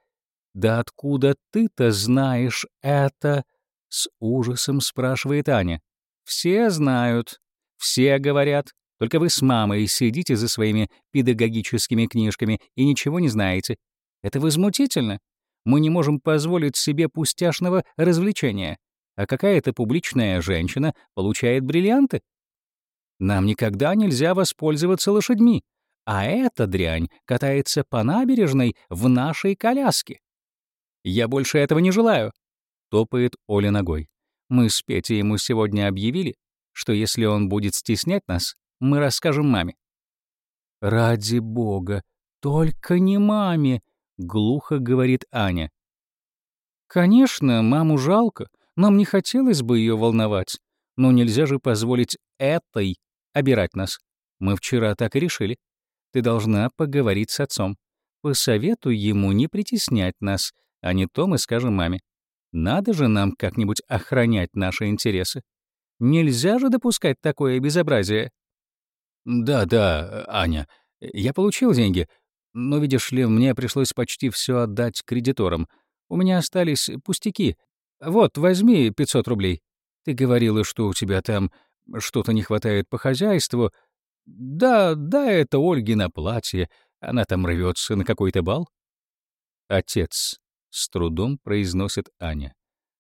да откуда ты-то знаешь это? С ужасом спрашивает Аня. Все знают, все говорят. Только вы с мамой сидите за своими педагогическими книжками и ничего не знаете. Это возмутительно. Мы не можем позволить себе пустяшного развлечения, а какая-то публичная женщина получает бриллианты. Нам никогда нельзя воспользоваться лошадьми, а эта дрянь катается по набережной в нашей коляске. Я больше этого не желаю, — топает Оля ногой. Мы с Петей ему сегодня объявили, что если он будет стеснять нас, мы расскажем маме». «Ради бога, только не маме!» — глухо говорит Аня. «Конечно, маму жалко, нам не хотелось бы ее волновать, но нельзя же позволить этой обирать нас. Мы вчера так и решили. Ты должна поговорить с отцом. Посоветуй ему не притеснять нас, а не то мы скажем маме. Надо же нам как-нибудь охранять наши интересы. Нельзя же допускать такое безобразие. «Да, да, Аня, я получил деньги, но, видишь ли, мне пришлось почти все отдать кредиторам. У меня остались пустяки. Вот, возьми 500 рублей. Ты говорила, что у тебя там что-то не хватает по хозяйству. Да, да, это Ольги на платье. Она там рвется на какой-то бал. Отец, с трудом произносит Аня.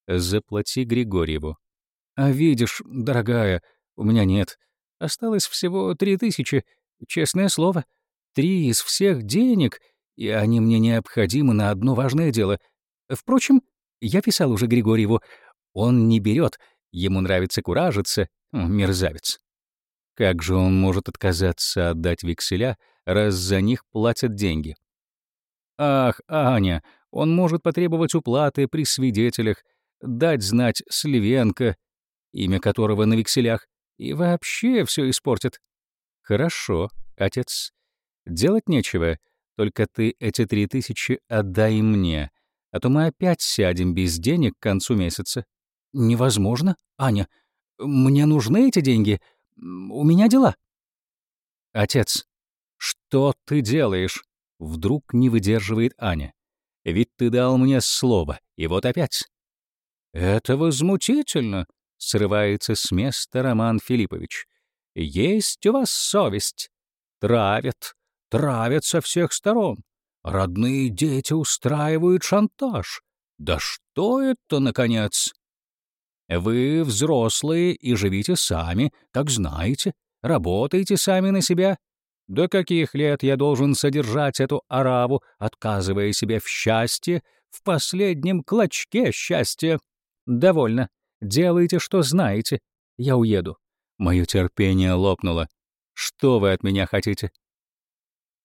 Заплати Григорьеву. А видишь, дорогая, У меня нет. Осталось всего три тысячи. Честное слово. Три из всех денег, и они мне необходимы на одно важное дело. Впрочем, я писал уже Григорьеву. Он не берет, ему нравится куражиться, мерзавец. Как же он может отказаться отдать векселя, раз за них платят деньги? Ах, Аня, он может потребовать уплаты при свидетелях, дать знать Сливенко, имя которого на векселях, и вообще все испортит. Хорошо, отец. Делать нечего, только ты эти три тысячи отдай мне, а то мы опять сядем без денег к концу месяца. Невозможно, Аня. Мне нужны эти деньги. У меня дела. Отец, что ты делаешь? Вдруг не выдерживает Аня. Ведь ты дал мне слово, и вот опять. Это возмутительно, срывается с места Роман Филиппович. Есть у вас совесть. Травят, травят со всех сторон. Родные дети устраивают шантаж. Да что это, наконец? Вы взрослые и живите сами, как знаете, работаете сами на себя. До каких лет я должен содержать эту ораву, отказывая себе в счастье, в последнем клочке счастья? Довольно. Делайте, что знаете. Я уеду. Мое терпение лопнуло. Что вы от меня хотите?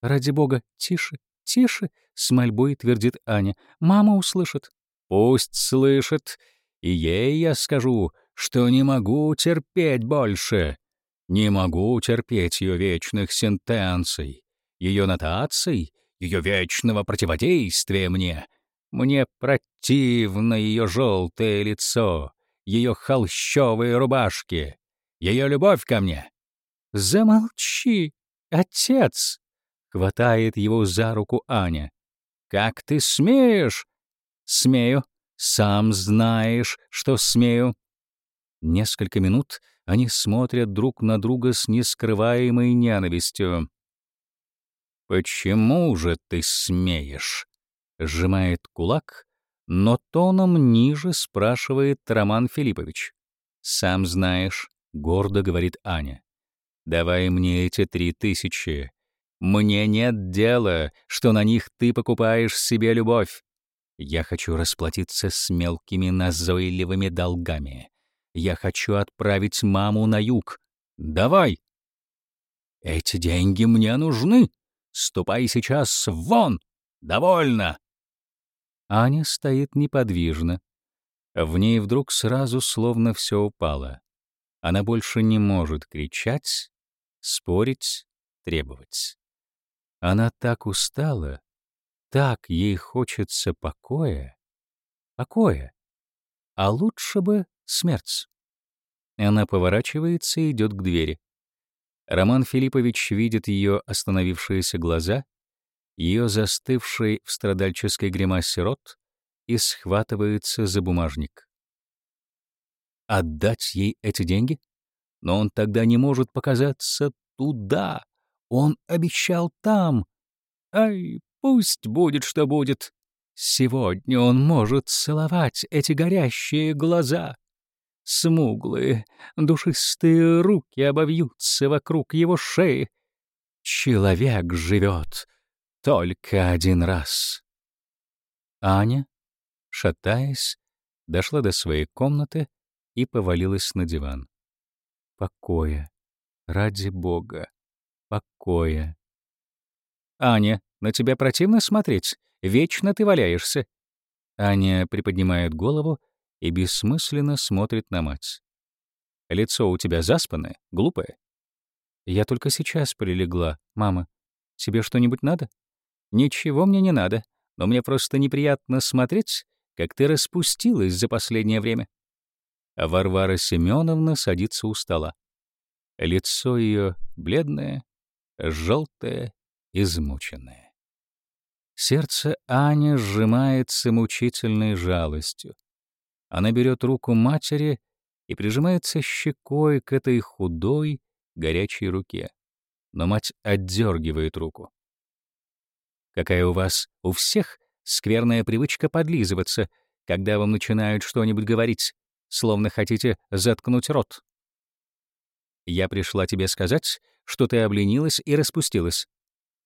Ради бога, тише, тише, с мольбой твердит Аня. Мама услышит. Пусть слышит. И ей я скажу, что не могу терпеть больше. Не могу терпеть ее вечных сентенций, ее нотаций, ее вечного противодействия мне. Мне противно ее желтое лицо, ее холщовые рубашки, ее любовь ко мне. «Замолчи, отец!» — хватает его за руку Аня. «Как ты смеешь?» «Смею. Сам знаешь, что смею». Несколько минут они смотрят друг на друга с нескрываемой ненавистью. «Почему же ты смеешь?» — сжимает кулак, но тоном ниже спрашивает Роман Филиппович. «Сам знаешь», — гордо говорит Аня. «Давай мне эти три тысячи. Мне нет дела, что на них ты покупаешь себе любовь. Я хочу расплатиться с мелкими назойливыми долгами. Я хочу отправить маму на юг. Давай!» «Эти деньги мне нужны. Ступай сейчас вон! Довольно!» Аня стоит неподвижно. В ней вдруг сразу словно все упало. Она больше не может кричать, спорить, требовать. Она так устала, так ей хочется покоя. Покоя. А лучше бы смерть. Она поворачивается и идет к двери. Роман Филиппович видит ее остановившиеся глаза, ее застывший в страдальческой гримасе рот и схватывается за бумажник. Отдать ей эти деньги? Но он тогда не может показаться туда. Он обещал там. Ай, пусть будет, что будет. Сегодня он может целовать эти горящие глаза. Смуглые, душистые руки обовьются вокруг его шеи. Человек живет только один раз. Аня, шатаясь, дошла до своей комнаты и повалилась на диван. Покоя, ради бога, покоя. «Аня, на тебя противно смотреть? Вечно ты валяешься». Аня приподнимает голову и бессмысленно смотрит на мать. «Лицо у тебя заспанное, глупое». «Я только сейчас прилегла, мама. Тебе что-нибудь надо?» «Ничего мне не надо, но мне просто неприятно смотреть, как ты распустилась за последнее время». А Варвара Семеновна садится у стола. Лицо ее бледное, желтое, измученное. Сердце Ани сжимается мучительной жалостью. Она берет руку матери и прижимается щекой к этой худой, горячей руке. Но мать отдергивает руку. Какая у вас, у всех, скверная привычка подлизываться, когда вам начинают что-нибудь говорить, словно хотите заткнуть рот. Я пришла тебе сказать, что ты обленилась и распустилась.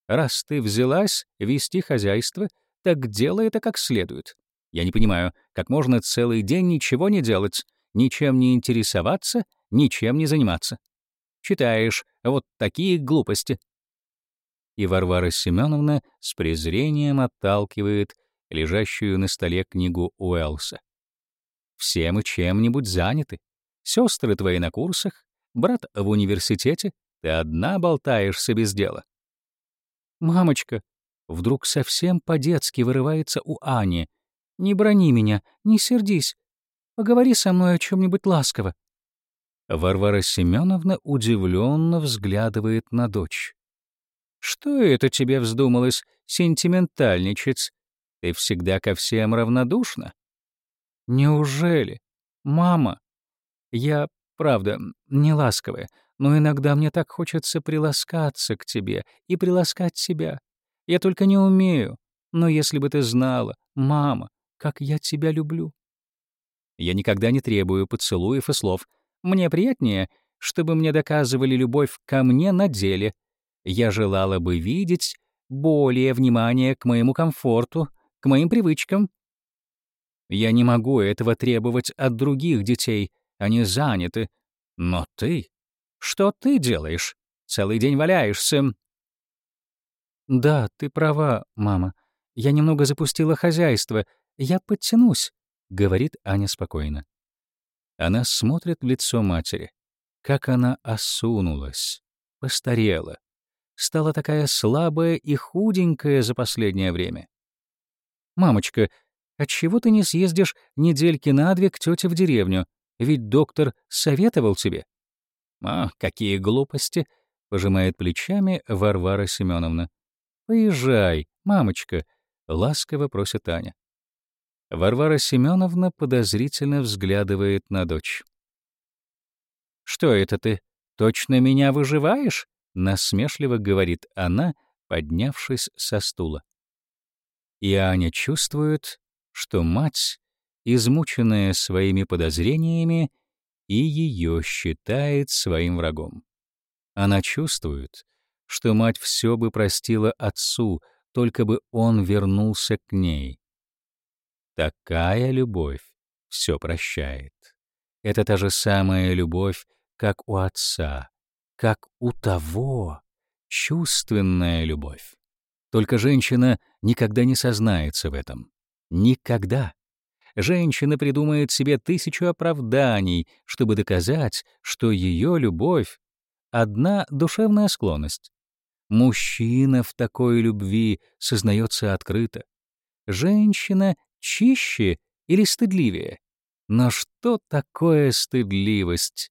Раз ты взялась вести хозяйство, так делай это как следует. Я не понимаю, как можно целый день ничего не делать, ничем не интересоваться, ничем не заниматься. Читаешь вот такие глупости. И Варвара Семеновна с презрением отталкивает лежащую на столе книгу Уэллса. Все мы чем-нибудь заняты. Сестры твои на курсах, брат в университете, ты одна болтаешься без дела. «Мамочка!» Вдруг совсем по-детски вырывается у Ани. «Не брони меня, не сердись. Поговори со мной о чем нибудь ласково». Варвара Семеновна удивленно взглядывает на дочь. «Что это тебе вздумалось сентиментальничать? Ты всегда ко всем равнодушна?» «Неужели? Мама? Я, правда, не ласковая, но иногда мне так хочется приласкаться к тебе и приласкать себя. Я только не умею. Но если бы ты знала, мама, как я тебя люблю. Я никогда не требую поцелуев и слов. Мне приятнее, чтобы мне доказывали любовь ко мне на деле. Я желала бы видеть более внимания к моему комфорту, к моим привычкам. Я не могу этого требовать от других детей, они заняты. Но ты что ты делаешь? Целый день валяешься». «Да, ты права, мама. Я немного запустила хозяйство. Я подтянусь», — говорит Аня спокойно. Она смотрит в лицо матери. Как она осунулась, постарела, стала такая слабая и худенькая за последнее время. «Мамочка, отчего ты не съездишь недельки на две к тете в деревню? Ведь доктор советовал тебе». «А, какие глупости!» — пожимает плечами Варвара Семеновна. «Поезжай, мамочка», — ласково просит Аня. Варвара Семеновна подозрительно взглядывает на дочь. «Что это ты? Точно меня выживаешь?» — насмешливо говорит она, поднявшись со стула. И Аня чувствует, что мать, измученная своими подозрениями, и ее считает своим врагом. Она чувствует, что мать все бы простила отцу, только бы он вернулся к ней. Такая любовь все прощает. Это та же самая любовь, как у отца, как у того, чувственная любовь. Только женщина никогда не сознается в этом. Никогда женщина придумает себе тысячу оправданий, чтобы доказать, что ее любовь — одна душевная склонность. Мужчина в такой любви сознается открыто. Женщина чище или стыдливее. Но что такое стыдливость?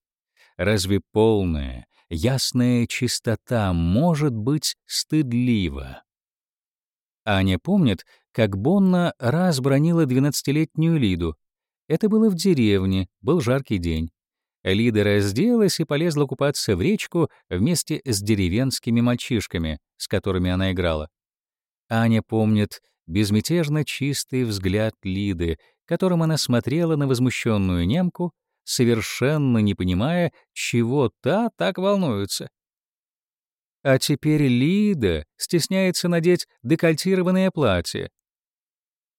Разве полная, ясная чистота может быть стыдлива? Аня помнит, как Бонна раз бронила двенадцатилетнюю Лиду. Это было в деревне, был жаркий день. Лида разделась и полезла купаться в речку вместе с деревенскими мальчишками, с которыми она играла. Аня помнит безмятежно чистый взгляд Лиды, которым она смотрела на возмущенную немку, совершенно не понимая, чего та так волнуется. А теперь Лида стесняется надеть декольтированное платье.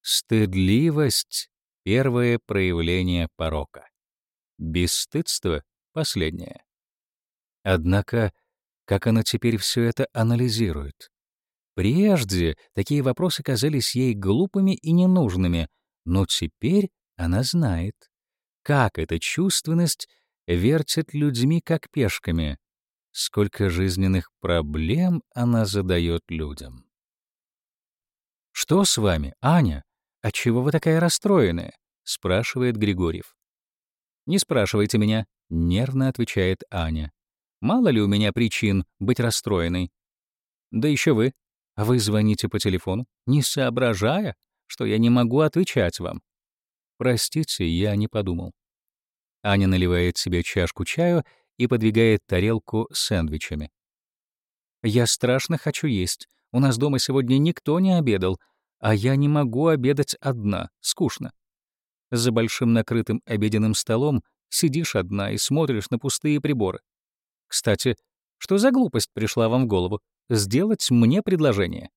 Стыдливость — первое проявление порока. Бесстыдство — последнее. Однако, как она теперь все это анализирует? Прежде такие вопросы казались ей глупыми и ненужными, но теперь она знает, как эта чувственность вертит людьми как пешками, сколько жизненных проблем она задает людям. «Что с вами, Аня? Отчего вы такая расстроенная?» — спрашивает Григорьев. «Не спрашивайте меня», — нервно отвечает Аня. «Мало ли у меня причин быть расстроенной. Да еще вы. Вы звоните по телефону, не соображая, что я не могу отвечать вам. Простите, я не подумал». Аня наливает себе чашку чаю и подвигает тарелку с сэндвичами. «Я страшно хочу есть. У нас дома сегодня никто не обедал, а я не могу обедать одна, скучно. За большим накрытым обеденным столом сидишь одна и смотришь на пустые приборы. Кстати, что за глупость пришла вам в голову? Сделать мне предложение?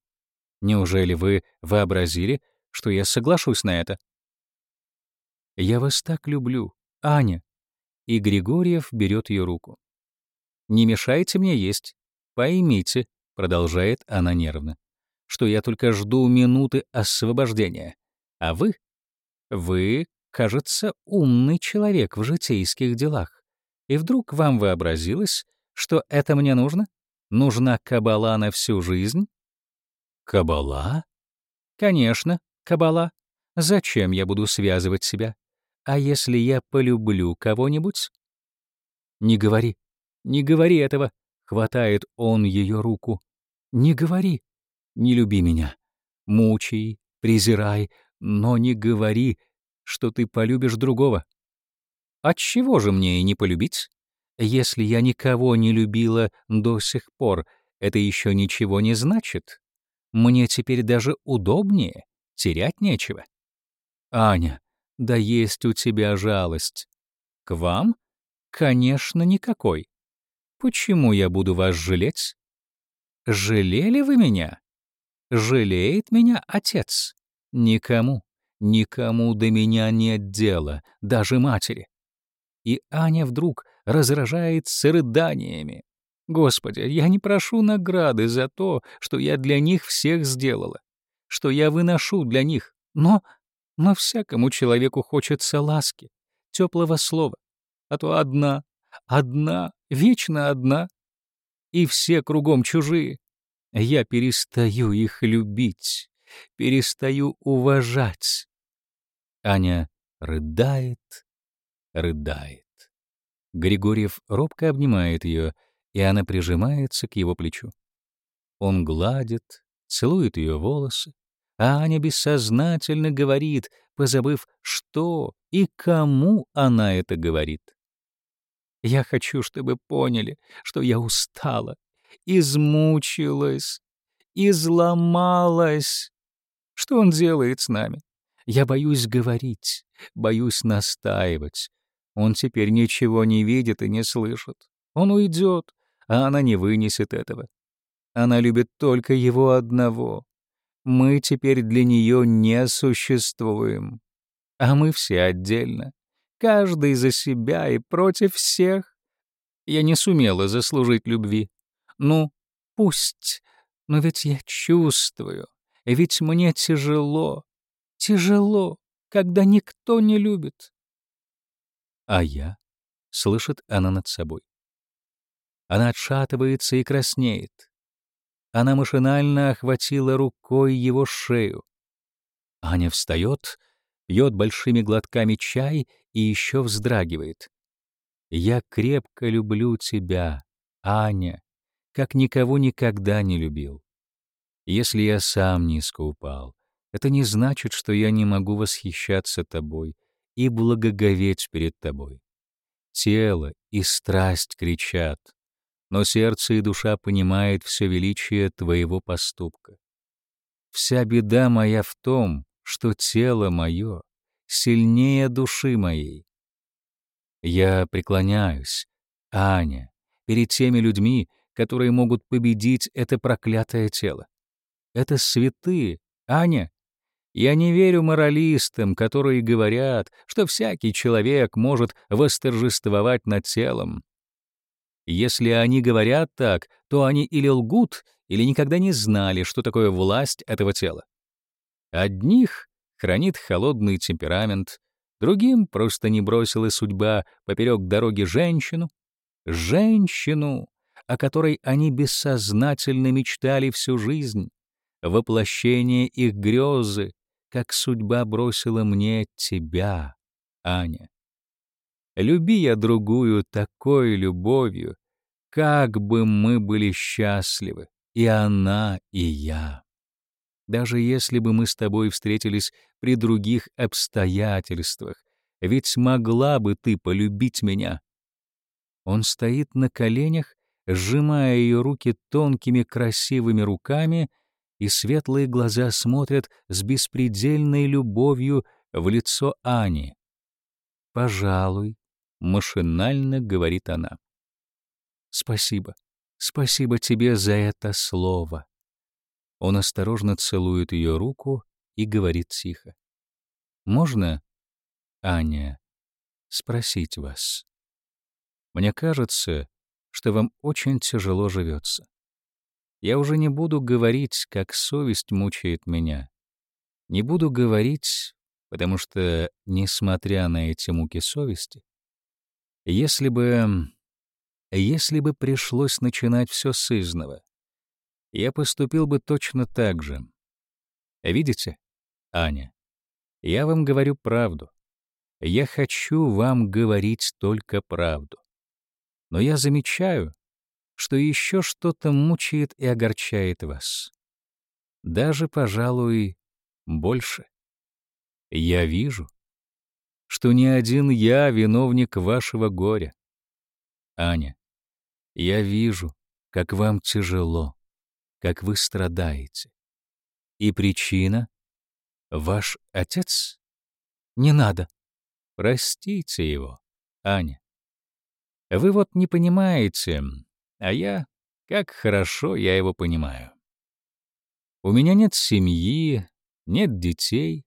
Неужели вы вообразили, что я соглашусь на это? Я вас так люблю, Аня. И Григорьев берет ее руку. Не мешайте мне есть. Поймите, продолжает она нервно, что я только жду минуты освобождения. А вы? Вы, кажется, умный человек в житейских делах. И вдруг вам вообразилось, что это мне нужно? Нужна кабала на всю жизнь? Кабала? Конечно, кабала. Зачем я буду связывать себя? А если я полюблю кого-нибудь? Не говори, не говори этого. Хватает он ее руку. Не говори. Не люби меня. Мучай, презирай, но не говори, что ты полюбишь другого. Отчего же мне и не полюбить? Если я никого не любила до сих пор, это еще ничего не значит. Мне теперь даже удобнее, терять нечего. Аня, да есть у тебя жалость. К вам? Конечно, никакой. Почему я буду вас жалеть? Жалели вы меня? Жалеет меня отец? Никому, никому до меня нет дела, даже матери. И Аня вдруг разражается рыданиями. Господи, я не прошу награды за то, что я для них всех сделала, что я выношу для них, но... Но всякому человеку хочется ласки, теплого слова, а то одна, одна, вечно одна, и все кругом чужие. Я перестаю их любить, перестаю уважать. Аня рыдает, рыдает. Григорьев робко обнимает ее, и она прижимается к его плечу. Он гладит, целует ее волосы, а Аня бессознательно говорит, позабыв, что и кому она это говорит. «Я хочу, чтобы поняли, что я устала, измучилась, изломалась. Что он делает с нами? Я боюсь говорить, боюсь настаивать. Он теперь ничего не видит и не слышит. Он уйдет, а она не вынесет этого. Она любит только его одного. Мы теперь для нее не существуем. А мы все отдельно. Каждый за себя и против всех. Я не сумела заслужить любви. Ну, пусть. Но ведь я чувствую. Ведь мне тяжело. Тяжело, когда никто не любит. А я? Слышит она над собой. Она отшатывается и краснеет. Она машинально охватила рукой его шею. Аня встает, пьет большими глотками чай и еще вздрагивает. «Я крепко люблю тебя, Аня, как никого никогда не любил. Если я сам низко упал, это не значит, что я не могу восхищаться тобой и благоговеть перед тобой. Тело и страсть кричат, но сердце и душа понимают все величие твоего поступка. Вся беда моя в том, что тело мое сильнее души моей. Я преклоняюсь, Аня, перед теми людьми, которые могут победить это проклятое тело. Это святые, Аня. Я не верю моралистам, которые говорят, что всякий человек может восторжествовать над телом. Если они говорят так, то они или лгут, или никогда не знали, что такое власть этого тела. Одних хранит холодный темперамент, другим просто не бросила судьба поперек дороги женщину, женщину, о которой они бессознательно мечтали всю жизнь, воплощение их грезы, как судьба бросила мне тебя, Аня. Люби я другую такой любовью, как бы мы были счастливы, и она, и я. Даже если бы мы с тобой встретились при других обстоятельствах, ведь могла бы ты полюбить меня. Он стоит на коленях, сжимая ее руки тонкими красивыми руками, и светлые глаза смотрят с беспредельной любовью в лицо Ани. «Пожалуй», — машинально говорит она. Спасибо. Спасибо тебе за это слово. Он осторожно целует ее руку и говорит тихо. «Можно, Аня, спросить вас? Мне кажется, что вам очень тяжело живется. Я уже не буду говорить, как совесть мучает меня. Не буду говорить, потому что, несмотря на эти муки совести, если бы... Если бы пришлось начинать все с изного, я поступил бы точно так же. Видите, Аня, я вам говорю правду. Я хочу вам говорить только правду. Но я замечаю, что еще что-то мучает и огорчает вас. Даже, пожалуй, больше. Я вижу, что не один я виновник вашего горя. Аня, я вижу, как вам тяжело, как вы страдаете. И причина — ваш отец? Не надо. Простите его, Аня. Вы вот не понимаете, а я, как хорошо я его понимаю. У меня нет семьи, нет детей,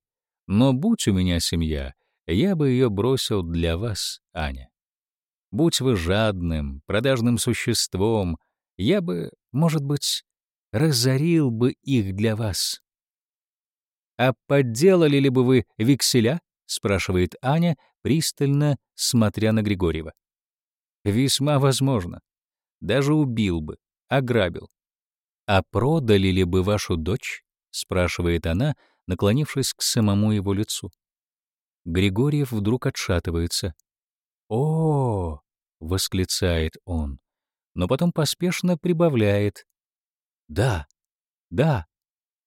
но будь у меня семья, я бы ее бросил для вас, Аня. Будь вы жадным, продажным существом, я бы, может быть, разорил бы их для вас. «А подделали ли бы вы векселя?» — спрашивает Аня, пристально смотря на Григорьева. «Весьма возможно. Даже убил бы, ограбил. А продали ли бы вашу дочь?» — спрашивает она, наклонившись к самому его лицу. Григорьев вдруг отшатывается. «О!» — восклицает он, но потом поспешно прибавляет. «Да, да,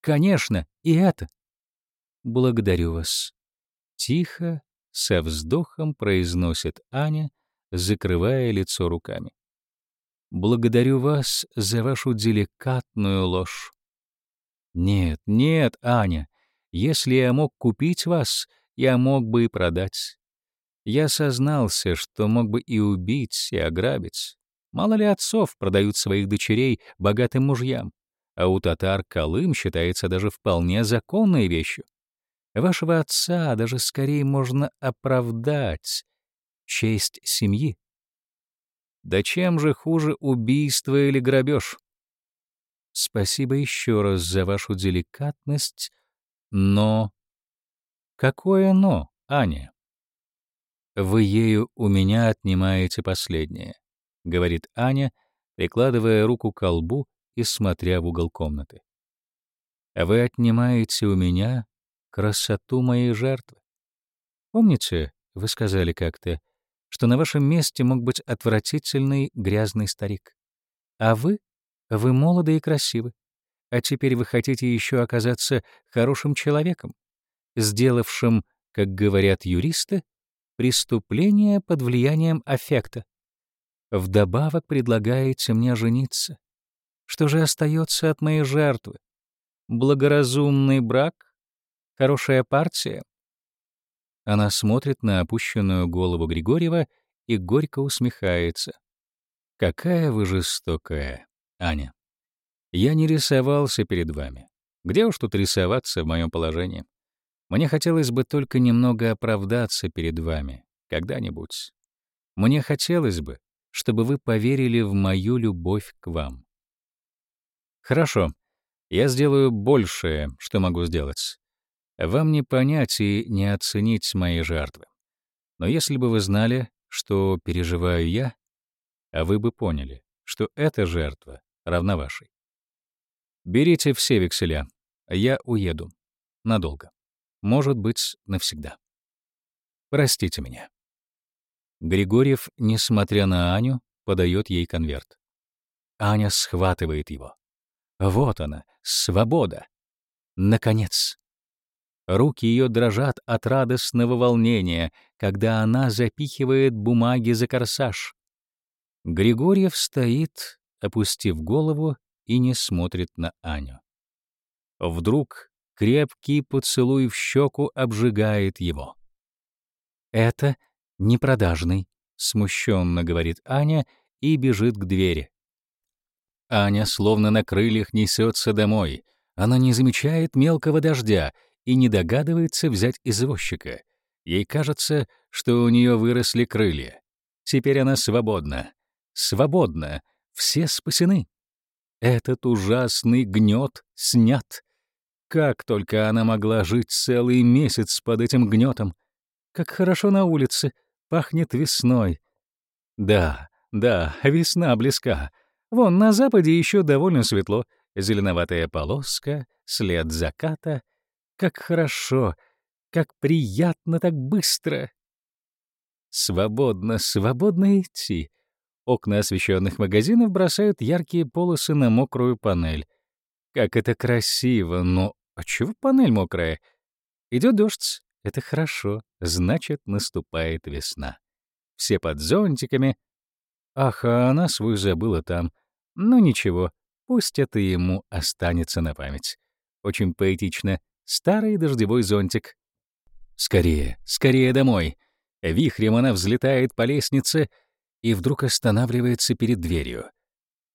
конечно, и это». «Благодарю вас». Тихо, со вздохом произносит Аня, закрывая лицо руками. «Благодарю вас за вашу деликатную ложь». «Нет, нет, Аня, если я мог купить вас, я мог бы и продать. Я сознался, что мог бы и убить, и ограбить. Мало ли отцов продают своих дочерей богатым мужьям, а у татар Колым считается даже вполне законной вещью. Вашего отца даже скорее можно оправдать. Честь семьи. Да чем же хуже убийство или грабеж? Спасибо еще раз за вашу деликатность но... Какое «но», Аня? Вы ею у меня отнимаете последнее, говорит Аня, прикладывая руку к колбу и смотря в угол комнаты. Вы отнимаете у меня красоту моей жертвы. Помните, вы сказали как-то, что на вашем месте мог быть отвратительный грязный старик. А вы, вы молоды и красивы. А теперь вы хотите еще оказаться хорошим человеком, сделавшим, как говорят юристы, преступление под влиянием аффекта. Вдобавок предлагаете мне жениться. Что же остается от моей жертвы? Благоразумный брак? Хорошая партия? Она смотрит на опущенную голову Григорьева и горько усмехается. Какая вы жестокая, Аня. Я не рисовался перед вами. Где уж тут рисоваться в моем положении? Мне хотелось бы только немного оправдаться перед вами, когда-нибудь. Мне хотелось бы, чтобы вы поверили в мою любовь к вам. Хорошо, я сделаю большее, что могу сделать. Вам не понять и не оценить мои жертвы. Но если бы вы знали, что переживаю я, а вы бы поняли, что эта жертва равна вашей. Берите все векселя. Я уеду. Надолго. Может быть, навсегда. Простите меня. Григорьев, несмотря на Аню, подает ей конверт. Аня схватывает его. Вот она, свобода. Наконец. Руки ее дрожат от радостного волнения, когда она запихивает бумаги за корсаж. Григорьев стоит, опустив голову и не смотрит на Аню. Вдруг крепкий поцелуй в щеку обжигает его. «Это непродажный», — смущенно говорит Аня и бежит к двери. Аня словно на крыльях несется домой. Она не замечает мелкого дождя и не догадывается взять извозчика. Ей кажется, что у нее выросли крылья. Теперь она свободна. Свободна. Все спасены. Этот ужасный гнет снят. Как только она могла жить целый месяц под этим гнетом. Как хорошо на улице, пахнет весной. Да, да, весна близка. Вон на западе еще довольно светло, зеленоватая полоска, след заката. Как хорошо, как приятно так быстро. Свободно, свободно идти. Окна освещенных магазинов бросают яркие полосы на мокрую панель. Как это красиво, но а чего панель мокрая? Идет дождь. Это хорошо. Значит, наступает весна. Все под зонтиками. Ах, а она свой забыла там. Ну ничего, пусть это ему останется на память. Очень поэтично. Старый дождевой зонтик. Скорее, скорее домой. Вихрем она взлетает по лестнице и вдруг останавливается перед дверью.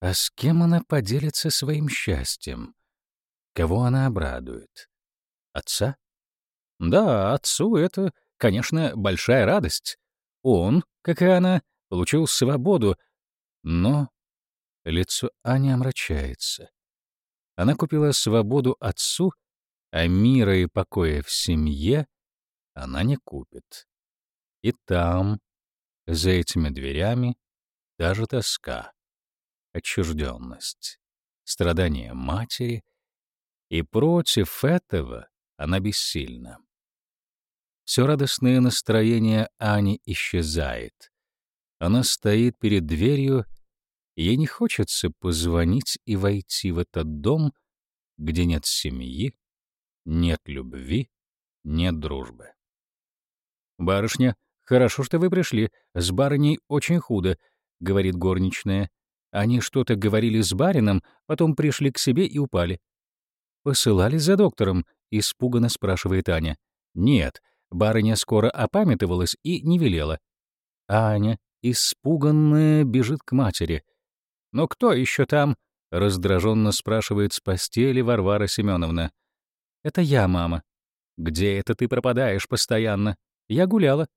А с кем она поделится своим счастьем? Кого она обрадует? Отца? Да, отцу это, конечно, большая радость. Он, как и она, получил свободу, но лицо Ани омрачается. Она купила свободу отцу, а мира и покоя в семье она не купит. И там, за этими дверями, даже тоска, отчужденность, страдания матери — и против этого она бессильна. Все радостное настроение Ани исчезает. Она стоит перед дверью, ей не хочется позвонить и войти в этот дом, где нет семьи, нет любви, нет дружбы. «Барышня, хорошо, что вы пришли. С барыней очень худо», — говорит горничная. Они что-то говорили с барином, потом пришли к себе и упали. «Посылали за доктором?» — испуганно спрашивает Аня. «Нет, барыня скоро опамятовалась и не велела». Аня, испуганная, бежит к матери. «Но кто еще там?» — раздраженно спрашивает с постели Варвара Семеновна. «Это я, мама». «Где это ты пропадаешь постоянно?» «Я гуляла».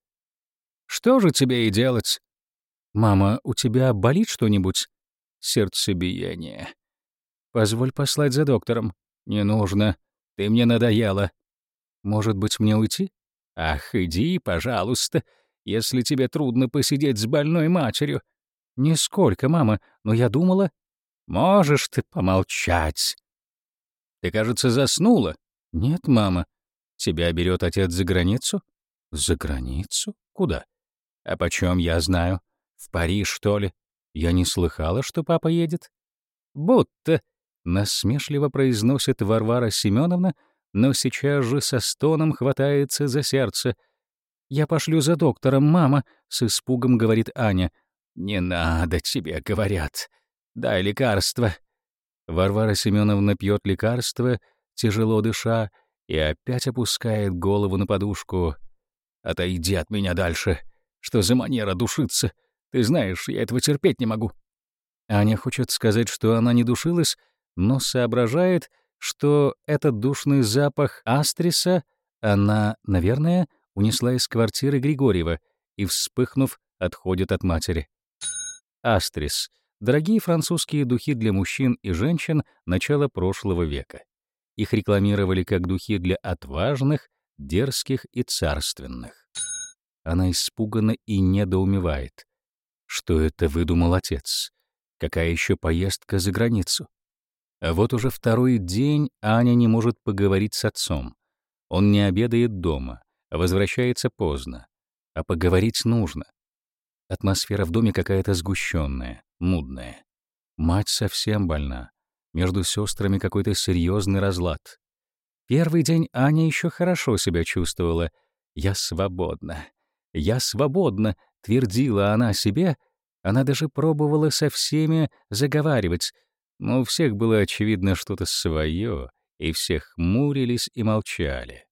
«Что же тебе и делать?» «Мама, у тебя болит что-нибудь?» «Сердцебиение». «Позволь послать за доктором». «Не нужно. Ты мне надоела. Может быть, мне уйти?» «Ах, иди, пожалуйста, если тебе трудно посидеть с больной матерью». «Нисколько, мама, но я думала...» «Можешь ты помолчать». «Ты, кажется, заснула». «Нет, мама. Тебя берет отец за границу?» «За границу? Куда?» «А почем я знаю? В Париж, что ли? Я не слыхала, что папа едет». «Будто насмешливо произносит Варвара Семеновна, но сейчас же со стоном хватается за сердце. «Я пошлю за доктором, мама», — с испугом говорит Аня. «Не надо тебе, говорят. Дай лекарство». Варвара Семеновна пьет лекарство, тяжело дыша, и опять опускает голову на подушку. «Отойди от меня дальше. Что за манера душиться? Ты знаешь, я этого терпеть не могу». Аня хочет сказать, что она не душилась, но соображает, что этот душный запах астриса она, наверное, унесла из квартиры Григорьева и, вспыхнув, отходит от матери. Астрис — дорогие французские духи для мужчин и женщин начала прошлого века. Их рекламировали как духи для отважных, дерзких и царственных. Она испугана и недоумевает. Что это выдумал отец? Какая еще поездка за границу? Вот уже второй день Аня не может поговорить с отцом. Он не обедает дома, а возвращается поздно. А поговорить нужно. Атмосфера в доме какая-то сгущенная, мудная. Мать совсем больна. Между сестрами какой-то серьезный разлад. Первый день Аня еще хорошо себя чувствовала. «Я свободна. Я свободна», — твердила она себе. Она даже пробовала со всеми заговаривать — но у всех было очевидно что-то свое, и все хмурились и молчали.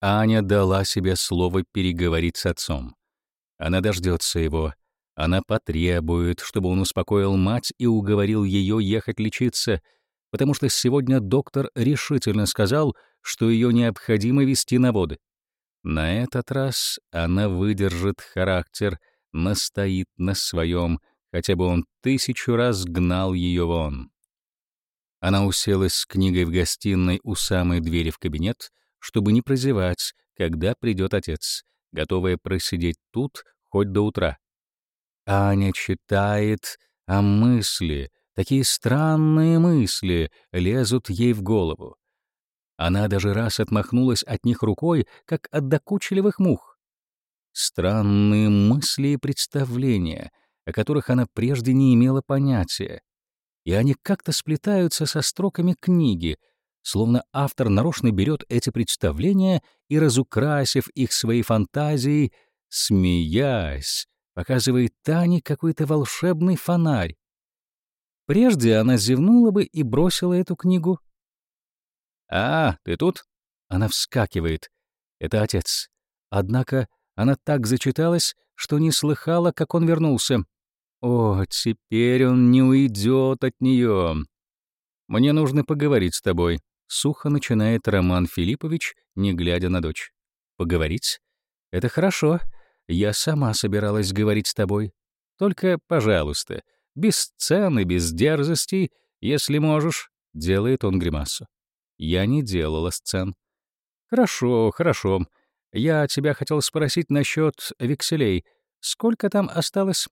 Аня дала себе слово переговорить с отцом. Она дождется его. Она потребует, чтобы он успокоил мать и уговорил ее ехать лечиться, потому что сегодня доктор решительно сказал, что ее необходимо вести на воды. На этот раз она выдержит характер, настоит на своем, хотя бы он тысячу раз гнал ее вон. Она уселась с книгой в гостиной у самой двери в кабинет, чтобы не прозевать, когда придет отец, готовая просидеть тут хоть до утра. Аня читает, а мысли, такие странные мысли, лезут ей в голову. Она даже раз отмахнулась от них рукой, как от докучливых мух. Странные мысли и представления, о которых она прежде не имела понятия. И они как-то сплетаются со строками книги, словно автор нарочно берет эти представления и, разукрасив их своей фантазией, смеясь, показывает Тане какой-то волшебный фонарь. Прежде она зевнула бы и бросила эту книгу. «А, ты тут?» Она вскакивает. Это отец. Однако она так зачиталась, что не слыхала, как он вернулся. О, теперь он не уйдет от нее. Мне нужно поговорить с тобой. Сухо начинает Роман Филиппович, не глядя на дочь. Поговорить? Это хорошо. Я сама собиралась говорить с тобой. Только, пожалуйста, без сцены, без дерзостей, если можешь, делает он гримасу. Я не делала сцен. Хорошо, хорошо. Я тебя хотел спросить насчет векселей. Сколько там осталось?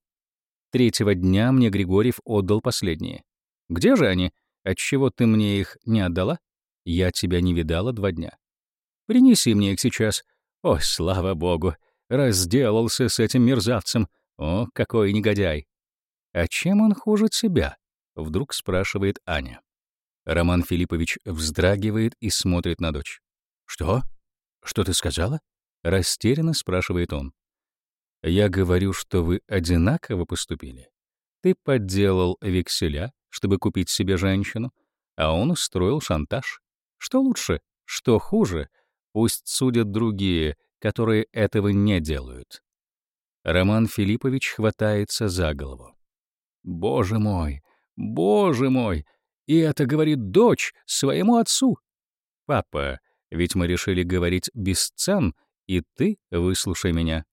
Третьего дня мне Григорьев отдал последние. Где же они? Отчего ты мне их не отдала? Я тебя не видала два дня. Принеси мне их сейчас. О, слава богу, разделался с этим мерзавцем. О, какой негодяй. А чем он хуже тебя? Вдруг спрашивает Аня. Роман Филиппович вздрагивает и смотрит на дочь. «Что? Что ты сказала?» Растерянно спрашивает он. «Я говорю, что вы одинаково поступили. Ты подделал векселя, чтобы купить себе женщину, а он устроил шантаж. Что лучше, что хуже, пусть судят другие, которые этого не делают». Роман Филиппович хватается за голову. «Боже мой! Боже мой! И это говорит дочь своему отцу. Папа, ведь мы решили говорить без сцен, и ты выслушай меня.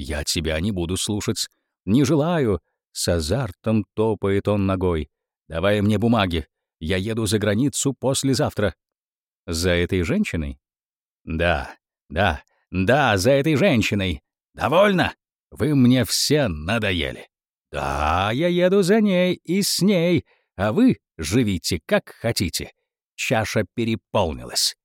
Я тебя не буду слушать. Не желаю. С азартом топает он ногой. Давай мне бумаги. Я еду за границу послезавтра. За этой женщиной? Да, да, да, за этой женщиной. Довольно? Вы мне все надоели. Да, я еду за ней и с ней, а вы живите как хотите. Чаша переполнилась.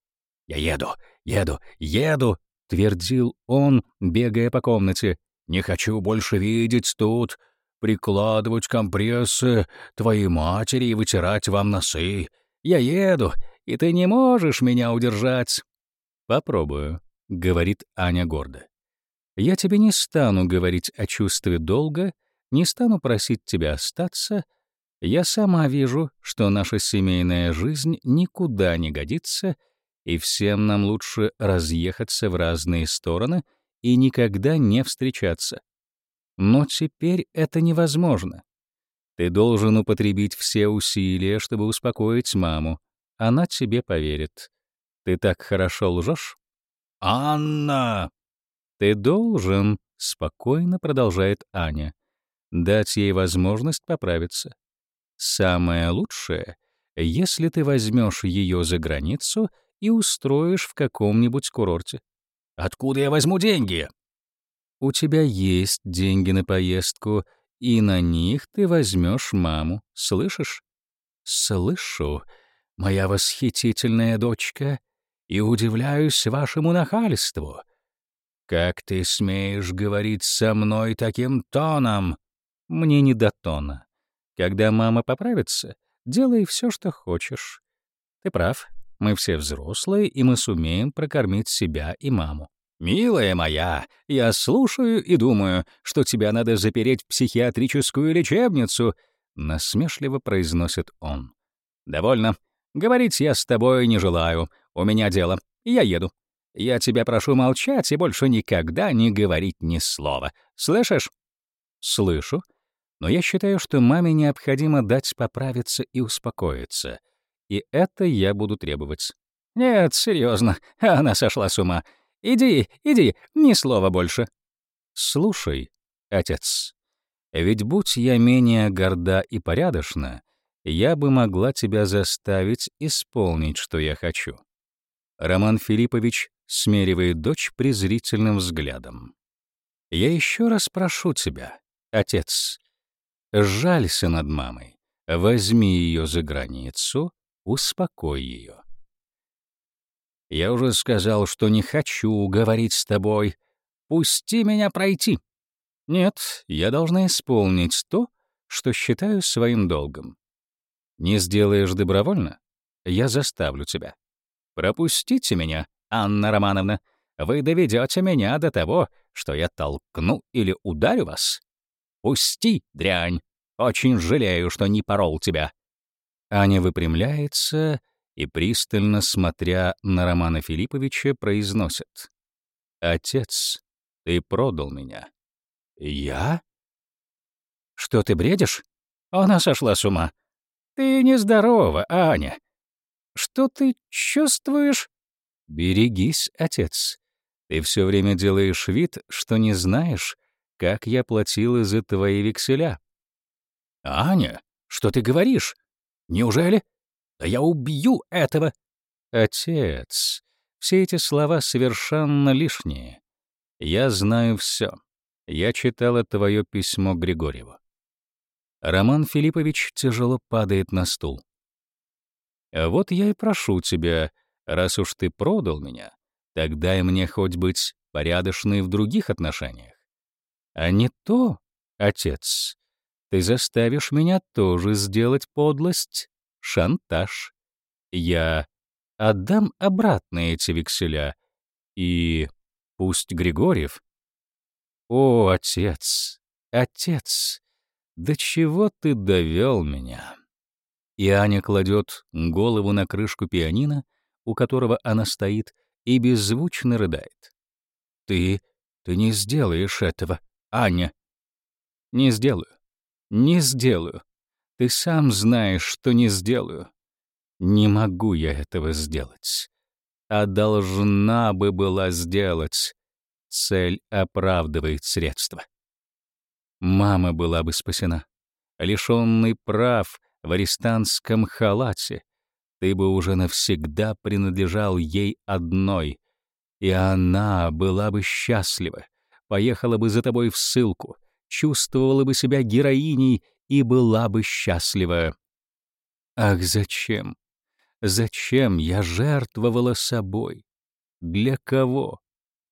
«Я еду, еду, еду», — твердил он, бегая по комнате. «Не хочу больше видеть тут, прикладывать компрессы твоей матери и вытирать вам носы. Я еду, и ты не можешь меня удержать». «Попробую», — говорит Аня гордо. «Я тебе не стану говорить о чувстве долга, не стану просить тебя остаться, я сама вижу, что наша семейная жизнь никуда не годится, и всем нам лучше разъехаться в разные стороны и никогда не встречаться. Но теперь это невозможно. Ты должен употребить все усилия, чтобы успокоить маму. Она тебе поверит. Ты так хорошо лжешь? «Анна!» «Ты должен», — спокойно продолжает Аня, «дать ей возможность поправиться. Самое лучшее, если ты возьмешь ее за границу и устроишь в каком-нибудь курорте. Откуда я возьму деньги? У тебя есть деньги на поездку, и на них ты возьмешь маму. Слышишь? Слышу, моя восхитительная дочка, и удивляюсь вашему нахальству. Как ты смеешь говорить со мной таким тоном? Мне не до тона. Когда мама поправится, делай все, что хочешь. Ты прав, мы все взрослые, и мы сумеем прокормить себя и маму. «Милая моя, я слушаю и думаю, что тебя надо запереть в психиатрическую лечебницу», — насмешливо произносит он. «Довольно. Говорить я с тобой не желаю. У меня дело. Я еду. Я тебя прошу молчать и больше никогда не говорить ни слова. Слышишь?» Слышу, но я считаю, что маме необходимо дать поправиться и успокоиться. И это я буду требовать. Нет, серьезно, она сошла с ума. Иди, иди, ни слова больше. Слушай, отец, ведь будь я менее горда и порядочна, я бы могла тебя заставить исполнить, что я хочу. Роман Филиппович смеривает дочь презрительным взглядом. Я еще раз прошу тебя, отец, жалься над мамой, возьми ее за границу, успокой ее. Я уже сказал, что не хочу говорить с тобой. Пусти меня пройти. Нет, я должна исполнить то, что считаю своим долгом. Не сделаешь добровольно, я заставлю тебя. Пропустите меня, Анна Романовна. Вы доведете меня до того, что я толкну или ударю вас. Пусти, дрянь. Очень жалею, что не порол тебя. Аня выпрямляется и, пристально смотря на Романа Филипповича, произносит. «Отец, ты продал меня. «Я?» «Что ты бредишь?» Она сошла с ума. «Ты нездорова, Аня. Что ты чувствуешь?» «Берегись, отец. Ты все время делаешь вид, что не знаешь, как я платил за твои векселя». «Аня, что ты говоришь? Неужели? Да я убью этого!» «Отец, все эти слова совершенно лишние. Я знаю все. Я читала твое письмо Григорьеву. Роман Филиппович тяжело падает на стул. Вот я и прошу тебя, раз уж ты продал меня, так дай мне хоть быть порядочной в других отношениях. А не то, отец, ты заставишь меня тоже сделать подлость, шантаж. Я отдам обратно эти векселя, и пусть Григорьев «О, отец, отец, до чего ты довел меня?» И Аня кладет голову на крышку пианино, у которого она стоит, и беззвучно рыдает. «Ты... ты не сделаешь этого, Аня!» «Не сделаю. Не сделаю. Ты сам знаешь, что не сделаю. Не могу я этого сделать. А должна бы была сделать. Цель оправдывает средства. Мама была бы спасена. Лишенный прав в арестантском халате, ты бы уже навсегда принадлежал ей одной, и она была бы счастлива, поехала бы за тобой в ссылку, чувствовала бы себя героиней и была бы счастлива. Ах, зачем? Зачем я жертвовала собой? Для кого?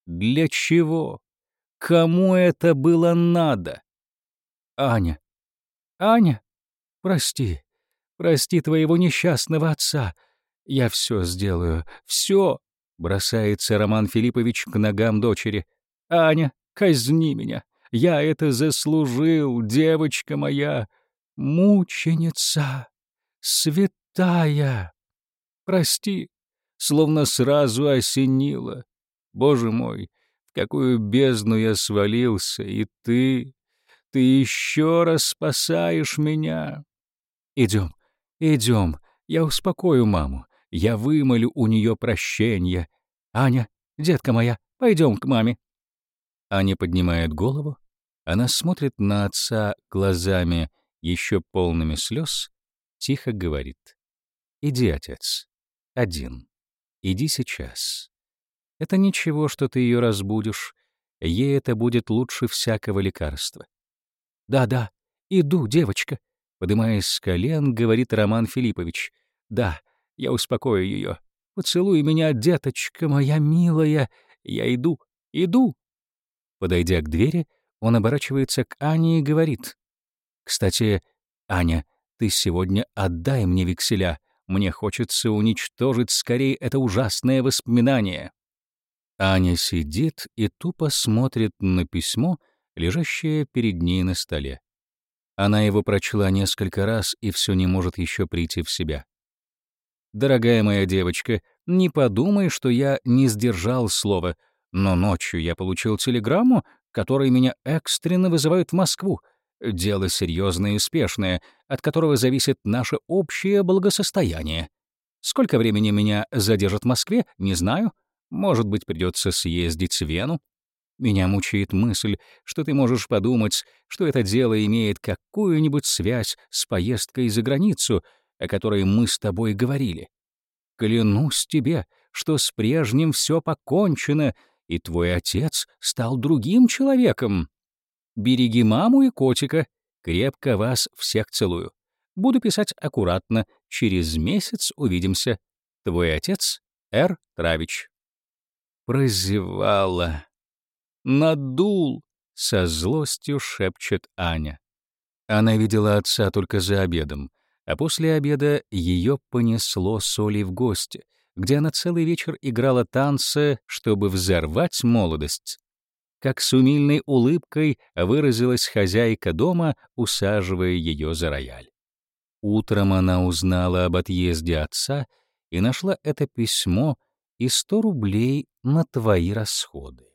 Для чего? Кому это было надо? Аня. Аня, прости. Прости твоего несчастного отца. Я все сделаю. Все. Бросается Роман Филиппович к ногам дочери. Аня, казни меня. Я это заслужил, девочка моя. Мученица. Святая. Прости. Словно сразу осенило. Боже мой, в какую бездну я свалился, и ты, ты еще раз спасаешь меня. Идем, идем, я успокою маму, я вымолю у нее прощение. Аня, детка моя, пойдем к маме. Аня поднимает голову, она смотрит на отца глазами, еще полными слез, тихо говорит. «Иди, отец, один. Иди сейчас. Это ничего, что ты ее разбудишь. Ей это будет лучше всякого лекарства. «Да-да, иду, девочка», — подымаясь с колен, говорит Роман Филиппович. «Да, я успокою ее. Поцелуй меня, деточка моя милая. Я иду, иду». Подойдя к двери, он оборачивается к Ане и говорит. «Кстати, Аня, ты сегодня отдай мне векселя. Мне хочется уничтожить скорее это ужасное воспоминание». Аня сидит и тупо смотрит на письмо, лежащее перед ней на столе. Она его прочла несколько раз и все не может еще прийти в себя. «Дорогая моя девочка, не подумай, что я не сдержал слова, но ночью я получил телеграмму, которые меня экстренно вызывают в Москву. Дело серьезное и успешное, от которого зависит наше общее благосостояние. Сколько времени меня задержат в Москве, не знаю. Может быть, придется съездить в Вену. Меня мучает мысль, что ты можешь подумать, что это дело имеет какую-нибудь связь с поездкой за границу, о которой мы с тобой говорили. Клянусь тебе, что с прежним все покончено, и твой отец стал другим человеком. Береги маму и котика. Крепко вас всех целую. Буду писать аккуратно. Через месяц увидимся. Твой отец Р. Травич. Прозевала. Надул, со злостью шепчет Аня. Она видела отца только за обедом, а после обеда ее понесло соли в гости, где она целый вечер играла танцы, чтобы взорвать молодость. Как с умильной улыбкой выразилась хозяйка дома, усаживая ее за рояль. Утром она узнала об отъезде отца и нашла это письмо и сто рублей на твои расходы.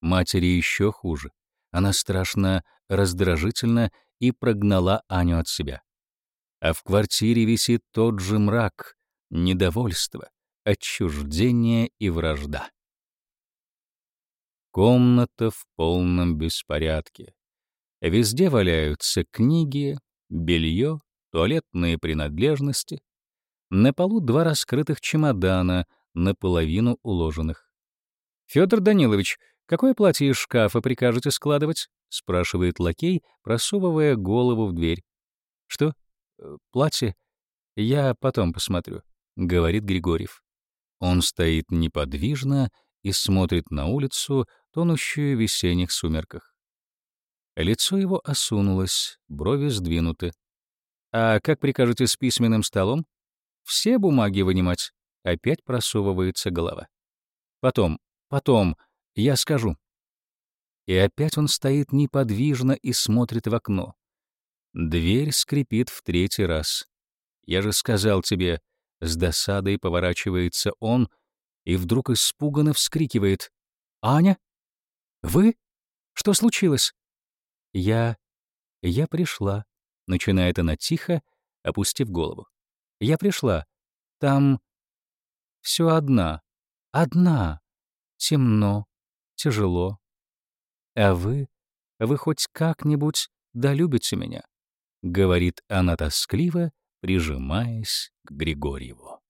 Матери еще хуже. Она страшно раздражительна и прогнала Аню от себя. А в квартире висит тот же мрак, недовольство, отчуждение и вражда. Комната в полном беспорядке. Везде валяются книги, белье, туалетные принадлежности. На полу два раскрытых чемодана, наполовину уложенных. Федор Данилович, «Какое платье из шкафа прикажете складывать?» — спрашивает лакей, просовывая голову в дверь. «Что? Э, платье? Я потом посмотрю», — говорит Григорьев. Он стоит неподвижно и смотрит на улицу, тонущую в весенних сумерках. Лицо его осунулось, брови сдвинуты. «А как прикажете с письменным столом?» «Все бумаги вынимать?» Опять просовывается голова. «Потом, потом, я скажу. И опять он стоит неподвижно и смотрит в окно. Дверь скрипит в третий раз. Я же сказал тебе, с досадой поворачивается он и вдруг испуганно вскрикивает. «Аня? Вы? Что случилось?» «Я... я пришла», — начинает она тихо, опустив голову. «Я пришла. Там... все одна. Одна. Темно тяжело. А вы, вы хоть как-нибудь долюбите меня, — говорит она тоскливо, прижимаясь к Григорьеву.